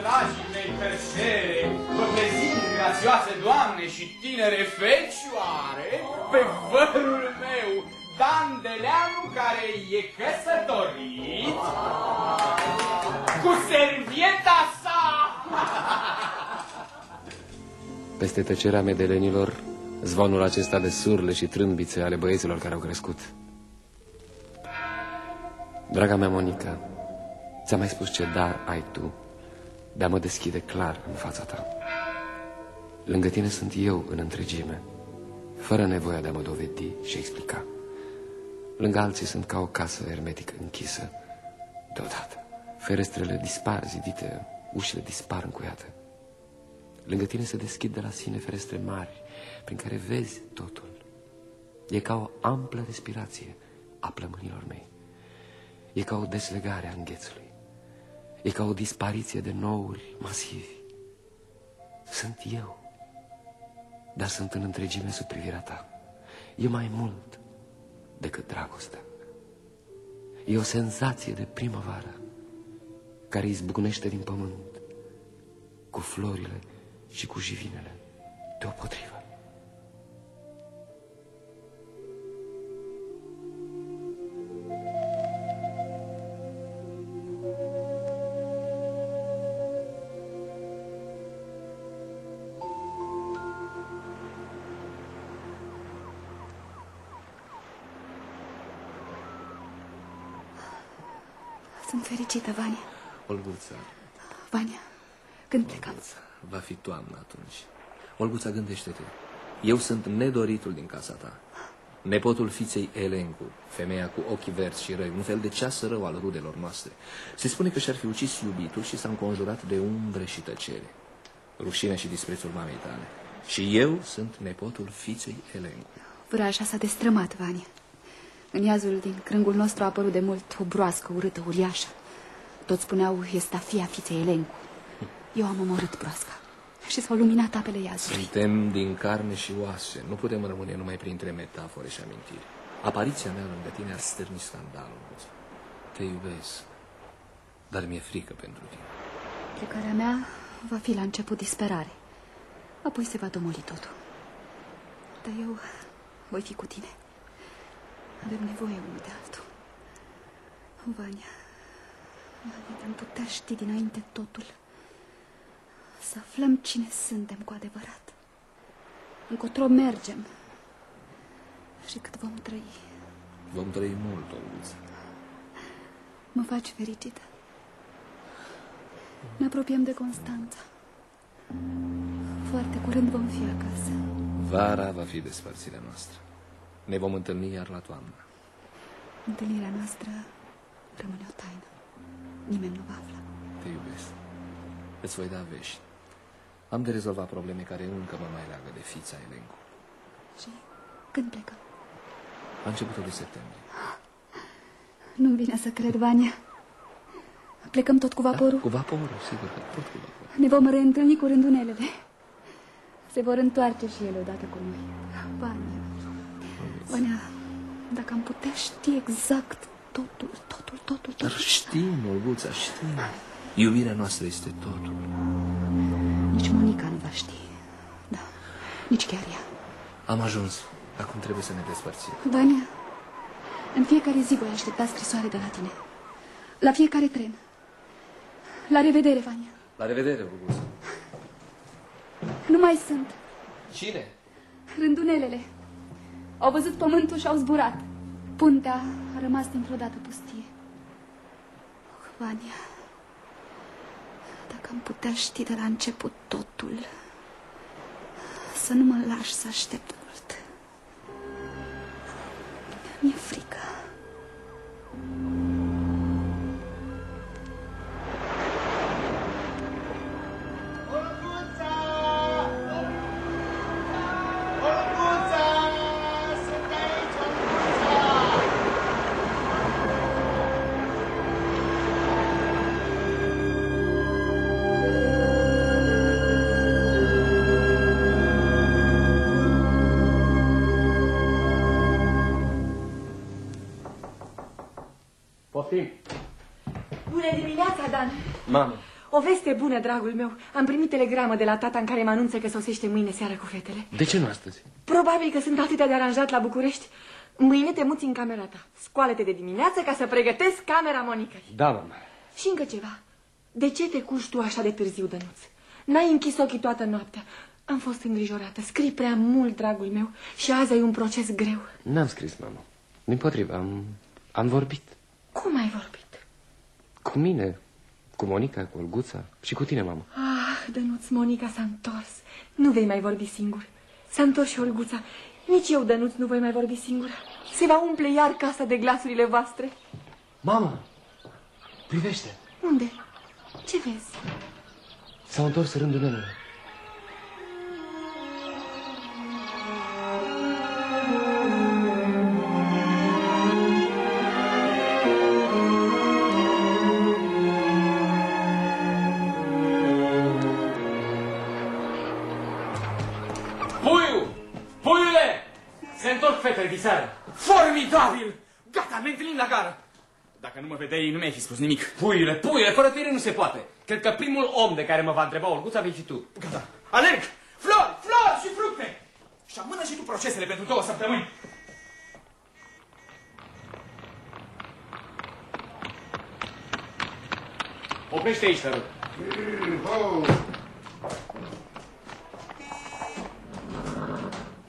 dragii mei, tăcere. Vă prezint, grațioase doamne și tinere fecioare, pe vărul meu, Dan Deleanu, care e căsătorit cu servieta sa. Peste tăcerea medelenilor, zvonul acesta de surle și trâmbițe ale băieților care au crescut. Draga mea, Monica, ți-am mai spus ce dar ai tu de a mă deschide clar în fața ta. Lângă tine sunt eu în întregime, fără nevoia de a mă dovedi și explica. Lângă alții sunt ca o casă hermetică închisă deodată. Ferestrele dispar zidite, ușile dispar încuiate. Lângă tine se deschid de la sine ferestre mari, prin care vezi totul. E ca o amplă respirație a plămânilor mei. E ca o deslegare a înghețului. E ca o dispariție de nouri masivi. Sunt eu, dar sunt în întregime sub privirea ta. E mai mult decât dragostea. E o senzație de primăvară care izbucnește din pământ cu florile și cu jivinele deopotrivă. Fericită, Vania. Olguța, Vania, când plecăm? va fi toamnă atunci. Olguța, gândește-te. Eu sunt nedoritul din casa ta. Nepotul fiței Elencu, femeia cu ochii verzi și răi, un fel de ceas rău al rudelor noastre. Se spune că și-ar fi ucis iubitul și s-a înconjurat de umbre și tăcere. Rușine și disprețul mamei tale. Și eu sunt nepotul fiței Elencu. Vraja s-a destrămat, Vania. În iazul din crângul nostru a apărut de mult o broască urâtă, uriașă. Toți spuneau, este fia fiței Elencu. Eu am omorât broasca și s-au luminat apele iazului. Suntem din carne și oase. Nu putem rămâne numai printre metafore și amintiri. Apariția mea lângă tine ar stârni scandalul. Te iubesc, dar mi-e frică pentru tine. Plecarea mea va fi la început disperare. Apoi se va domoli totul. Dar eu voi fi cu tine. Avem nevoie unul de altul. Vania, Vania, am putea ști dinainte totul. Să aflăm cine suntem cu adevărat. Încotro mergem. Și cât vom trăi. Vom trăi mult, Olguță. Mă faci fericită. Ne apropiem de Constanța. Foarte curând vom fi acasă. Vara va fi despărțirea noastră. Ne vom întâlni iar la toamnă. Întâlnirea noastră rămâne o taină. Nimeni nu va afla. Te iubesc. Îți voi da vești. Am de rezolvat probleme care încă mă mai leagă de fița Elencu. Și când plecăm? La începutul lui septembrie. Nu-mi vine să cred, Vania. Plecăm tot cu vaporul? Da, cu vaporul, sigur că tot cu vaporul. Ne vom reîntâlni cu rândunelele. Se vor întoarce și ele odată cu noi. Vania. Vania, dacă am putea ști exact totul, totul, totul, Dar totul. știm, Olguța, știm. Iubirea noastră este totul. Nici Monica nu va ști. Da, nici chiar ea. Am ajuns. Acum trebuie să ne despărțim. Vania, în fiecare zi voi aștepta scrisoare de la tine. La fiecare tren. La revedere, Vania. La revedere, Olguța. Nu mai sunt. Cine? Rândunelele. Au văzut pământul și au zburat. Puntea a rămas dintr-o dată pustie. Oh, Vania, dacă am putea ști de la început totul, să nu mă lași să aștept mult. Mi-e frică. Bună, dragul meu. Am primit telegramă de la tata în care mă anunță că sosește mâine seară cu fetele. de ce nu astăzi? Probabil că sunt atât de aranjat la București. Mâine te muți în camera ta. Scoală-te de dimineață ca să pregătesc camera Monicăi. Da, mamă. Și încă ceva. De ce te culci tu așa de târziu, Dănuț? N-ai închis ochii toată noaptea. Am fost îngrijorată. Scrii prea mult, dragul meu. Și azi ai un proces greu. N-am scris, mamă. Din potrivă, am, am vorbit. Cum ai vorbit? Cu mine, cu Monica, cu Olguța și cu tine, mamă. Ah, Dănuț, Monica s-a întors. Nu vei mai vorbi singur. S-a întors și Olguța. Nici eu, Dănuț, nu voi mai vorbi singură. Se va umple iar casa de glasurile voastre. Mamă, privește. Unde? Ce vezi? S-au întors rândunelele. Puiu! Întorc fetele de seară. Formidabil! Gata, ne întâlnim la gară. Dacă nu mă vedeai, nu mi-ai fi spus nimic. Puiule, puiule, fără tine nu se poate. Cred că primul om de care mă va întreba Olguța vei fi tu. Gata, alerg! Flori, flori și fructe! Și amână și tu procesele pentru două săptămâni. Oprește aici, te rog.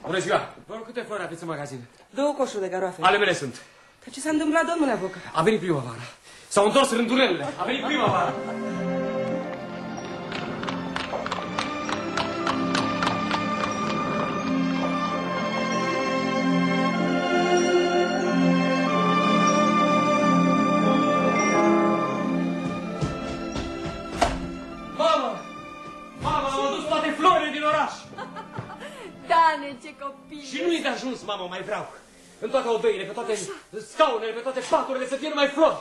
Bună ziua! Vă rog, câte flori aveți în magazin? Două coșuri de garoafe. Ale mele sunt. Dar ce s-a întâmplat, domnule avocat? A venit primăvara. S-au întors rândunelele. A venit primăvara. Mamă! Mamă, am adus toate florile din oraș! Dane, ce copii! Și nu-i de ajuns, mamă, mai vreau. În toate odăile, pe toate scaunele, pe toate paturile să fie numai flori.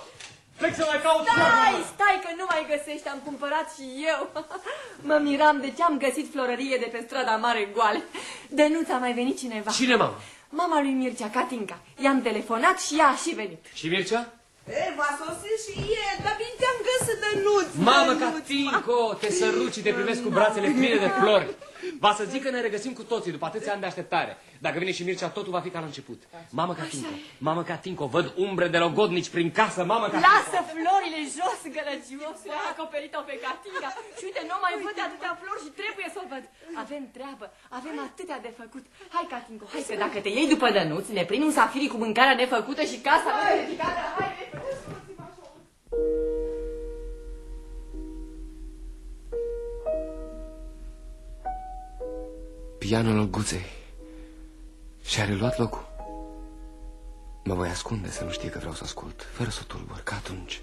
Plec să mai caut flori, Stai, mamă. stai că nu mai găsești, am cumpărat și eu. mă miram de ce am găsit florărie de pe strada mare goale. De nu ți-a mai venit cineva. Cine, mamă? Mama lui Mircea, Catinca. I-am telefonat și ea a și venit. Și Mircea? E, v-a sosit și e, dar bine te-am găsit de nuț. Mamă, Catinco, te săruci și te primesc cu brațele pline de flori. Va să zic că ne regăsim cu toții după atâția ani de așteptare. Dacă vine și Mircea, totul va fi ca la început. Mamă, Catinco, mamă, Catinco, văd umbre de logodnici prin casă, mamă, Catinco. Lasă florile jos, gălăgios, le-a acoperit-o pe Catinca. Și uite, nu mai văd atâtea flori și trebuie să o văd. Avem treabă, avem atâtea de făcut. Hai, Catinco, hai că dacă te iei după dănuț, ne prind un safiri cu mâncarea nefăcută și casa nevedicată. Hai, repede. Pianul Olguței și-a reluat locul. Mă voi ascunde să nu știe că vreau să ascult, fără să o tulbur, ca atunci,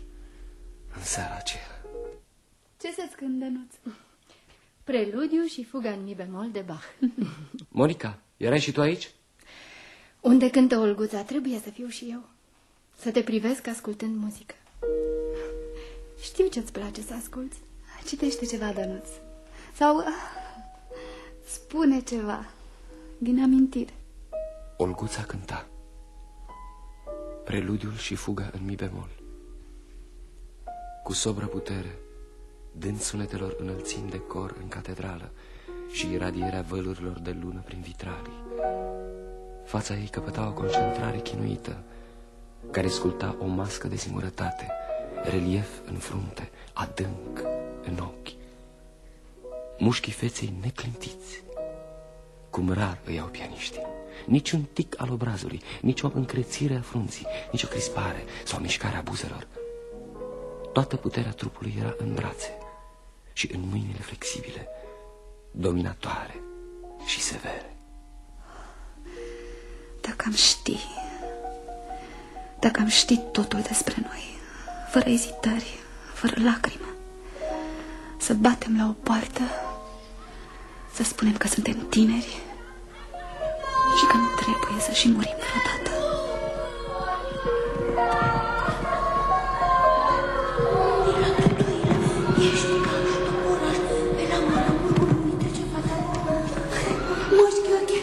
în seara aceea. Ce să-ți cândănuț? Preludiu și fuga în mi bemol de Bach. Monica, erai și tu aici? Unde cântă Olguța, trebuie să fiu și eu. Să te privesc ascultând muzică. Știu ce-ți place să asculți. Citește ceva, Dănuț. Sau ah, spune ceva din amintire. Olguța cânta. Preludiul și fuga în mi bemol. Cu sobră putere, dând sunetelor înălțimi de cor în catedrală și iradierea vălurilor de lună prin vitralii. Fața ei căpăta o concentrare chinuită, care sculta o mască de singurătate, relief în frunte, adânc în ochi. Mușchii feței neclintiți, cum rar îi au pianiștii. Nici un tic al obrazului, nici o încrețire a frunții, nici o crispare sau mișcare a buzelor. Toată puterea trupului era în brațe și în mâinile flexibile, dominatoare și severe. Dacă am ști, dacă am ști totul despre noi, fără ezitări, fără lacrimă, să batem la o poartă, să spunem că suntem tineri și că nu trebuie să și murim vreodată. Moș Gheorghe,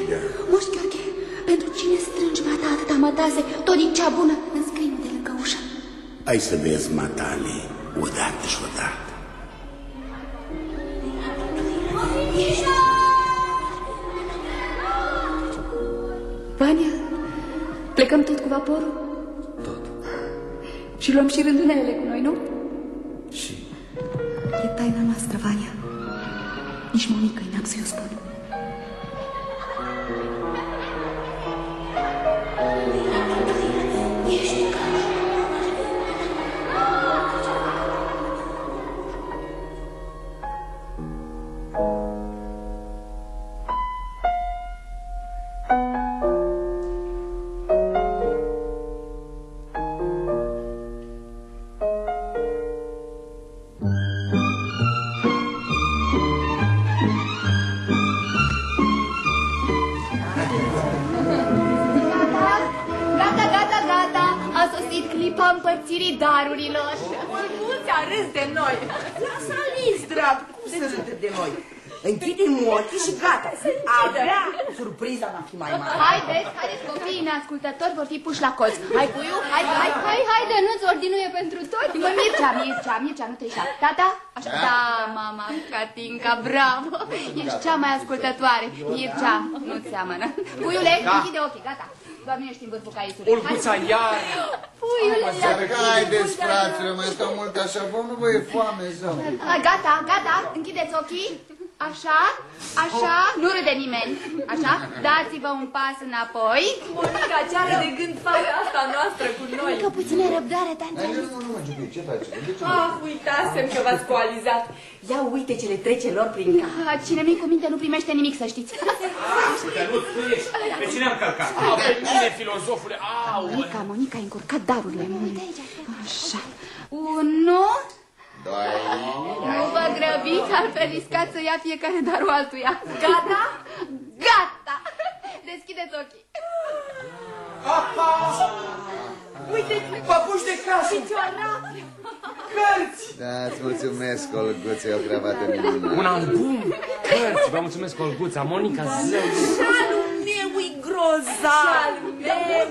Moș Gheorghe, pentru cine strângi mata atâta mătase, tot din cea bună, înscrie de lângă ușă. Hai să vezi, matale, odată și odată. Vania, plecăm tot cu vaporul? Tot. Și luăm și rândunelele cu noi, nu? Și E taina noastră, Vania. Nici Monica n-am să-i o spun. Fi mai mare. Haideți, haideți, copiii neascultători vor fi puși la colț. Hai, puiu, hai, hai, hai, hai, de nu-ți ordinuie pentru toți. Mă, Mircea, Mircea, Mircea, nu te ieși. Tata? Așa, da, mama, Catinca, bravo. Ești cea mai ascultătoare. Mircea, nu seamănă. Puiule, Da. închide ochii, gata. Doar nu ești în vârful caisului. Olguța, iar! Puiule, Haideți, fraților, mai stau mult așa, vă nu vă e foame sau? Hai, Gata, gata, închideți ochii. Așa, așa, nu râde nimeni. Așa, dați-vă un pas înapoi. Monica, ce are de gând fata asta noastră cu noi? Încă puțină răbdare, tante Hai, Alice. nu, nu, nu, ce faci? De ce? Ah, uitasem că v-ați coalizat. Ia uite ce le trece lor prin cap. Ah, Cine nu-i cu minte nu primește nimic, să știți. Uite, nu, tu ești. Pe cine am călcat? A, pe mine, filozofule, au! Monica, Monica a încurcat darurile în mâini. Așa. Unu. Nu vă grăbiți, altfel riscați să ia fiecare darul altuia. Gata? Gata! Deschideți ochii. Uite, Păpuși de casă! și ciorapi. Cărți! Da, îți mulțumesc, Olguț, e o cravată minunată. un album, cărți, vă mulțumesc, Olguța, Monica, zău. Șalul meu e grozav. Șalul meu.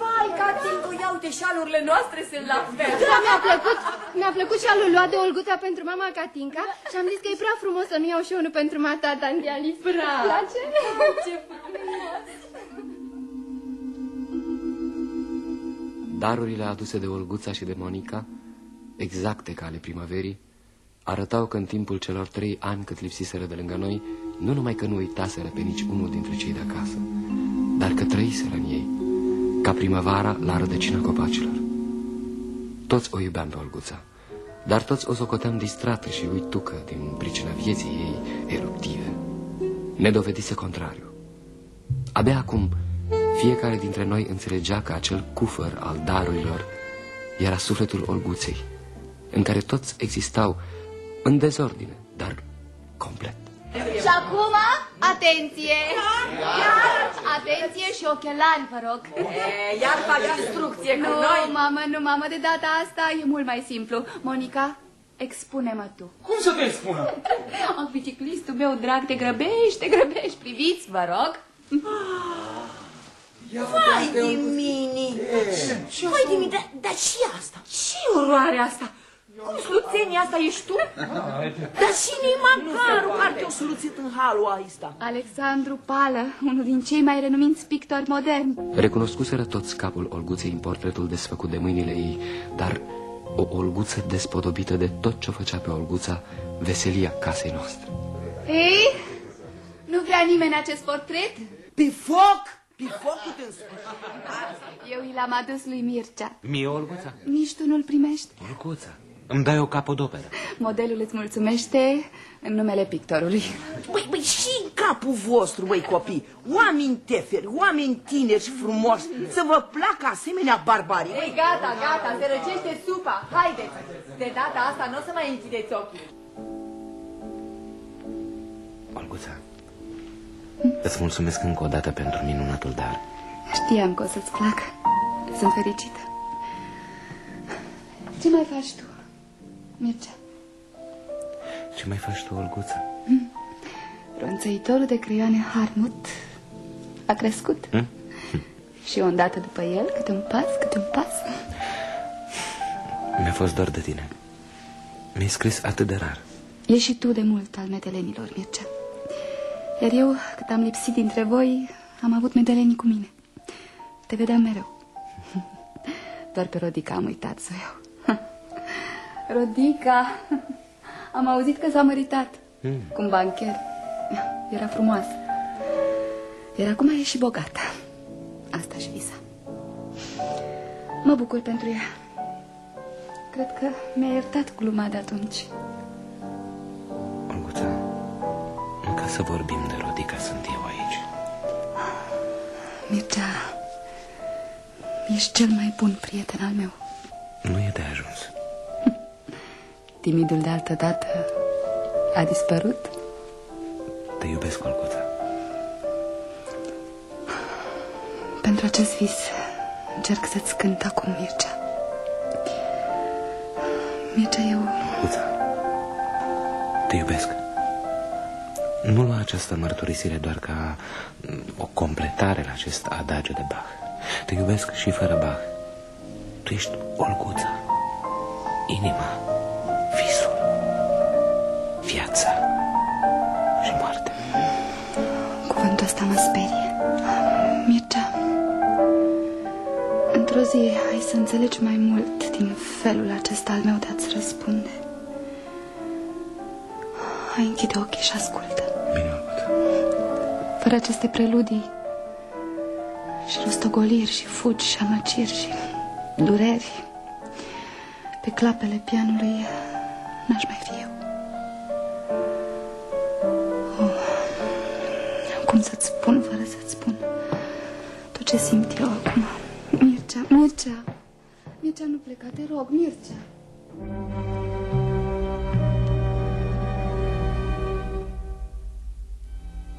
Vai, Catincu, ia uite, șalurile noastre sunt la fel. Da, mi-a plăcut, mi-a plăcut șalul luat de Olguța pentru mama Catinca și am zis că e prea frumos să nu iau și eu unul pentru mata tanti Alice. Bravo. Place? Ce frumos. Darurile aduse de Olguța și de Monica, exacte ca ale primăverii, arătau că în timpul celor trei ani cât lipsiseră de lângă noi, nu numai că nu uitaseră pe nici unul dintre cei de acasă, dar că trăiseră în ei, ca primăvara la rădăcina copacilor. Toți o iubeam pe Olguța, dar toți o socoteam distrată și uitucă din pricina vieții ei eruptive. Ne dovedise contrariu. Abia acum, Fiecare dintre noi înțelegea că acel cufăr al darurilor era sufletul Olguței, în care toți existau în dezordine, dar complet. Și acum, atenție! Atenție și ochelari, vă rog. E, iar fac instrucție cu nu, noi. mamă, nu, mamă, de data asta e mult mai simplu. Monica, expune-mă tu. Cum să te spun? Oh, biciclistul meu drag, te grăbești, te grăbești, priviți, vă rog. Vai de mini! Vai de mini, dar, dar și asta? Ce oroare asta? Cum sluțenia asta ești tu? Dar și Macaru parte o soluțit în halul ăsta. Alexandru Pală, unul din cei mai renumiți pictori moderni. Recunoscuseră toți capul Olguței în portretul desfăcut de mâinile ei, dar o Olguță despodobită de tot ce făcea pe Olguța veselia casei noastre. Ei, nu vrea nimeni acest portret? Pe foc! Pe foc Eu i l-am adus lui Mircea. Mie, Olguța? Nici tu nu-l primești? Olguța, îmi dai o capodoperă. Modelul îți mulțumește în numele pictorului. Băi, băi, și în capul vostru, băi, copii, oameni teferi, oameni tineri și frumoși, să vă placă asemenea barbarii. Ei, gata, gata, se răcește supa. Haideți! De data asta nu o să mai închideți ochii. Olguța, îți mulțumesc încă o dată pentru minunatul dar. Știam că o să-ți placă. Sunt fericită. Ce mai faci tu, Mircea? Ce mai faci tu, Olguța? Ronțăitorul de creioane Harmut a crescut. Hmm? Și eu îndată după el, câte un pas, câte un pas. Mi-a fost dor de tine. Mi-ai scris atât de rar. E și tu de mult al medelenilor, Mircea. Iar eu, cât am lipsit dintre voi, am avut medelenii cu mine. Te vedeam mereu. Doar pe Rodica am uitat să o iau. Rodica! Am auzit că s-a măritat Mm. cu un bancher. Era frumoasă. Iar acum e și bogată. Asta și visa. Mă bucur pentru ea. Cred că mi-a iertat gluma de atunci. Olguța, nu ca să vorbim de Rodica sunt eu aici. Mircea, ești cel mai bun prieten al meu. Nu e de ajuns. Timidul de altă dată a dispărut. Te iubesc, Olguța. Pentru acest vis încerc să-ți cânt acum, Mircea. Mircea, eu... Olguța, te iubesc. Nu lua această mărturisire doar ca mm, o completare la acest adagiu de Bach. Te iubesc și fără Bach. Tu ești Olguța, inima, visul, viața și moartea. Cuvântul ăsta mă sperie. Mircea, într-o zi ai să înțelegi mai mult din felul acesta al meu de a-ți răspunde. Hai, închide ochii și ascultă. Bine, Fără aceste preludii și rostogoliri și fugi și amăciri și dureri, pe clapele pianului n-aș mai fi eu. Cum să-ți spun fără să-ți spun tot ce simt eu acum? Mircea, Mircea, Mircea, nu pleca, te rog, Mircea.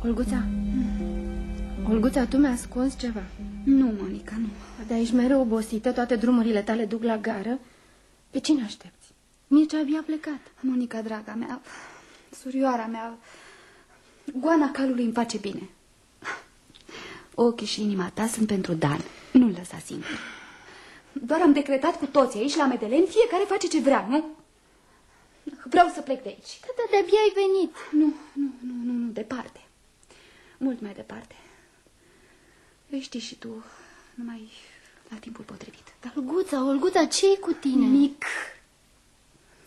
Olguța, Olguța, tu mi-ai ascuns ceva. Nu, Monica, nu. Dar ești mereu obosită, toate drumurile tale duc la gară. Pe cine aștepți? Nici abia plecat. Monica, draga mea, surioara mea, goana calului îmi face bine. Ochii și inima ta sunt pentru Dan. Nu-l lăsa singur. Doar am decretat cu toți aici la Medelen, fiecare face ce vrea, nu? Vreau să plec de aici. Tata, de-abia ai venit. Nu, nu, nu, nu, nu, departe. Mult mai departe. Vei ști și tu, numai la timpul potrivit. Dar, Olguța, Olguța, ce e cu tine? Nimic.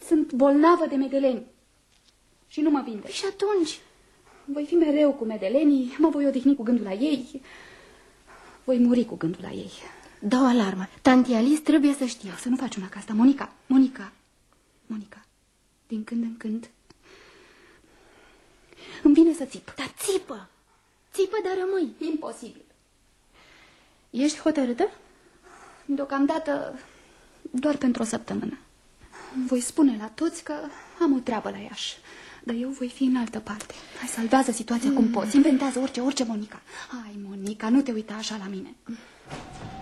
Sunt bolnavă de medeleni. Și nu mă vinde. Și atunci? Voi fi mereu cu medelenii, mă voi odihni cu gândul la ei, voi muri cu gândul la ei. Dau alarmă. Tanti Alice trebuie să știe. Să nu faci una ca asta. Monica, Monica, Monica, din când în când îmi vine să țip. Dar țipă! Țipă, dar rămâi. Imposibil. Ești hotărâtă? Deocamdată doar pentru o săptămână. Voi spune la toți că am o treabă la Iași. Dar eu voi fi în altă parte. Hai, salvează situația cum poți. Inventează orice, orice, Monica. Hai, Monica, nu te uita așa la mine. Asta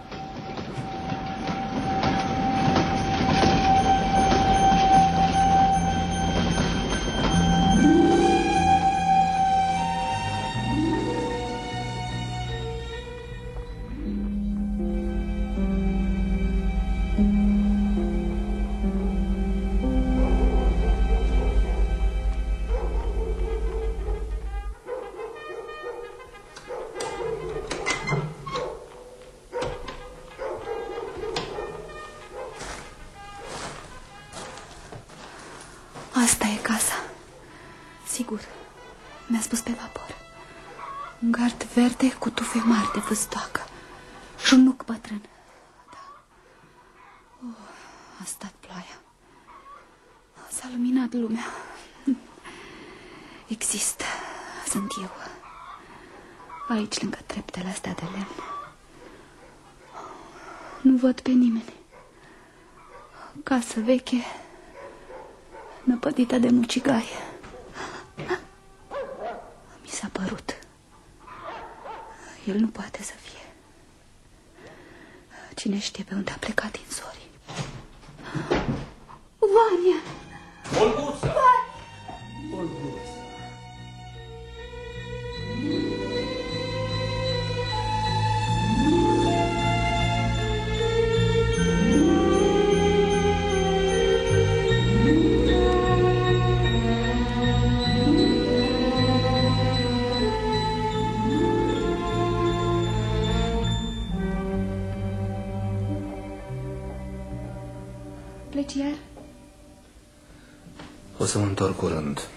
S-a luminat lumea. Există. Sunt eu. Aici, lângă treptele astea de lemn. Nu văd pe nimeni. Casă veche, năpădită de mucigai. Mi s-a părut. El nu poate să fie. Cine știe pe unde a plecat din zori. Vania! Să mă întorc curând.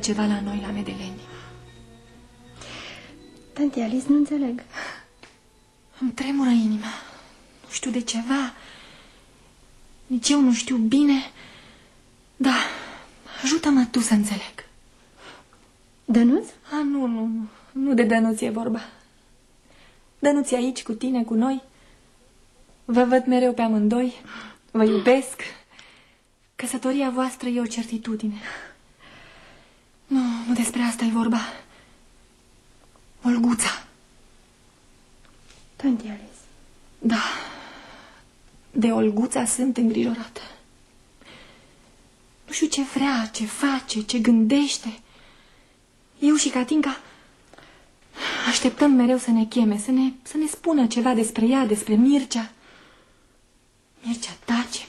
Ceva la noi, la Medeleni. Tanti Alice, nu înțeleg. Îmi tremură inima. Nu știu de ceva. Nici eu nu știu bine. Da, ajută-mă tu să înțeleg. Dănuț? A, nu, nu, nu. Nu de Dănuț e vorba. Dănuț e aici cu tine, cu noi. Vă văd mereu pe amândoi. Vă iubesc. Căsătoria voastră e o certitudine. Nu, nu despre asta e vorba. Olguța. Tanti Alice. Da, de Olguța sunt îngrijorată. Nu știu ce vrea, ce face, ce gândește. Eu și Catinca așteptăm mereu să ne cheme, să ne, să ne spună ceva despre ea, despre Mircea. Mircea tace.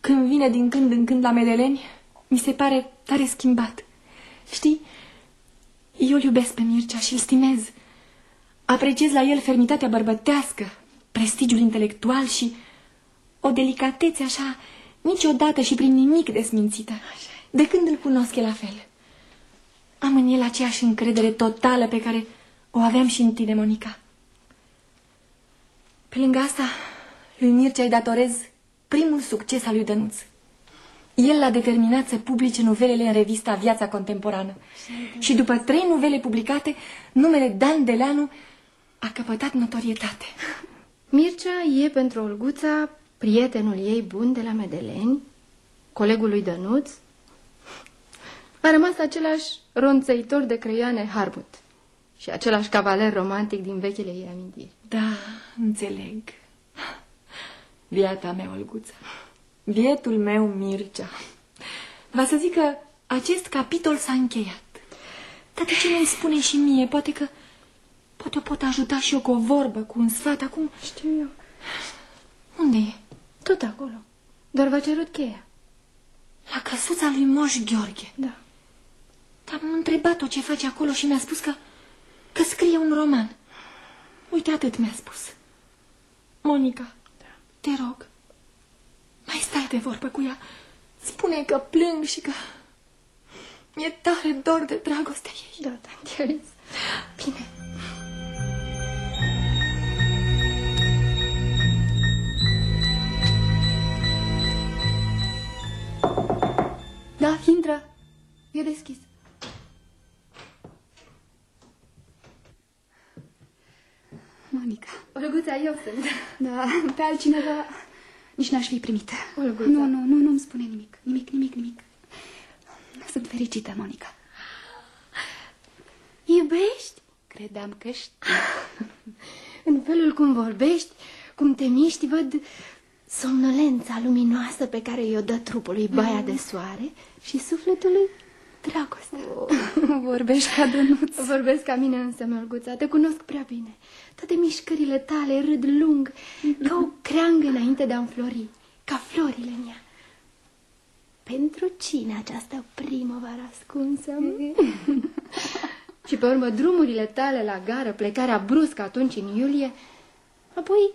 Când vine din când în când la Medeleni, mi se pare tare schimbat. Știi, eu îl iubesc pe Mircea și îl stimez. Apreciez la el fermitatea bărbătească, prestigiul intelectual și o delicatețe așa, niciodată și prin nimic desmințită. De când îl cunosc e la fel. Am în el aceeași încredere totală pe care o aveam și în tine, Monica. Pe lângă asta, lui Mircea îi datorez primul succes al lui Dănuț. El l-a determinat să publice novelele în revista Viața Contemporană. Și după trei novele publicate, numele Dan Deleanu a căpătat notorietate. Mircea e pentru Olguța prietenul ei bun de la Medeleni, colegul lui Dănuț, a rămas același ronțăitor de creioane Harbut și același cavaler romantic din vechile ei amintiri. Da, înțeleg. Viata mea, Olguță. Vietul meu, Mircea. Va să zic că acest capitol s-a încheiat. Dar de ce nu-mi spune și mie? Poate că... Poate o pot ajuta și eu cu o vorbă, cu un sfat acum. Știu eu. Unde e? Tot acolo. Doar v-a cerut cheia. La căsuța lui Moș Gheorghe. Da. Dar am întrebat-o ce face acolo și mi-a spus că... că scrie un roman. Uite, atât mi-a spus. Monica, da. te rog, mai stai de vorbă cu ea. Spune că plâng și că... Mi-e tare dor de dragostea ei. Da, da, Bine. Da, intră. E deschis. Monica. Olguța, eu sunt. Da, pe altcineva nici n-aș fi primit. Olguța. Nu, nu, nu, nu-mi spune nimic. Nimic, nimic, nimic. Sunt fericită, Monica. Iubești? Credeam că știi. În felul cum vorbești, cum te miști, văd somnolența luminoasă pe care i-o dă trupului baia de soare și sufletului dragoste. Oh, vorbești ca Dănuț. Vorbesc ca mine însă, Mărguța, te cunosc prea bine. Toate mișcările tale râd lung, ca o creangă înainte de a înflori, ca florile în ea. Pentru cine această primăvară ascunsă? și pe urmă drumurile tale la gară, plecarea bruscă atunci în iulie, apoi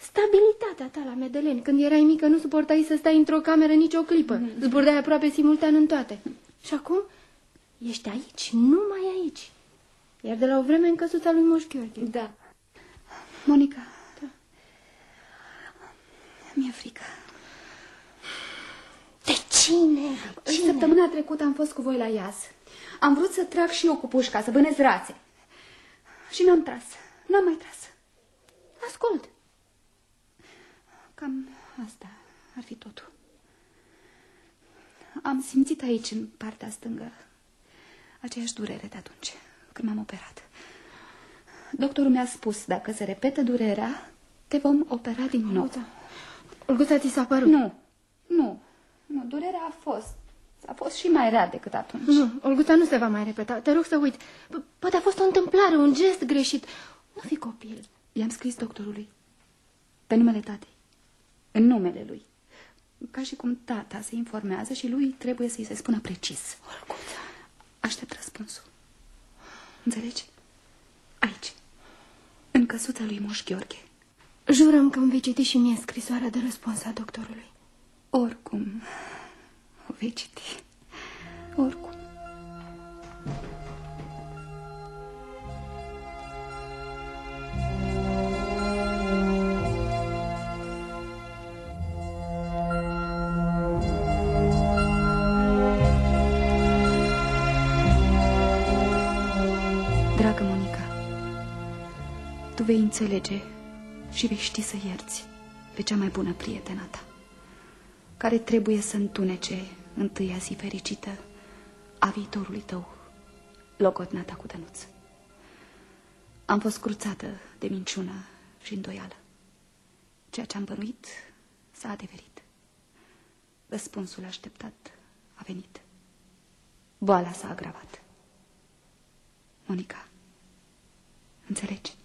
stabilitatea ta la Medeleni. Când erai mică nu suportai să stai într-o cameră nici o clipă. Mm. Zburdeai aproape simultan în toate. Și acum ești aici, numai aici. Iar de la o vreme în căsuța lui Moș Gheorghe. Da. Monica. Da. Mi-e frică. De cine? cine? Săptămâna trecută am fost cu voi la Iaz. Am vrut să trag și eu cu pușca, să bănesc rațe. Și n-am tras. N-am mai tras. Ascult. Cam asta ar fi totul. Am simțit aici, în partea stângă, aceeași durere de atunci, când m-am operat. Doctorul mi-a spus, dacă se repetă durerea, te vom opera din nou. Olguța, Olguța ți s-a părut? Nu, nu, nu, durerea a fost. A fost și mai rea decât atunci. Nu, Olguța nu se va mai repeta. Te rog să uit. Poate a fost o întâmplare, un gest greșit. Nu fi copil. I-am scris doctorului. Pe numele tatei. În numele lui. Ca și cum tata se informează și lui trebuie să-i se spună precis. Olguța. Aștept răspunsul. Înțelegi? Aici. În căsuța lui Moș Gheorghe. Jurăm că îmi vei citi și mie scrisoarea de răspuns a doctorului. Oricum, o vei citi. Oricum. Dragă înțelege și vei ști să ierți pe cea mai bună prietena ta care trebuie să întunece întâia zi fericită a viitorului tău, locotnata cu dănuț. Am fost cruțată de minciună și îndoială. Ceea ce am bănuit s-a adeverit. Răspunsul așteptat a venit. Boala s-a agravat. Monica, înțelegi?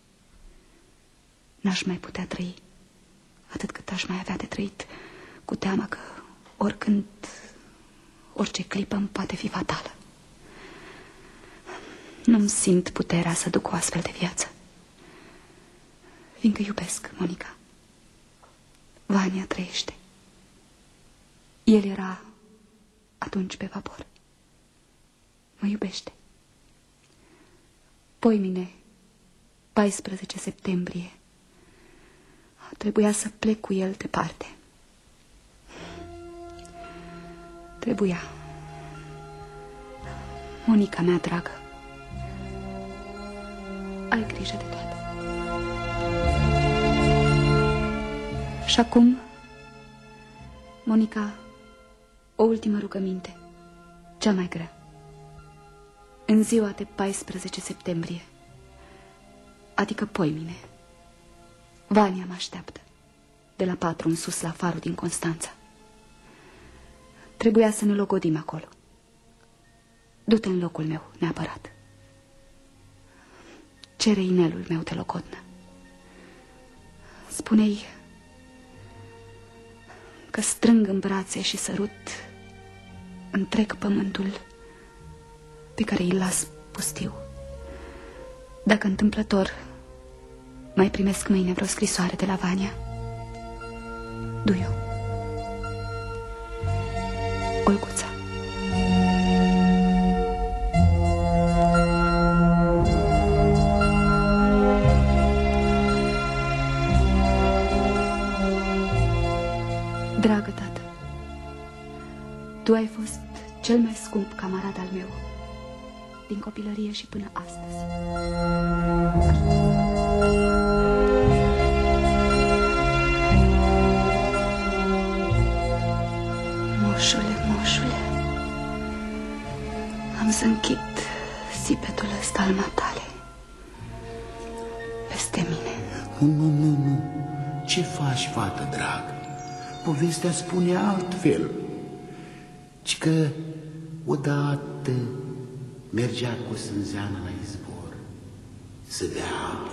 N-aș mai putea trăi atât cât aș mai avea de trăit cu teama că oricând, orice clipă îmi poate fi fatală. Nu-mi simt puterea să duc o astfel de viață. Fiindcă iubesc, Monica. Vania trăiește. El era atunci pe vapor. Mă iubește. Poimine, 14 septembrie, trebuia să plec cu el departe. Trebuia. Monica mea dragă, ai grijă de toate. Și acum Monica, o ultimă rugăminte, cea mai grea. În ziua de 14 septembrie, adică poimine, Vania mă așteaptă, de la patru în sus la farul din Constanța. Trebuia să ne logodim acolo. Du-te în locul meu, neapărat. Cere inelul meu de locotnă. Spune-i că strâng în brațe și sărut întreg pământul pe care îl las pustiu. Dacă întâmplător mai primesc mâine vreo scrisoare de la Vania, du-i-o. Olguța. Dragă tată, tu ai fost cel mai scump camarad al meu din copilărie și până astăzi. Moșule, am să închid sipetul ăsta al matale peste mine. Nu, nu, nu, nu. Ce faci, fată dragă? Povestea spune altfel. Ci că odată mergea cu sânzeană la izvor să bea apă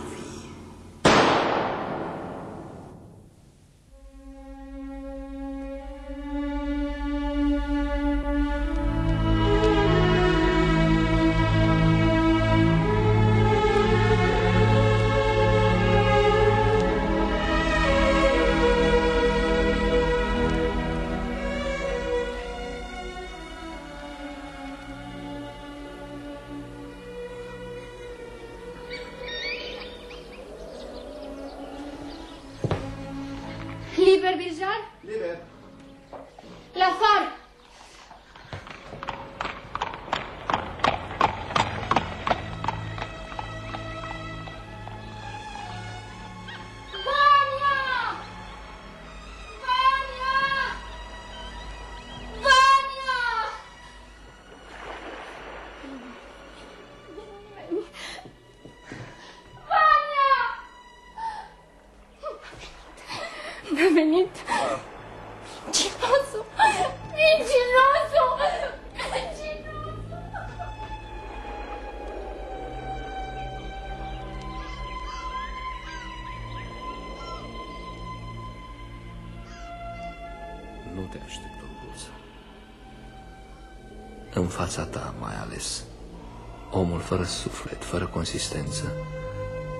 fără suflet, fără consistență,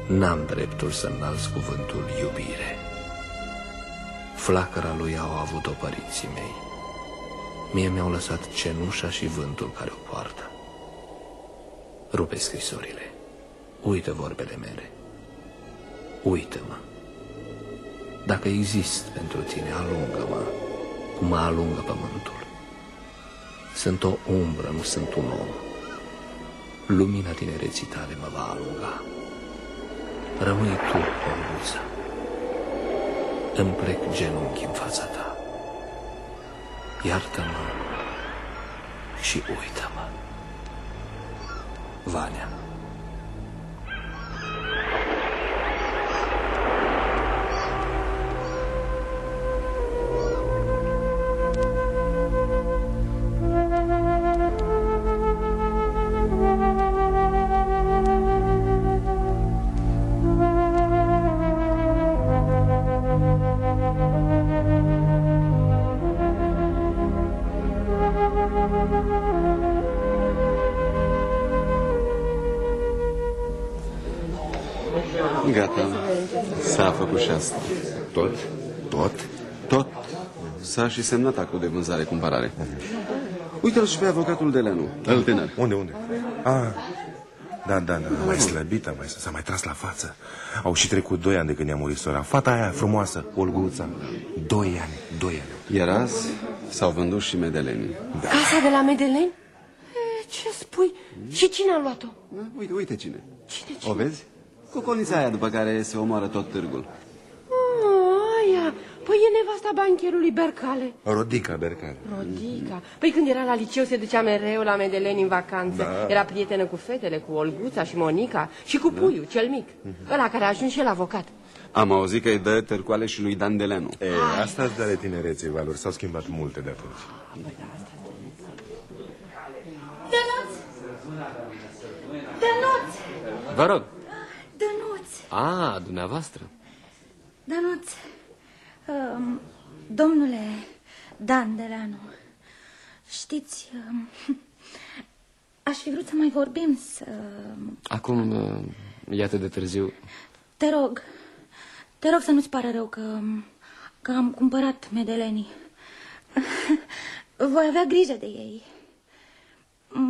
n-am dreptul să înalț cuvântul iubire. Flacăra lui au avut-o părinții mei. Mie mi-au lăsat cenușa și vântul care o poartă. Rupe scrisorile. Uită vorbele mele. Uită-mă. Dacă exist pentru tine, alungă-mă, cum mă alungă pământul. Sunt o umbră, nu sunt un om. Lumina tinereții tale mă va alunga. Rămâi tu, Olguță. Îmi plec genunchi în fața ta. Iartă-mă și uită-mă. Vania. Și semnat actul de vânzare-cumpărare. Uite-l și pe avocatul de Lenu, îl tânăr. Unde, unde? Ah, da, da, da, mai slăbită, mai, s-a mai tras la față. Au și trecut doi ani de când i-a murit sora. Fata aia frumoasă, Olguța. Doi ani, doi ani. Iar azi s-au vândut și medeleni. Casa de la Medelen? E, Ce spui? Și cine a luat-o? Uite, uite cine. Cine, O vezi? Cocolița aia după care se omoară tot târgul. Oh, aia. Păi e nevasta bancherului Bercale. Rodica Bercale. Rodica. Păi când era la liceu se ducea mereu la Medeleni în vacanță. Da. Era prietenă cu fetele, cu Olguța și Monica și cu Puiu, cel mic. Ăla care a ajuns și el avocat. Am auzit că îi dă târcoale și lui Dan Delenu. E, asta de ale tinereței, Valuri. S-au schimbat multe de atunci. Dănuț! Dănuț! Vă rog. Dănuț! A, dumneavoastră. Dănuț! Um, domnule Dan Delanu, știți, um, aș fi vrut să mai vorbim, să... Acum, uh, e atât de târziu. Te rog, te rog să nu-ți pară rău că, că am cumpărat medelenii. Voi avea grijă de ei.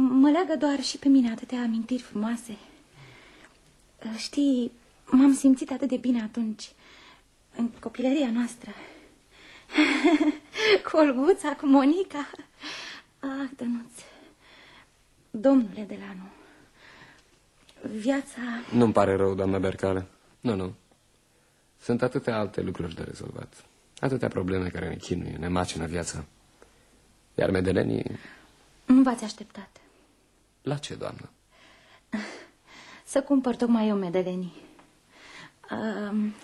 Mă leagă doar și pe mine atâtea amintiri frumoase. Știi, m-am simțit atât de bine atunci, în copilăria noastră. cu Olguța, cu Monica. Ah, Dănuț, domnule Delanu, viața... Nu-mi pare rău, doamna Bercale. Nu, nu. Sunt atâtea alte lucruri de rezolvat. Atâtea probleme care ne chinuie, ne macină viața. Iar medelenii... Nu v-ați așteptat La ce, doamnă? să cumpăr tocmai eu medelenii.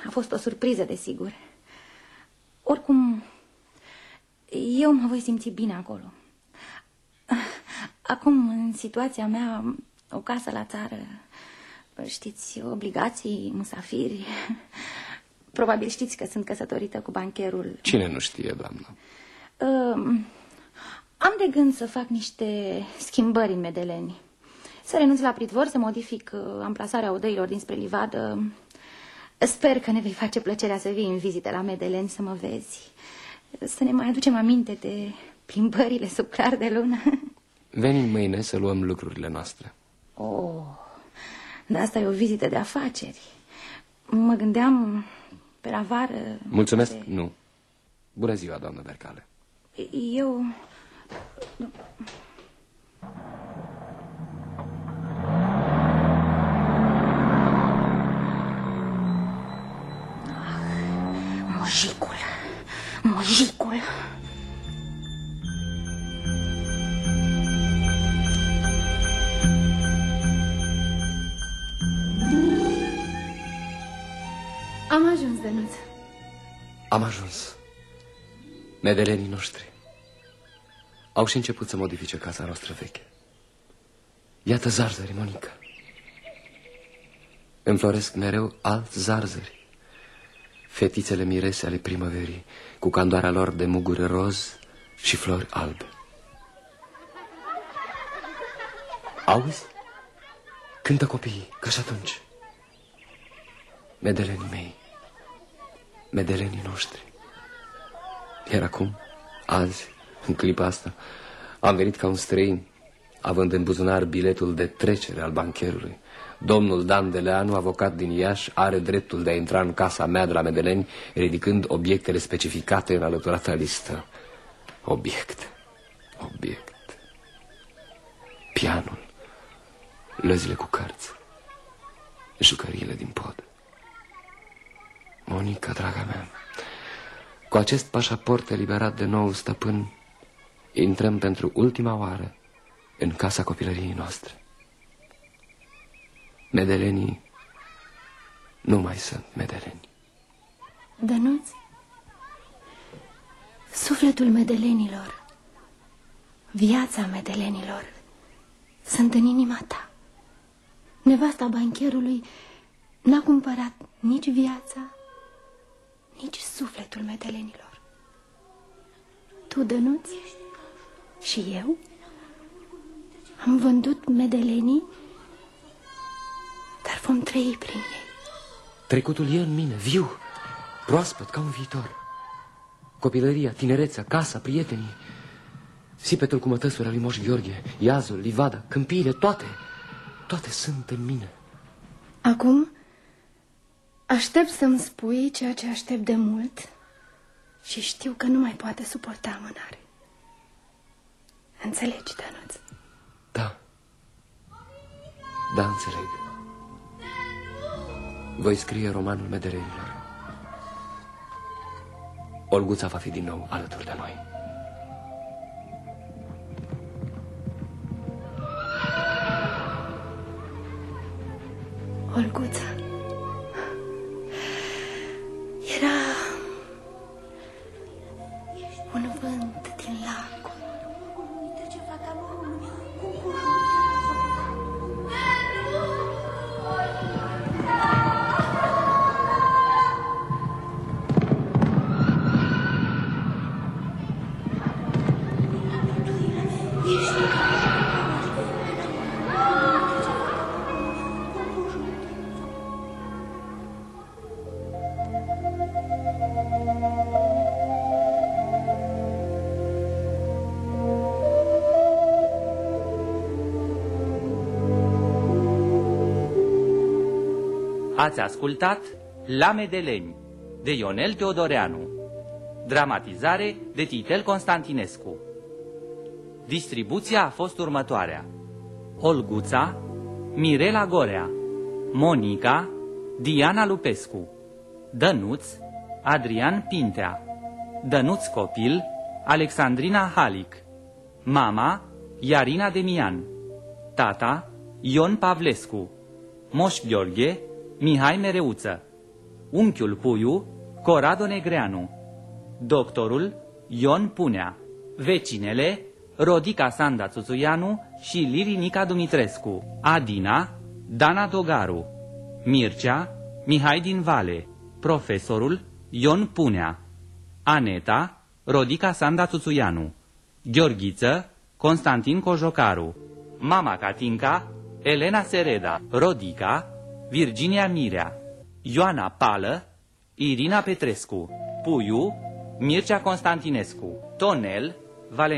A fost o surpriză, desigur. Oricum, eu mă voi simți bine acolo. Acum, în situația mea, o casă la țară, știți, obligații, musafiri. Probabil știți că sunt căsătorită cu bancherul. Cine nu știe, doamnă? Um, am de gând să fac niște schimbări în Medeleni. Să renunț la pridvor, să modific uh, amplasarea odăilor dinspre livadă. Sper că ne vei face plăcerea să vii în vizite la Medeleni să mă vezi. Să ne mai aducem aminte de plimbările sub clar de lună. Veni mâine să luăm lucrurile noastre. Oh, dar asta e o vizită de afaceri. Mă gândeam pe la vară... Mulțumesc, nu. Bună ziua, doamnă Bercale. Eu... Mojicul, mojicul. Am ajuns, Dănuț. Am ajuns. Medelenii noștri au și început să modifice casa noastră veche. Iată zarzări, Monica. Înfloresc mereu alți zarzări. Fetițele mirese ale primăverii, cu candoarea lor de muguri roz și flori albe. Auzi? Cântă copiii, ca și atunci. Medelenii mei, medelenii noștri. Iar acum, azi, în clipa asta, am venit ca un străin, având în buzunar biletul de trecere al bancherului. Domnul Dan Deleanu, avocat din Iași, are dreptul de a intra în casa mea de la Medeleni, ridicând obiectele specificate în alăturata listă. Obiect. Obiect. Pianul. Lăzile cu cărți. Jucăriile din pod. Monica, draga mea, cu acest pașaport eliberat de nou stăpân, intrăm pentru ultima oară în casa copilăriei noastre. Medelenii nu mai sunt medeleni. Dănuț, sufletul medelenilor, viața medelenilor sunt în inima ta. Nevasta bancherului n-a cumpărat nici viața, nici sufletul medelenilor. Tu, Dănuț, și eu am vândut medelenii, dar vom trăi prin ei. Trecutul e în mine, viu, proaspăt, ca un viitor. Copilăria, tinerețea, casa, prietenii, sipetul cu mătăsuri al lui Moș Gheorghe, iazul, livada, câmpiile, toate, toate sunt în mine. Acum aștept să-mi spui ceea ce aștept de mult și știu că nu mai poate suporta amânare. Înțelegi, Dănuț? Da. Da, înțeleg. Voi scrie romanul Mederenilor. Olguța va fi din nou alături de noi. Olguța. Era un vânt Ați ascultat Lame de lemn de Ionel Teodoreanu. Dramatizare de Titel Constantinescu. Distribuția a fost următoarea. Olguța Mirela Gorea Monica Diana Lupescu Dănuț Adrian Pintea Dănuț Copil Alexandrina Halic Mama Iarina Demian Tata Ion Pavlescu Moș Gheorghe Mihai Mereuță Unchiul Puiu Corado Negreanu Doctorul Ion Punea Vecinele Rodica Sanda Țuțuianu și Lirinica Dumitrescu Adina Dana Dogaru Mircea Mihai din Vale Profesorul Ion Punea Aneta Rodica Sanda Țuțuianu Gheorghiță Constantin Cojocaru Mama Catinca Elena Sereda Rodica Virginia Mirea, Ioana Pală, Irina Petrescu, Puiu, Mircea Constantinescu, Tonel, Valentin